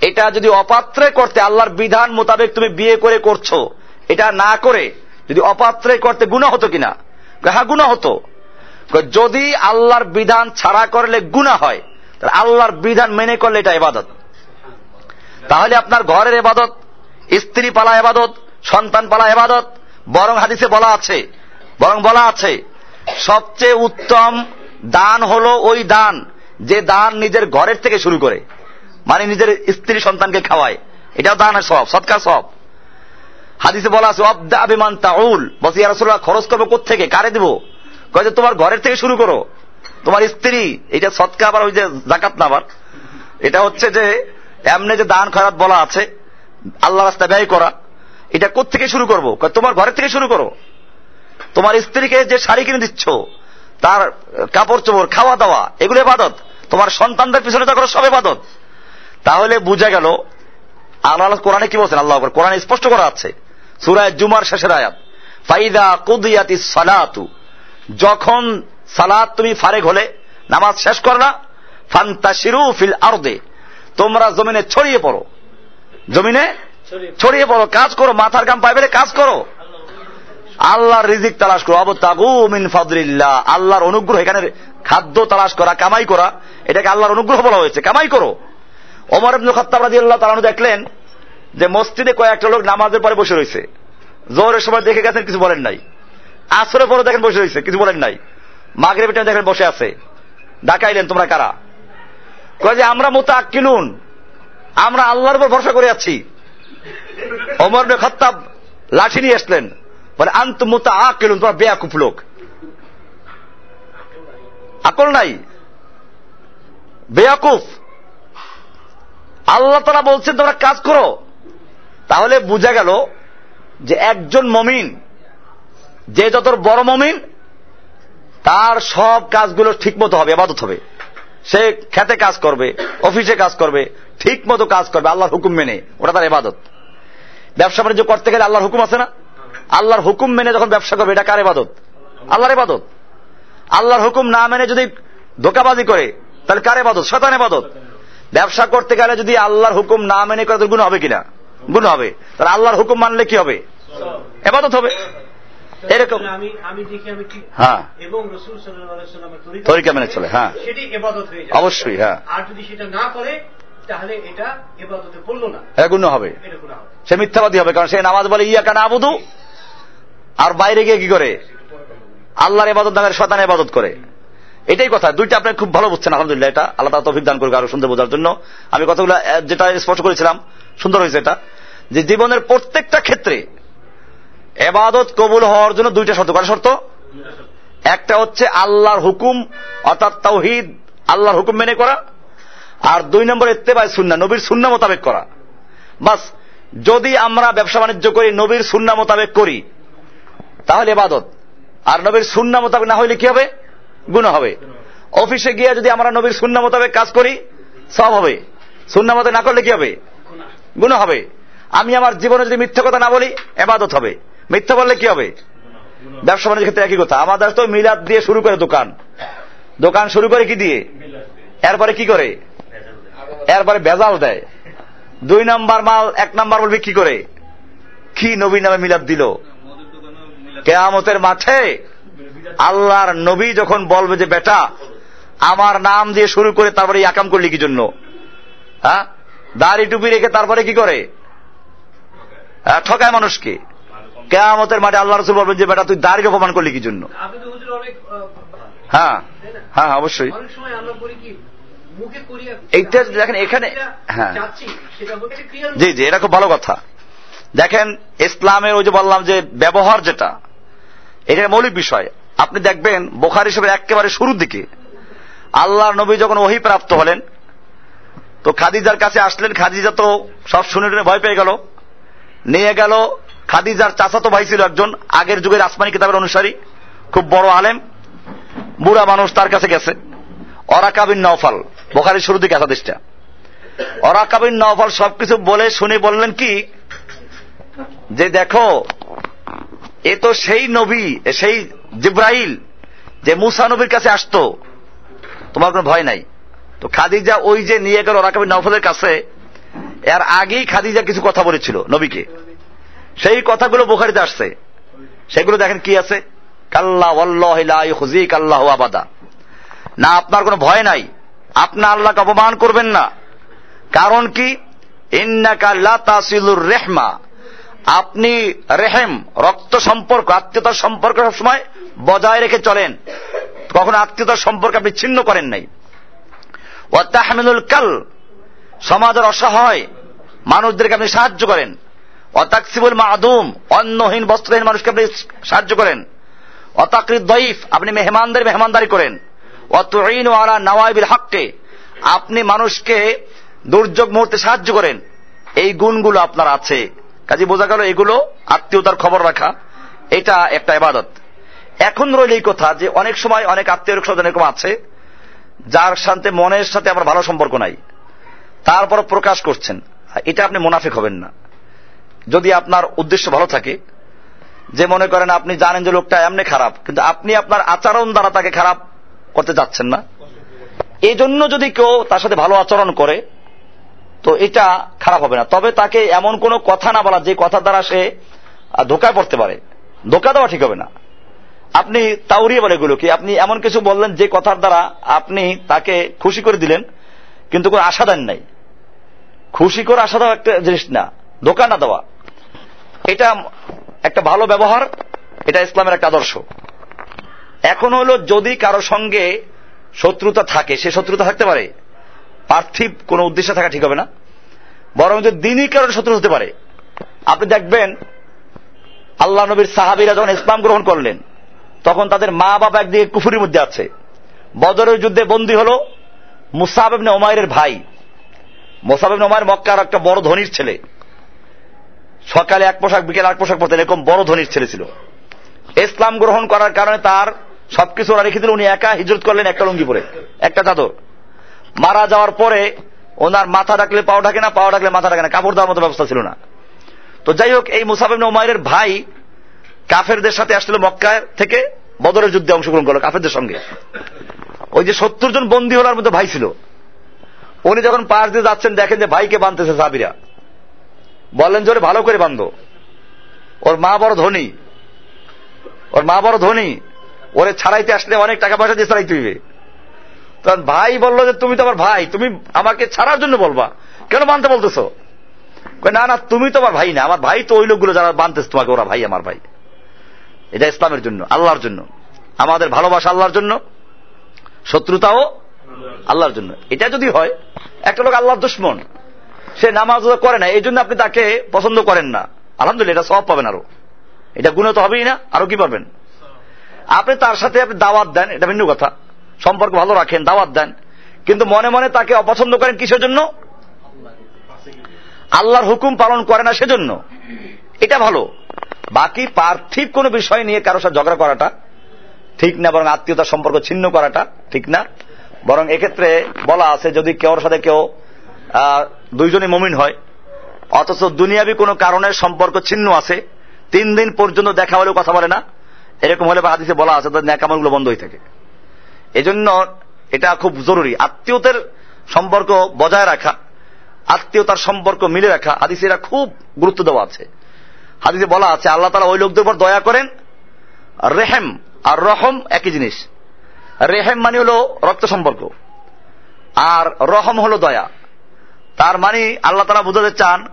A: এটা যদি অপাত্রে করতে আল্লাহর বিধান মোতাবেক তুমি বিয়ে করে করছ, এটা না করে যদি অপাত্রে করতে গুণা হতো কিনা? হ্যাঁ গুণা হতো। যদি আল্লাহর বিধান ছাড়া করলে গুণা হয়, তাহলে আল্লাহর বিধান মেনে করলে এটা এবাদত তাহলে আপনার ঘরের এবাদত স্ত্রী পালা এবাদত সন্তান পালা এবাদত বরং হাদিসে বলা আছে, বরং বলা আছে সবচেয়ে উত্তম দান হলো ওই দান যে দান নিজের ঘরের থেকে শুরু করে মানে নিজের স্ত্রী সন্তানকে খাওয়ায়। এটাও দানের সব সৎকার সব হাদিসে বলা আছে অবদা আবিমান তাউল। বলছে, ইয়া খরচ করব কোথেকে কারে দিব? কয় তোমার ঘরের থেকে শুরু করো। তোমার স্ত্রী এটা সৎকা আবার ওই যে জাকাত না আবার। এটা হচ্ছে যে, এমনি যে দান খরাত বলা আছে আল্লাহ রাস্তা ব্যয় করা, এটা কোথেকে শুরু করব? তোমার ঘরের থেকে শুরু করো। তোমার স্ত্রীকে যে শাড়ি কিনে দিচ্ছ তার কাপড় চোপড় খাওয়া দাওয়া এগুলো এবাদত। তোমার সন্তানদের পিছনে যা করো সব এবাদত। তাহলে বুঝা গেল আল্লাহ কোরআনে কি বলছেন? আল্লাহ কোরআনে স্পষ্ট করা আছে। সুরায় জুমার শেষের আয়াত। ফাইদা কুদিয়াতি সালাতু। যখন সালাত তুমি ফারেক হলে নামাজ শেষ করলা ফান্তাশিরু ফিল আরদে। তোমরা জমিনে ছড়িয়ে পড়ো। জমিনে ছড়িয়ে পড়ো। কাজ করো মাথার গাম পাইবে কাজ করো। আল্লাহর রিজিক তালাশ করো। আবতাগু মিন ফাদলিল্লাহ। আল্লাহর অনুগ্রহ এখানে খাদ্য তালাশ করা, কামাই করা, এটাকে আল্লাহর অনুগ্রহ বলা হয়েছে। কামাই করো। ওমর ইবনুল খাত্তাব রাদিয়াল্লাহু তাআলা দেখলেন যে মসজিদে কয়েকটা লোক নামাজের পরে বসে রয়েছে। জোহরের সময় দেখে গেছেন, কিছু বলেন নাই। আসরের পরে দেখেন বসে রয়েছে, কিছু বলেন নাই। মাগরিবের টাইমে দেখেন বসে আছে। ডাকাইলেন তোমরা কারা? কয় যে, আমরা মোতা কিলুন আমরা আল্লাহর উপর ভরসা করে ওমর ইবনুল খাত্তাব লাঠি নিয়ে আসলেন। বলে আন্ত মোতা আকিলুন তোমরা বেয়াকুফ লোক আকল নাই বেয়াকুফ আল্লাহ তারা বলছেন তোমরা কাজ করো। তাহলে বোঝা গেল যে একজন মমিন, যে যত বড় মমিন, তার সব কাজগুলো ঠিক মতো হবে, আবাদত হবে। সে খেতে কাজ করবে, অফিসে কাজ করবে ঠিক মতো কাজ করবে, আল্লাহর হুকুম মেনে, ওটা তার এবাদত ব্যবসা বাণিজ্য করতে গেলে আল্লাহর হুকুম আছে না? আল্লাহর হুকুম মেনে যখন ব্যবসা করবে এটা কার এবাদত আল্লাহর এবাদত আল্লাহর হুকুম না মেনে যদি ধোকাবাজি করে তাহলে কার এবাদত শতান এবাদত ব্যবসা করতে গেলে যদি আল্লাহর হুকুম না মেনে করে গুণ হবে কিনা? গুণ হবে। তাহলে আল্লাহর হুকুম মানলে কি হবে? এবাদত হবে। এরকম। হ্যাঁ।
B: এবং
A: তরিকা মেনে চলে, হ্যাঁ। অবশ্যই হ্যাঁ।
B: আর যদি সেটা না করে তাহলে এটা এবাদতে পড়ল না।
A: হ্যাঁ
B: এটা গুণা হবে।
A: সে মিথ্যাবাদী হবে কারণ সে নামাজ বলে ইয়া কানা আবুদু আর বাইরে গিয়ে কি করে? আল্লাহর এবাদত নামের শতান এবাদত করে। এটাই কথা। দুইটা আপনি খুব ভালো বুঝছেন, আলহামদুলিল্লাহ এটা। আল্লাহ তৌফিক দান করবে আরও সুন্দর বোঝার জন্য। আমি কথাগুলো যেটা স্পষ্ট করেছিলাম, সুন্দর হয়েছে এটা। যে জীবনের প্রত্যেকটা ক্ষেত্রে এবাদত কবুল হওয়ার জন্য দুইটা শর্ত। কটা শর্ত? একটা হচ্ছে আল্লাহর হুকুম, অর্থাৎ তাওহিদ, আল্লাহর হুকুম মেনে করা। আর দুই নম্বর এতে এত্তেবায় সুন্না নবীর সুন্না মোতাবেক করা। বাস, যদি আমরা ব্যবসা বাণিজ্য করি, নবীর সুন্না মোতাবেক করি তাহলে এবাদত আর নবীর সুন্না মোতাবেক না হইলে কি হবে? গুণ হবে। অফিসে গিয়ে যদি আমরা নবীর সুন্না মোতাবেক কাজ করি সব হবে। সুন্না মোতাবেক না করলে কি হবে? গুণ হবে। আমি আমার জীবনে যদি মিথ্যা কথা না বলি এবাদত হবে। মিথ্যা বললে কি হবে? ব্যবসা বাণিজ্যের ক্ষেত্রে একই কথা। আমাদের তো মিলাদ দিয়ে শুরু করে দোকান। দোকান শুরু করে কি দিয়ে? এরপরে কি করে? এরপরে বেজাল দেয়। দুই নাম্বার মাল, এক নাম্বার বলবে কি করে। কি নবী নামে মিলাদ দিল? কেয়ামতের মাঠে আল্লাহর নবী যখন বলবে যে বেটা আমার নাম দিয়ে শুরু করে তারপরে এই আকাম করলি কি জন্য হ্যাঁ? দাড়ি টুপি রেখে তারপরে কি করে? হ্যাঁ, ঠকায় মানুষকে। কেয়ামতের মাঠে আল্লাহ রসুল বলবেন যে বেটা তুই দাড়ির অপমান করলি কি জন্য
B: আহ,
A: হ্যাঁ হ্যাঁ অবশ্যই। এইটা দেখেন এখানে হ্যাঁ। জি জি এটা খুব ভালো কথা। দেখেন ইসলামের ওই যে বললাম যে ব্যবহার যেটা এটা মৌলিক বিষয়। আপনি দেখবেন বোখার হিসেবে একেবারে শুরুর দিকে। আল্লাহর নবী যখন ওহি প্রাপ্ত হলেন, তো খাদিজার কাছে আসলেন, খাদিজা তো সব শুনে টুনে ভয় পেয়ে গেল। নিয়ে গেল, খাদিজার চাচাতো ভাই ছিল একজন, আগের যুগের আসমানি কিতাবের অনুসারী, খুব বড় আলেম, বুড়া মানুষ তার কাছে গেছে। অরাকাবিন নওফাল বোখারির শুরুর দিকে হাদিসটা। অরাকাবিন নওফাল সবকিছু বলে, শুনে বললেন কি? যে দেখো এ তো সেই নবী সেই জিব্রাইল, যে মুসা নবীর কাছে আসতো। তোমার কোনো ভয় নাই। তো খাদিজা ওই যে নিয়ে গেল অরাকাবিন নওফালের কাছে, এর আগেই খাদিজা কিছু কথা বলেছিল নবীকে। সেই কথাগুলো বোখারিতে আসছে। সেগুলো দেখেন কি আছে? কাল্লা ওয়াল্লাহি কাল্লাহ আবাদা। না, আপনার কোনো ভয় নাই। আপনি আল্লাহকে অপমান করবেন না। কারণ কি? ইন্নাকা লা তাসিলুর রেহমা। আপনি রেহেম, রক্ত সম্পর্ক, আত্মীয়তার সম্পর্ক সবসময় বজায় রেখে চলেন। কখনো আত্মীয়তার সম্পর্ক আপনি ছিন্ন করেন নাই। ও তাহমিনুল কাল, সমাজের অসহায় মানুষদেরকে আপনি সাহায্য করেন। অতাকসিবুল মাদুম, অন্নহীন, বস্ত্রহীন মানুষকে আপনি সাহায্য করেন। অতাকৃত দইফ আপনি মেহমানদের মেহমানদারি করেন। অতঈন আলা নওয়াইবিল হককে, আপনি মানুষকে দুর্যোগ মুহূর্তে সাহায্য করেন। এই গুণগুলো আপনার আছে। কাজে বোঝা গেল এগুলো আত্মীয়তার খবর রাখা, এটা একটা ইবাদত। এখন রইল এই কথা যে অনেক সময় অনেক আত্মীয় স্বজন এরকম আছে, যার সাথে মনের সাথে আমার ভালো সম্পর্ক নাই। তারপর প্রকাশ করছেন, এটা আপনি মুনাফিক হবেন না। যদি আপনার উদ্দেশ্য ভালো থাকে, যে মনে করেন আপনি জানেন যে লোকটা এমনি খারাপ, কিন্তু আপনি আপনার আচরণ দ্বারা তাকে খারাপ করতে যাচ্ছেন না। এই জন্য যদি কেউ তার সাথে ভালো আচরণ করে তো এটা খারাপ হবে না। তবে তাকে এমন কোনো কথা না বলা, যে কথা দ্বারা সে ধোকায় পড়তে পারে। ধোকা দেওয়া ঠিক হবে না। আপনি তাউরিয়ে বলে এগুলো কি? আপনি এমন কিছু বললেন যে কথার দ্বারা আপনি তাকে খুশি করে দিলেন, কিন্তু কোনো আশা দেন নাই। খুশি করে আশা দেওয়া একটা জিনিস না, ধোকা না দেওয়া। এটা একটা ভালো ব্যবহার, এটা ইসলামের একটা আদর্শ। এখন হলো যদি কারও সঙ্গে শত্রুতা থাকে, সে শত্রুতা থাকতে পারে। পার্থিব কোনো উদ্দেশ্যে থাকা ঠিক হবে না। বরং যে দিনই কারণে শত্রু হতে পারে। আপনি দেখবেন, আল্লাহ নবীর সাহাবিরা যখন ইসলাম গ্রহণ করলেন, তখন তাদের মা বাবা একদিকে কুফুরির মধ্যে আছে। বদরের যুদ্ধে বন্দী হল মুসাহাব ইবনে ওমাইরের ভাই। মোসাবেব ওমায়ের মক্কার একটা বড় ধনির ছেলে। সকালে এক পোশাক, বিকেলে এক পোশাক পরতেন, এরকম বড় ধনির ছেলে ছিল। ইসলাম গ্রহণ করার কারণে তার সবকিছু ওরা রেখে দিল। উনি একা হিজরত করলেন একটা লুঙ্গি পরে, একটা চাদর। মারা যাওয়ার পরে ওনার মাথা ডাকলে পাও ডাকে না, পাও ডাকলে মাথা ডাকে না, কাপড় দেওয়ার মতো ব্যবস্থা ছিল না। তো যাই হোক, এই মুসাফিব উমাইরের ভাই কাফেরদের সাথে আসছিল মক্কা থেকে বদরের যুদ্ধে অংশগ্রহণ করল, কাফেরদের সঙ্গে। ওই যে সত্তর জন বন্দী হলার মধ্যে ভাই ছিল। উনি যখন পাশ দিয়ে যাচ্ছেন, দেখেন যে ভাইকে বাঁধতেছে সাবিরা বললেন যে ভালো করে বান্ধো। ওর মা বড় ধনী। ওর মা বড় ধনী। ওরে ছাড়াইতে আসলে অনেক টাকা পয়সা দিয়ে ছাড়াইতে হইবে। তখন ভাই বলল যে, তুমি তো আমার ভাই, তুমি আমাকে ছাড়ার জন্য বলবা। কেন মানতে বলতেছো? না না, তুমি তো আমার ভাই না, আমার ভাই তো ওই লোকগুলো যারা বানতেছে তোমাকে, ওরা ভাই আমার ভাই। এটা ইসলামের জন্য, আল্লাহর জন্য। আমাদের ভালোবাসা আল্লাহর জন্য, শত্রুতাও আল্লাহর জন্য। এটা যদি হয়, একটা লোক আল্লাহর দুশ্মন, সে নামাজ করে না, এই জন্য আপনি তাকে পছন্দ করেন না। আলহামদুলিল্লাহ, এটা সব পাবেন আরও। এটা গুণ তো হবেই না, আরও কি পাবেন আপনি তার সাথে আপনি দাওয়াত দেন, এটা ভিন্ন কথা। সম্পর্ক ভালো রাখেন, দাওয়াত দেন। কিন্তু মনে মনে তাকে অপছন্দ করেন কিসের জন্য? আল্লাহর হুকুম পালন করে না সেজন্য। এটা ভালো। বাকি পার্থিব কোনো বিষয় নিয়ে কারোর সাথে ঝগড়া করাটা ঠিক না, বরং আত্মীয়তার সম্পর্ক ছিন্ন করাটা ঠিক না। বরং এক্ষেত্রে বলা আছে, যদি কেউর সাথে কেউ দুইজনই মমিন হয়, অথচ দুনিয়াবি কোনো কারণে সম্পর্ক ছিন্ন আছে, তিন দিন পর্যন্ত দেখা হলেও কথা বলে না, এরকম হলে বা হাদিসে বলা আছে, তাদের ন্যাকামলগুলো বন্ধ হয়ে থাকে। এজন্য এটা খুব জরুরি। আত্মীয়তার সম্পর্ক বজায় রাখা, আত্মীয়তার সম্পর্ক মিলে রাখা, হাদিসে এটা খুব গুরুত্ব দেওয়া আছে। হাদিসে বলা আছে, আল্লাহ তালা ওই লোকদের উপর দয়া করেন রেহেম আর রহম একই জিনিস। রেহেম মানে হল রক্ত সম্পর্ক, আর রহম হল দয়া। তার মানে আল্লাহ তালা বুঝাতে চান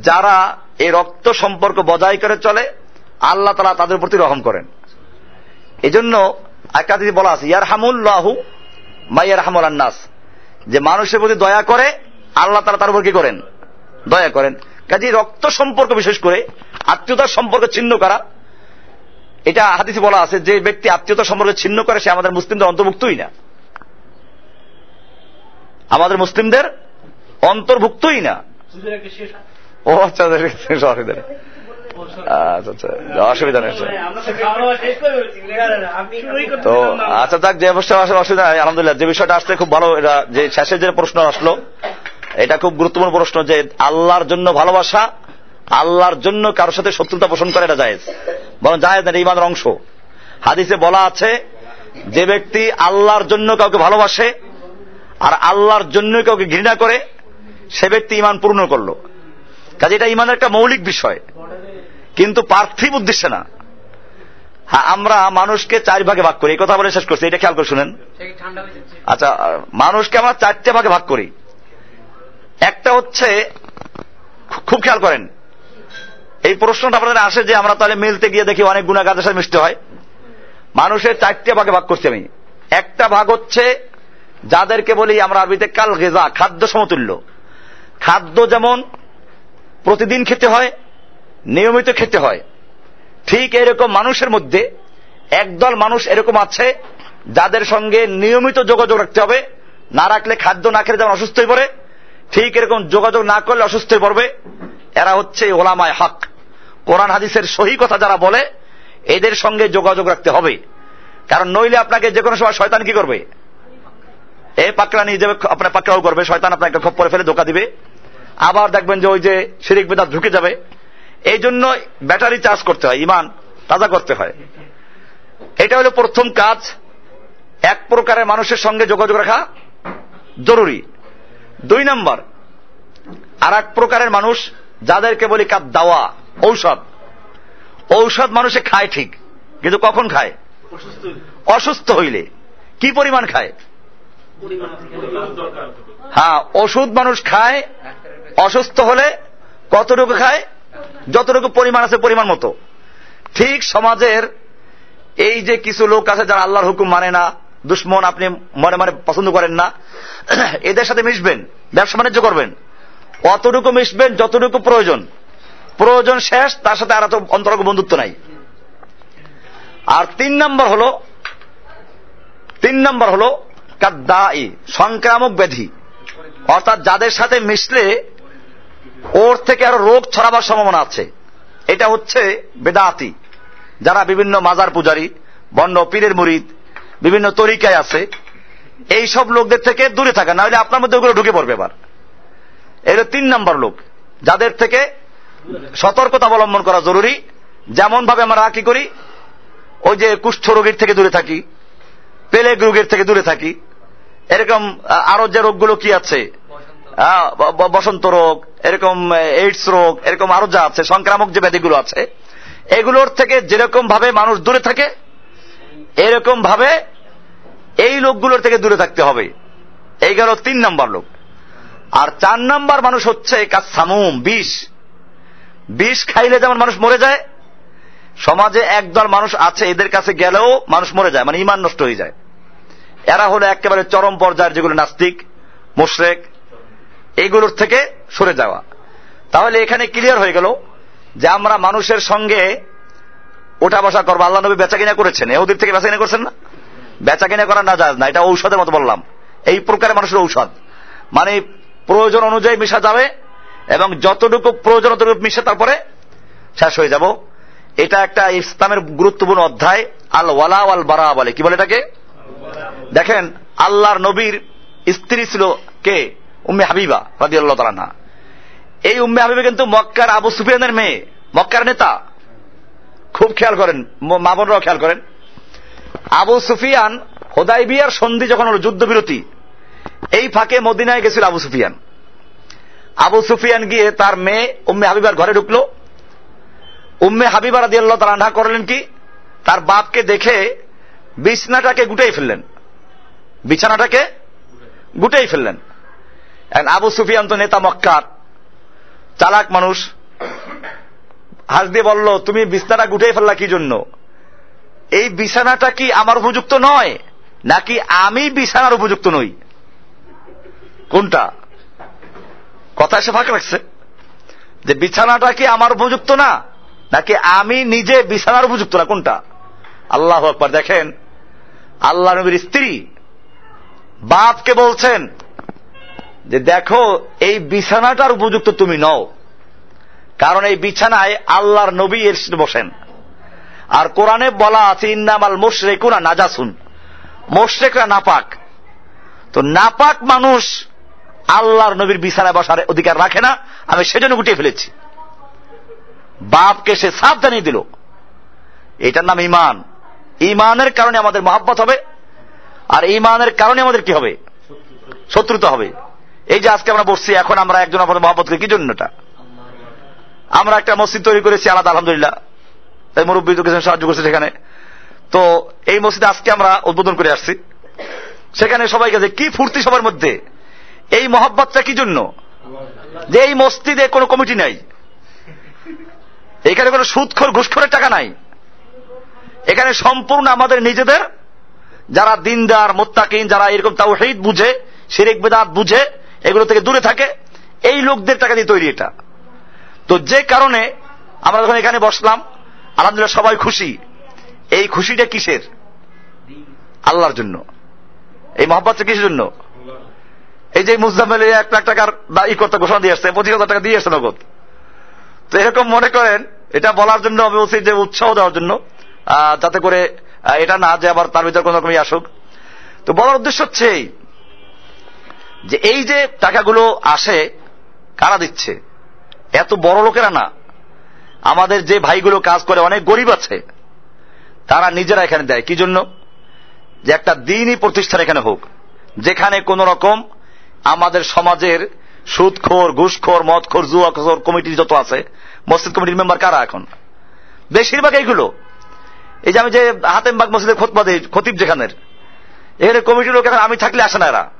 A: যারা এই রক্ত সম্পর্ক বজায় করে চলে, আল্লাহ তালা তাদের প্রতি রহম করেন। এই একাধিক বলা আছে ইয়ার হামুল্লাহু মাইয়ার হামুল আন্নাস। যে মানুষের প্রতি দয়া করে আল্লাহ তালা তার উপর কি করেন? দয়া করেন। কাজে রক্ত সম্পর্ক বিশেষ করে আত্মীয়তার সম্পর্ক ছিন্ন করা এটা হাদিসে বলা আছে যে ব্যক্তি আত্মীয়তা সম্পর্ক ছিন্ন করে সে আমাদের মুসলিমদের অন্তর্ভুক্তই না। আমাদের মুসলিমদের অন্তর্ভুক্তই না।
B: একটা
A: ও আচ্ছা আচ্ছা আচ্ছা অসুবিধা নেই আচ্ছা।
B: তো শেষ।
A: আচ্ছা যাক, যে আসলে অসুবিধা নাই, আলহামদুলিল্লাহ। যে বিষয়টা আসলে খুব ভালো, এটা যে শেষের যে প্রশ্ন আসলো, এটা খুব গুরুত্বপূর্ণ প্রশ্ন যে আল্লাহর জন্য ভালোবাসা, আল্লাহর জন্য কারোর সাথে শত্রুতা পোষণ করে, এটা জায়েজ। বরং জায়েজ না ইমানের অংশ। হাদিসে বলা আছে, যে ব্যক্তি আল্লাহর জন্য কাউকে ভালোবাসে, আর আল্লাহর জন্য কাউকে ঘৃণা করে, সে ব্যক্তি ইমান পূর্ণ করল। কাজে এটা ইমানের একটা মৌলিক বিষয়। কিন্তু পার্থিব উদ্দেশ্যে না। হ্যাঁ আমরা মানুষকে চার ভাগে ভাগ করি। এই কথা বলে শেষ করছি। এটা খেয়াল করে শুনেন। আচ্ছা মানুষকে আমরা চারটে ভাগে ভাগ করি। একটা হচ্ছে খুব খেয়াল করেন, এই প্রশ্নটা আপনাদের আসে যে আমরা তাহলে মিলতে গিয়ে দেখি অনেক গুণা গাছের সাথে মিশতে হয়। মানুষের চারটে ভাগে ভাগ করছি আমি। একটা ভাগ হচ্ছে, যাদেরকে বলি আমরা আরবিতে কাল গেজা, খাদ্য সমতুল্য। খাদ্য যেমন প্রতিদিন খেতে হয় নিয়মিত খেতে হয়। ঠিক এরকম মানুষের মধ্যে একদল মানুষ এরকম আছে, যাদের সঙ্গে নিয়মিত যোগাযোগ রাখতে হবে। না রাখলে খাদ্য না খেলে যেমন অসুস্থ হয়ে পড়ে। ঠিক এরকম যোগাযোগ না করলে অসুস্থ হয়ে পড়বে। এরা হচ্ছে ওলামায় হক। কোরআন হাদিসের সহি কথা যারা বলে, এদের সঙ্গে যোগাযোগ রাখতে হবে। কারণ নইলে আপনাকে যে কোনো সময় শয়তান কি করবে? এ পাকড়া নিয়ে যাবে, আপনার পাকড়াও করবে। শয়তান আপনাকে খপ করে ফেলে ধোকা দিবে। আবার দেখবেন যে ওই যে শিরিক বেদাত ঢুকে যাবে। এই জন্য ব্যাটারি চার্জ করতে হয়, ইমান তাজা করতে হয়। এটা হলো প্রথম কাজ। এক প্রকারের মানুষের সঙ্গে যোগাযোগ রাখা জরুরি। দুই নম্বর আর এক প্রকারের মানুষ, যাদেরকে বলি কাপ দাওয়া, ঔষধ। ঔষধ মানুষে খায় ঠিক, কিন্তু কখন খায়?
B: অসুস্থ
A: হইলে। কি পরিমাণ খায়? হ্যাঁ ওষুধ মানুষ খায়, অসুস্থ হলে কতটুকু খায়? যতটুকু পরিমাণ আছে পরিমাণ মতো। ঠিক সমাজের এই যে কিছু লোক আছে যারা আল্লাহর হুকুম মানে না, দুশ্মন আপনি মনে মনে পছন্দ করেন না, এদের সাথে মিশবেন, ব্যবসা বাণিজ্য করবেন। অতটুকু মিশবেন, যতটুকু প্রয়োজন। প্রয়োজন শেষ, তার সাথে আর এত অন্তরঙ্গ বন্ধুত্ব নাই। আর তিন নম্বর হলো, তিন নম্বর হলো কাদ্দাই, সংক্রামক ব্যাধি। অর্থাৎ যাদের সাথে মিশলে ওর থেকে আরও রোগ ছড়াবার সম্ভাবনা আছে। এটা হচ্ছে বেদাতি। যারা বিভিন্ন মাজার পূজারী বন্ড পীরের মুরিদ, বিভিন্ন তরিকায় আছে এই সব লোকদের থেকে দূরে থাকা না হলে আপনার মধ্যে ওগুলো ঢুকে পড়বে এবার। এটা তিন নম্বর লোক। যাদের থেকে সতর্কতা অবলম্বন করা জরুরি। যেমন ভাবে আমরা কি করি, ওই যে কুষ্ঠ রোগীর থেকে দূরে থাকি, পেলেগ রোগের থেকে দূরে থাকি, এরকম আরও যে রোগগুলো কি আছে বসন্ত রোগ, এরকম এইডস রোগ, এরকম আরও যা আছে, সংক্রামক যে ব্যাধিগুলো আছে, এগুলোর থেকে যেরকম ভাবে মানুষ দূরে থাকে, এরকম ভাবে এই লোকগুলোর থেকে দূরে থাকতে হবে। এই গেল তিন নম্বর লোক। আর চার নাম্বার মানুষ হচ্ছে কাসামুম, বিষ। বিষ খাইলে যেমন মানুষ মরে যায়, সমাজে একদল মানুষ আছে, এদের কাছে গেলেও মানুষ মরে যায় মানে ইমান নষ্ট হয়ে যায়। এরা হলো একেবারে চরম পর্যায়ের যেগুলো নাস্তিক, মুশরেক এইগুলোর থেকে সরে যাওয়া। তাহলে এখানে ক্লিয়ার হয়ে গেল যে আমরা মানুষের সঙ্গে ওঠা বসা করব। আল্লাহ নবী বেচা কিনা করেছেন। এহুদির থেকে বেচা কিনা করছেন না? বেচা কিনা করা না যায় না, এটা ঔষধের মতো বললাম। এই প্রকারের মানুষের ঔষধ। মানে প্রয়োজন অনুযায়ী মিশা যাবে এবং যতটুকু প্রয়োজন ততটুকু মিশে তারপরে শেষ হয়ে যাব। এটা একটা ইসলামের গুরুত্বপূর্ণ অধ্যায় আল ওয়ালা আল বারা বলে। কি বলে এটাকে? দেখেন, আল্লাহর নবীর স্ত্রী ছিল কে? উম্মে হাবিবা রাজি আল্লাহ তালা এই উম্মে হাবিবা কিন্তু মক্কার আবু সুফিয়ানের মেয়ে, মক্কার নেতা। খুব খেয়াল করেন, ম- বোনরাও খেয়াল করেন। আবু সুফিয়ান হোদাই বিয়ার সন্ধি যখন হলো যুদ্ধবিরতি, এই ফাঁকে মদিনায় গেছিল আবু সুফিয়ান। আবু সুফিয়ান গিয়ে তার মেয়ে উম্মে হাবিবার ঘরে ঢুকলো। উম্মে হাবিবা রাদি আল্লাহ তালা করলেন কি? তার বাপকে দেখে বিছনাটাকে গুটাই ফেললেন। বিছানাটাকে গুটাই ফেললেন। আবু সুফিয়ান তো নেতা মক্কার। চালাক মানুষ। হাস দিয়ে বলল, তুমি বিছনাটা গুটাই ফেললা কি জন্য? এই বিছানাটা কি আমার উপযুক্ত নয়? নাকি আমি বিছানার উপযুক্ত নই? কোনটা? কথা এসে ফাঁক রাখছে যে বিছানাটা কি আমার উপযুক্ত না? নাকি আমি নিজে বিছানার উপযুক্ত না? কোনটা? আল্লাহ একবার দেখেন। আল্লাহ নবীর স্ত্রী বাপকে বলছেন যে দেখো, এই বিছানাটার উপযুক্ত তুমি নও। কারণ এই বিছানায় আল্লাহর নবী এসে বসেন। আর কোরআনে বলা আছে, ইন্নামাল মোশরেকুনা নাজাসুন। মোশরেকরা নাপাক। তো নাপাক মানুষ আল্লাহর নবীর বিছানায় বসার অধিকার রাখে না। আমি সেজন্য গুটিয়ে ফেলেছি। বাপকে সে সাবধানি দিল। এটার নাম ইমান ইমানের কারণে আমাদের মহাব্বত হবে। আর ইমানের কারণে আমাদের কি হবে? শত্রুতা হবে। এই যে আজকে আমরা বসছি, এখন আমরা একজন আমাদের মহাব্বত করি কি জন্য এটা আমরা একটা মসজিদ তৈরি করেছি, আলাদা, আলহামদুলিল্লাহ। তাই মুরব্বী কিছু সাহায্য করছে সেখানে। তো এই মসজিদে আজকে আমরা উদ্বোধন করে আসছি। সেখানে সবাই গেছে কি ফুর্তি সবার মধ্যে। এই মহাব্বতটা কি জন্য? যে এই মসজিদে কোনো কমিটি নাই। এখানে কোনো সুদখোর, ঘুষখোরের টাকা নাই। এখানে সম্পূর্ণ আমাদের নিজেদের, যারা দিনদার, মোত্তাকিন, যারা এরকম তাও বুঝে, শিরেক বেদাত বুঝে এগুলো থেকে দূরে থাকে। এই লোকদের টাকা দিয়ে তৈরি এটা। তো যে কারণে আমরা যখন এখানে বসলাম আলহামদুলিল্লাহ সবাই খুশি। এই খুশিটা কিসের? আল্লাহর জন্য। এই মহব্বতটা কিসের জন্য? এই যে মুজাম্মেল এক লাখ টাকার ই করতে ঘোষণা দিয়ে আসছে পঁচিশ হাজার টাকা দিয়ে আসছে নগদ। তো এরকম মনে করেন এটা বলার জন্য আমি বলছি যে উৎসাহ দেওয়ার জন্য যাতে করে এটা না যে আবার তার ভিতরে কোন রকমই আসুক। তো বলার উদ্দেশ্য হচ্ছে এই, যে এই যে টাকাগুলো আসে, কারা দিচ্ছে? এত বড় লোকেরা না। আমাদের যে ভাইগুলো কাজ করে, অনেক গরিব আছে। তারা নিজেরা এখানে দেয়। কি জন্য? যে একটা দিনই প্রতিষ্ঠান এখানে হোক। যেখানে কোন রকম আমাদের সমাজের সুদখোর, ঘুষখোর, মদখোর, জুয়াখোর কমিটি যত আছে, মসজিদ কমিটির মেম্বার কারা এখন? বেশিরভাগ এইগুলো। এই যে আমি যে হাতেমবাগ মসজিদের খোতবা দিই, খতিব যেখানের, এখানে কমিটির লোক এখন আমি থাকলে আসে না এরা।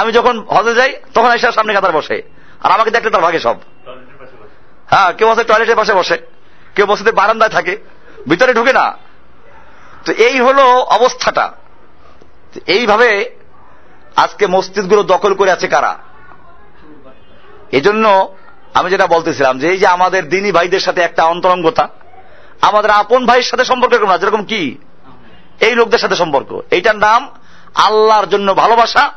A: আমি যখন হজে যাই, তখন এসে সামনে কাতার বসে। আর আমাকে দেখলে তার ভাগে সব। হ্যাঁ কেউ আছে টয়লেটের পাশে বসে। কেউ মসজিদের বারান্দায় থাকে। ভিতরে ঢুকে না। তো এই হলো অবস্থাটা। এইভাবে আজকে মসজিদগুলো দখল করে আছে কারা? এজন্য আমি যেটা বলতেছিলাম যে এই যে আমাদের দিনী ভাইদের সাথে একটা অন্তরঙ্গতা, আমাদের আপন ভাইয়ের সাথে সম্পর্ক এরকম না, যেরকম কি? এই লোকদের সাথে সম্পর্ক। এইটার নাম আল্লাহর জন্য ভালোবাসা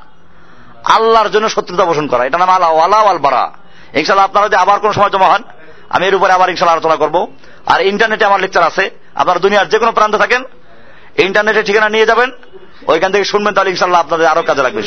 A: আল্লাহর জন্য শত্রুতা পোষণ করা। এটা নাম আল্লাহ আল্লাহ আল বারা। ইনশাল্লাহ আপনারা যদি আবার কোন সময় জমা হন, আমি এর উপরে আবার ইনশাল্লাহ আলোচনা করব। আর ইন্টারনেটে আমার লেকচার আছে। আপনারা দুনিয়ার যে কোনো প্রান্তে থাকেন ইন্টারনেটে ঠিকানা নিয়ে যাবেন। ওইখান থেকে শুনবেন, তাহলে ইনশাল্লাহ আপনাদের আরও কাজে লাগবে